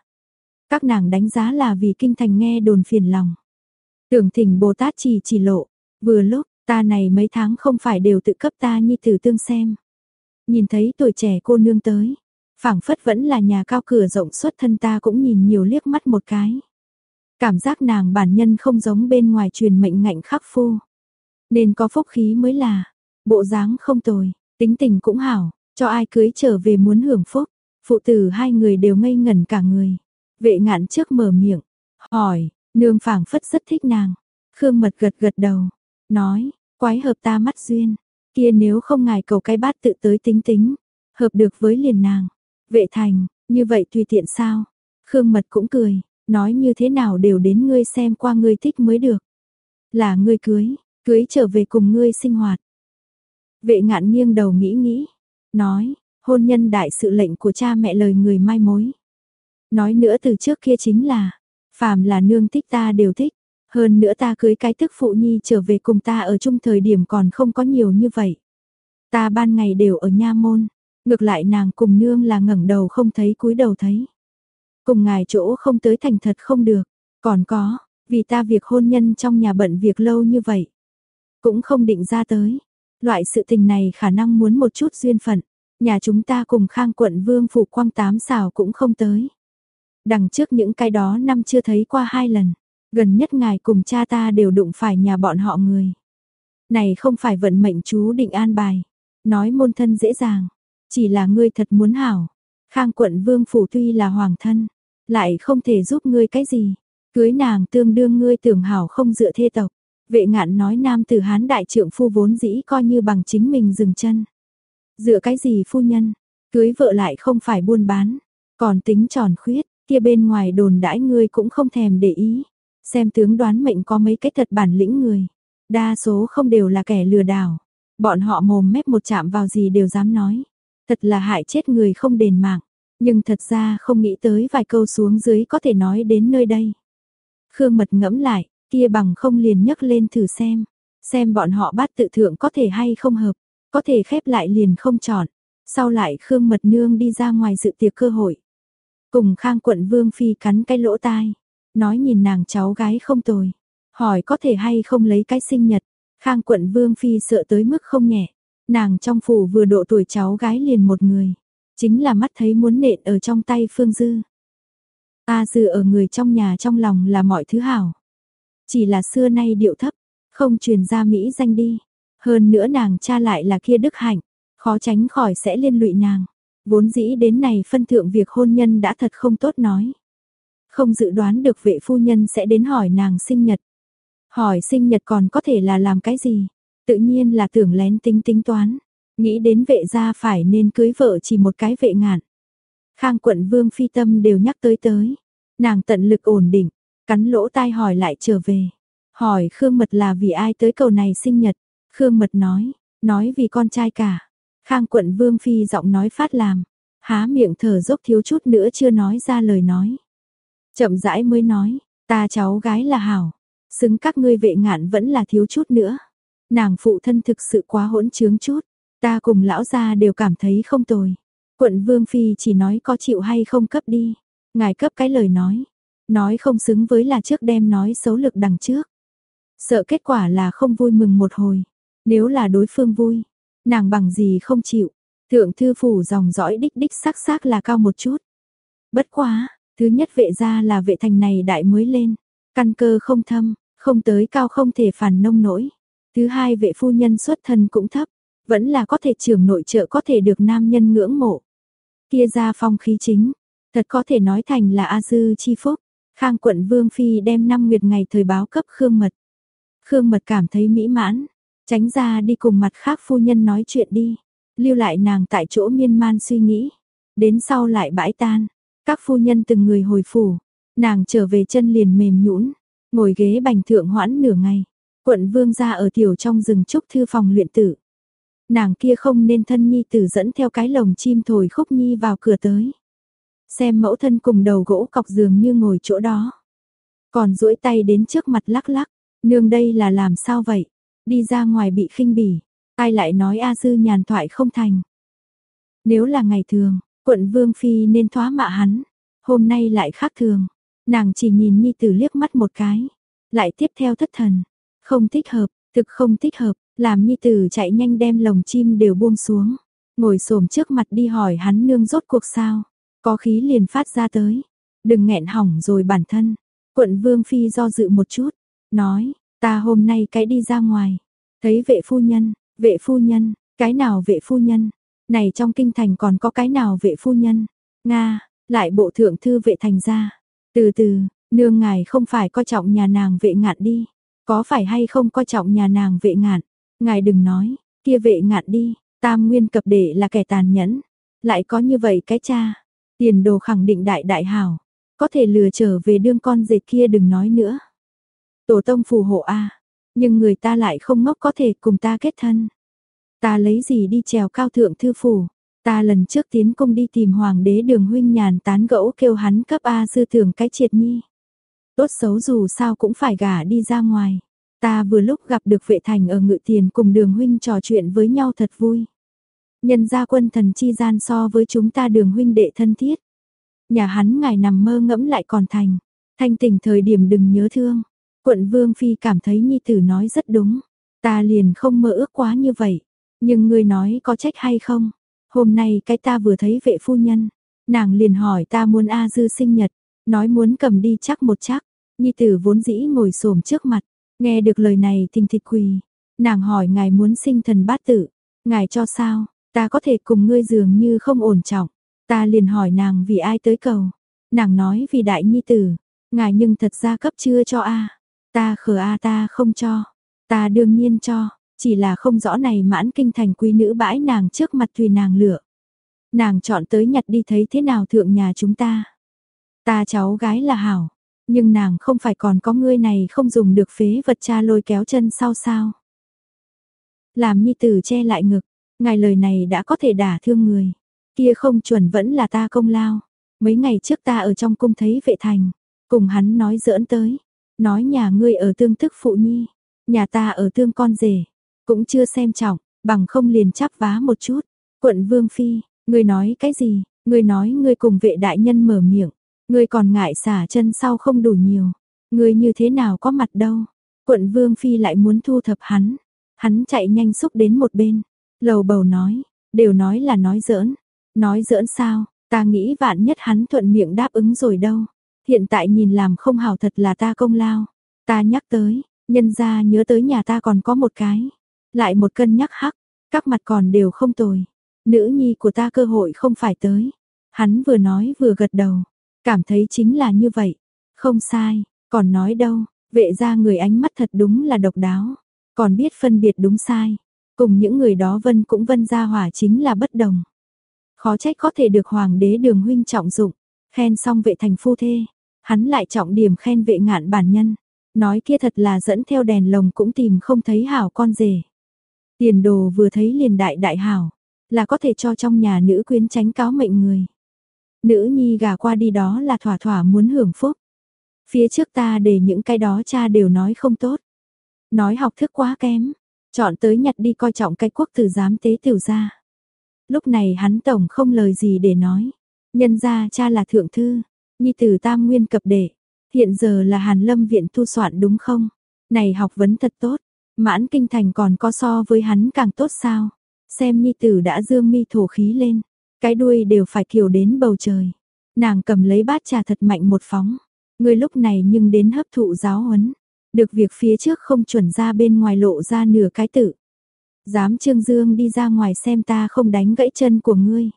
Các nàng đánh giá là vì kinh thành nghe đồn phiền lòng. Tưởng thỉnh Bồ Tát chỉ chỉ lộ, vừa lúc, ta này mấy tháng không phải đều tự cấp ta nhi tử tương xem. Nhìn thấy tuổi trẻ cô nương tới, phảng phất vẫn là nhà cao cửa rộng xuất thân ta cũng nhìn nhiều liếc mắt một cái. Cảm giác nàng bản nhân không giống bên ngoài truyền mệnh ngạnh khắc phu. Nên có phúc khí mới là, bộ dáng không tồi, tính tình cũng hảo, cho ai cưới trở về muốn hưởng phúc. Phụ tử hai người đều ngây ngẩn cả người. Vệ ngạn trước mở miệng, hỏi, nương phảng phất rất thích nàng. Khương mật gật gật đầu, nói, quái hợp ta mắt duyên, kia nếu không ngài cầu cái bát tự tới tính tính, hợp được với liền nàng. Vệ thành, như vậy tùy tiện sao? Khương mật cũng cười, nói như thế nào đều đến ngươi xem qua ngươi thích mới được. Là ngươi cưới, cưới trở về cùng ngươi sinh hoạt. Vệ ngạn nghiêng đầu nghĩ nghĩ, nói, hôn nhân đại sự lệnh của cha mẹ lời người mai mối. Nói nữa từ trước kia chính là, phàm là nương thích ta đều thích, hơn nữa ta cưới cái tức phụ nhi trở về cùng ta ở chung thời điểm còn không có nhiều như vậy. Ta ban ngày đều ở nha môn, ngược lại nàng cùng nương là ngẩng đầu không thấy cúi đầu thấy. Cùng ngài chỗ không tới thành thật không được, còn có, vì ta việc hôn nhân trong nhà bận việc lâu như vậy. Cũng không định ra tới, loại sự tình này khả năng muốn một chút duyên phận, nhà chúng ta cùng khang quận vương phủ quang tám xào cũng không tới. Đằng trước những cái đó năm chưa thấy qua hai lần, gần nhất ngài cùng cha ta đều đụng phải nhà bọn họ người. Này không phải vận mệnh chú định an bài, nói môn thân dễ dàng, chỉ là ngươi thật muốn hảo. Khang quận vương phủ tuy là hoàng thân, lại không thể giúp ngươi cái gì. Cưới nàng tương đương ngươi tưởng hảo không dựa thê tộc. Vệ ngạn nói nam tử hán đại trượng phu vốn dĩ coi như bằng chính mình dừng chân. Dựa cái gì phu nhân, cưới vợ lại không phải buôn bán, còn tính tròn khuyết, kia bên ngoài đồn đãi ngươi cũng không thèm để ý. Xem tướng đoán mệnh có mấy cái thật bản lĩnh người, đa số không đều là kẻ lừa đảo. Bọn họ mồm mép một chạm vào gì đều dám nói. Thật là hại chết người không đền mạng. Nhưng thật ra không nghĩ tới vài câu xuống dưới có thể nói đến nơi đây. Khương mật ngẫm lại, kia bằng không liền nhấc lên thử xem. Xem bọn họ bát tự thượng có thể hay không hợp. Có thể khép lại liền không chọn. Sau lại Khương mật nương đi ra ngoài dự tiệc cơ hội. Cùng khang quận vương phi cắn cái lỗ tai. Nói nhìn nàng cháu gái không tồi. Hỏi có thể hay không lấy cái sinh nhật. Khang quận vương phi sợ tới mức không nhẹ. Nàng trong phủ vừa độ tuổi cháu gái liền một người. Chính là mắt thấy muốn nện ở trong tay Phương Dư. A Dư ở người trong nhà trong lòng là mọi thứ hảo. Chỉ là xưa nay điệu thấp, không truyền ra Mỹ danh đi. Hơn nữa nàng cha lại là kia đức hạnh, khó tránh khỏi sẽ liên lụy nàng. Vốn dĩ đến này phân thượng việc hôn nhân đã thật không tốt nói. Không dự đoán được vệ phu nhân sẽ đến hỏi nàng sinh nhật. Hỏi sinh nhật còn có thể là làm cái gì? Tự nhiên là tưởng lén tính tính toán. nghĩ đến vệ gia phải nên cưới vợ chỉ một cái vệ ngạn. Khang quận vương phi tâm đều nhắc tới tới, nàng tận lực ổn định, cắn lỗ tai hỏi lại trở về. Hỏi Khương Mật là vì ai tới cầu này sinh nhật, Khương Mật nói, nói vì con trai cả. Khang quận vương phi giọng nói phát làm, há miệng thở dốc thiếu chút nữa chưa nói ra lời nói. Chậm rãi mới nói, ta cháu gái là hảo, xứng các ngươi vệ ngạn vẫn là thiếu chút nữa. Nàng phụ thân thực sự quá hỗn trướng chút, ta cùng lão gia đều cảm thấy không tồi. Quận Vương Phi chỉ nói có chịu hay không cấp đi, ngài cấp cái lời nói, nói không xứng với là trước đem nói xấu lực đằng trước. Sợ kết quả là không vui mừng một hồi, nếu là đối phương vui, nàng bằng gì không chịu, thượng thư phủ dòng dõi đích đích sắc sắc là cao một chút. Bất quá, thứ nhất vệ gia là vệ thành này đại mới lên, căn cơ không thâm, không tới cao không thể phản nông nổi. Thứ hai vệ phu nhân xuất thân cũng thấp, vẫn là có thể trưởng nội trợ có thể được nam nhân ngưỡng mộ. Kia ra phong khí chính, thật có thể nói thành là A Dư chi phúc. Khang quận Vương Phi đem năm nguyệt ngày thời báo cấp Khương Mật. Khương Mật cảm thấy mỹ mãn, tránh ra đi cùng mặt khác phu nhân nói chuyện đi, lưu lại nàng tại chỗ miên man suy nghĩ, đến sau lại bãi tan, các phu nhân từng người hồi phủ, nàng trở về chân liền mềm nhũn, ngồi ghế bành thượng hoãn nửa ngày, quận vương ra ở tiểu trong rừng trúc thư phòng luyện tử. Nàng kia không nên thân nhi tử dẫn theo cái lồng chim thổi khúc nhi vào cửa tới. Xem mẫu thân cùng đầu gỗ cọc giường như ngồi chỗ đó. Còn duỗi tay đến trước mặt lắc lắc, nương đây là làm sao vậy? Đi ra ngoài bị khinh bỉ, ai lại nói A Dư nhàn thoại không thành. Nếu là ngày thường, quận Vương Phi nên thoá mạ hắn, hôm nay lại khác thường. Nàng chỉ nhìn Nhi Tử liếc mắt một cái, lại tiếp theo thất thần. Không thích hợp, thực không thích hợp, làm Nhi Tử chạy nhanh đem lồng chim đều buông xuống. Ngồi xổm trước mặt đi hỏi hắn nương rốt cuộc sao, có khí liền phát ra tới. Đừng nghẹn hỏng rồi bản thân. Quận Vương Phi do dự một chút, nói, ta hôm nay cái đi ra ngoài, thấy vệ phu nhân, vệ phu nhân, cái nào vệ phu nhân, này trong kinh thành còn có cái nào vệ phu nhân, Nga, lại bộ thượng thư vệ thành ra, từ từ, nương ngài không phải coi trọng nhà nàng vệ ngạn đi, có phải hay không coi trọng nhà nàng vệ ngạn, ngài đừng nói, kia vệ ngạn đi, tam nguyên cập đệ là kẻ tàn nhẫn, lại có như vậy cái cha, tiền đồ khẳng định đại đại hảo, có thể lừa trở về đương con dệt kia đừng nói nữa. Tổ tông phù hộ a, nhưng người ta lại không ngốc có thể cùng ta kết thân. Ta lấy gì đi trèo cao thượng thư phủ, ta lần trước tiến công đi tìm hoàng đế đường huynh nhàn tán gẫu kêu hắn cấp A dư tưởng cái triệt nhi. Tốt xấu dù sao cũng phải gả đi ra ngoài. Ta vừa lúc gặp được vệ thành ở ngự tiền cùng đường huynh trò chuyện với nhau thật vui. Nhân gia quân thần chi gian so với chúng ta đường huynh đệ thân thiết. Nhà hắn ngài nằm mơ ngẫm lại còn thành. Thanh tỉnh thời điểm đừng nhớ thương. Quận Vương Phi cảm thấy Nhi Tử nói rất đúng. Ta liền không mơ ước quá như vậy. Nhưng ngươi nói có trách hay không? Hôm nay cái ta vừa thấy vệ phu nhân. Nàng liền hỏi ta muốn A Dư sinh nhật. Nói muốn cầm đi chắc một chắc. Nhi Tử vốn dĩ ngồi xổm trước mặt. Nghe được lời này thình thịch quỳ. Nàng hỏi ngài muốn sinh thần bát tử. Ngài cho sao? Ta có thể cùng ngươi dường như không ổn trọng. Ta liền hỏi nàng vì ai tới cầu. Nàng nói vì đại nhi tử. Ngài nhưng thật ra cấp chưa cho a. Ta khờ a ta không cho. Ta đương nhiên cho, chỉ là không rõ này mãn kinh thành quý nữ bãi nàng trước mặt tùy nàng lựa. Nàng chọn tới nhặt đi thấy thế nào thượng nhà chúng ta. Ta cháu gái là hảo, nhưng nàng không phải còn có ngươi này không dùng được phế vật cha lôi kéo chân sau sao. Làm nhi tử che lại ngực, ngài lời này đã có thể đả thương người. Kia không chuẩn vẫn là ta công lao. Mấy ngày trước ta ở trong cung thấy vệ thành, cùng hắn nói giỡn tới, Nói nhà ngươi ở tương thức phụ nhi, nhà ta ở tương con rể, cũng chưa xem trọng, bằng không liền chắp vá một chút. Quận Vương Phi, ngươi nói cái gì, ngươi nói ngươi cùng vệ đại nhân mở miệng, ngươi còn ngại xả chân sau không đủ nhiều, ngươi như thế nào có mặt đâu. Quận Vương Phi lại muốn thu thập hắn, hắn chạy nhanh xúc đến một bên, lầu bầu nói, đều nói là nói giỡn, nói giỡn sao, ta nghĩ vạn nhất hắn thuận miệng đáp ứng rồi đâu. Hiện tại nhìn làm không hảo thật là ta công lao. Ta nhắc tới, nhân ra nhớ tới nhà ta còn có một cái. Lại một cân nhắc hắc, các mặt còn đều không tồi. Nữ nhi của ta cơ hội không phải tới. Hắn vừa nói vừa gật đầu. Cảm thấy chính là như vậy. Không sai, còn nói đâu. Vệ ra người ánh mắt thật đúng là độc đáo. Còn biết phân biệt đúng sai. Cùng những người đó vân cũng vân ra hỏa chính là bất đồng. Khó trách có thể được hoàng đế đường huynh trọng dụng, khen xong vệ thành phu thê, hắn lại trọng điểm khen vệ ngạn bản nhân. Nói kia thật là dẫn theo đèn lồng cũng tìm không thấy hảo con rể. Tiền đồ vừa thấy liền đại đại hảo, là có thể cho trong nhà nữ quyến tránh cáo mệnh người. Nữ nhi gà qua đi đó là thỏa thỏa muốn hưởng phúc. Phía trước ta để những cái đó cha đều nói không tốt. Nói học thức quá kém, chọn tới nhặt đi coi trọng cái quốc tử giám tế tiểu gia. Lúc này hắn tổng không lời gì để nói. Nhân ra cha là thượng thư, nhi tử tam nguyên cập đệ, hiện giờ là hàn lâm viện tu soạn đúng không? Này học vấn thật tốt, mãn kinh thành còn có so với hắn càng tốt sao? Xem nhi tử đã dương mi thổ khí lên, cái đuôi đều phải kiều đến bầu trời. Nàng cầm lấy bát trà thật mạnh một phóng, người lúc này nhưng đến hấp thụ giáo huấn. Được việc phía trước không chuẩn ra bên ngoài lộ ra nửa cái tự. Dám Trương Dương đi ra ngoài xem ta không đánh gãy chân của ngươi.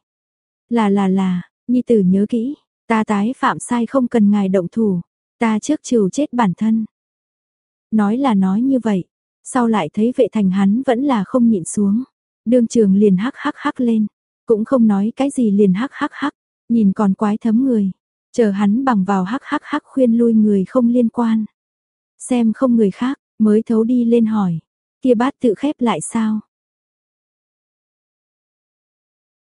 Là là là, Nhi tử nhớ kỹ, ta tái phạm sai không cần ngài động thủ, ta trước trừ chết bản thân. Nói là nói như vậy, sau lại thấy vệ thành hắn vẫn là không nhịn xuống. Đương trường liền hắc hắc hắc lên, cũng không nói cái gì liền hắc hắc hắc, nhìn còn quái thấm người. Chờ hắn bằng vào hắc hắc hắc khuyên lui người không liên quan. Xem không người khác, mới thấu đi lên hỏi, kia bát tự khép lại sao?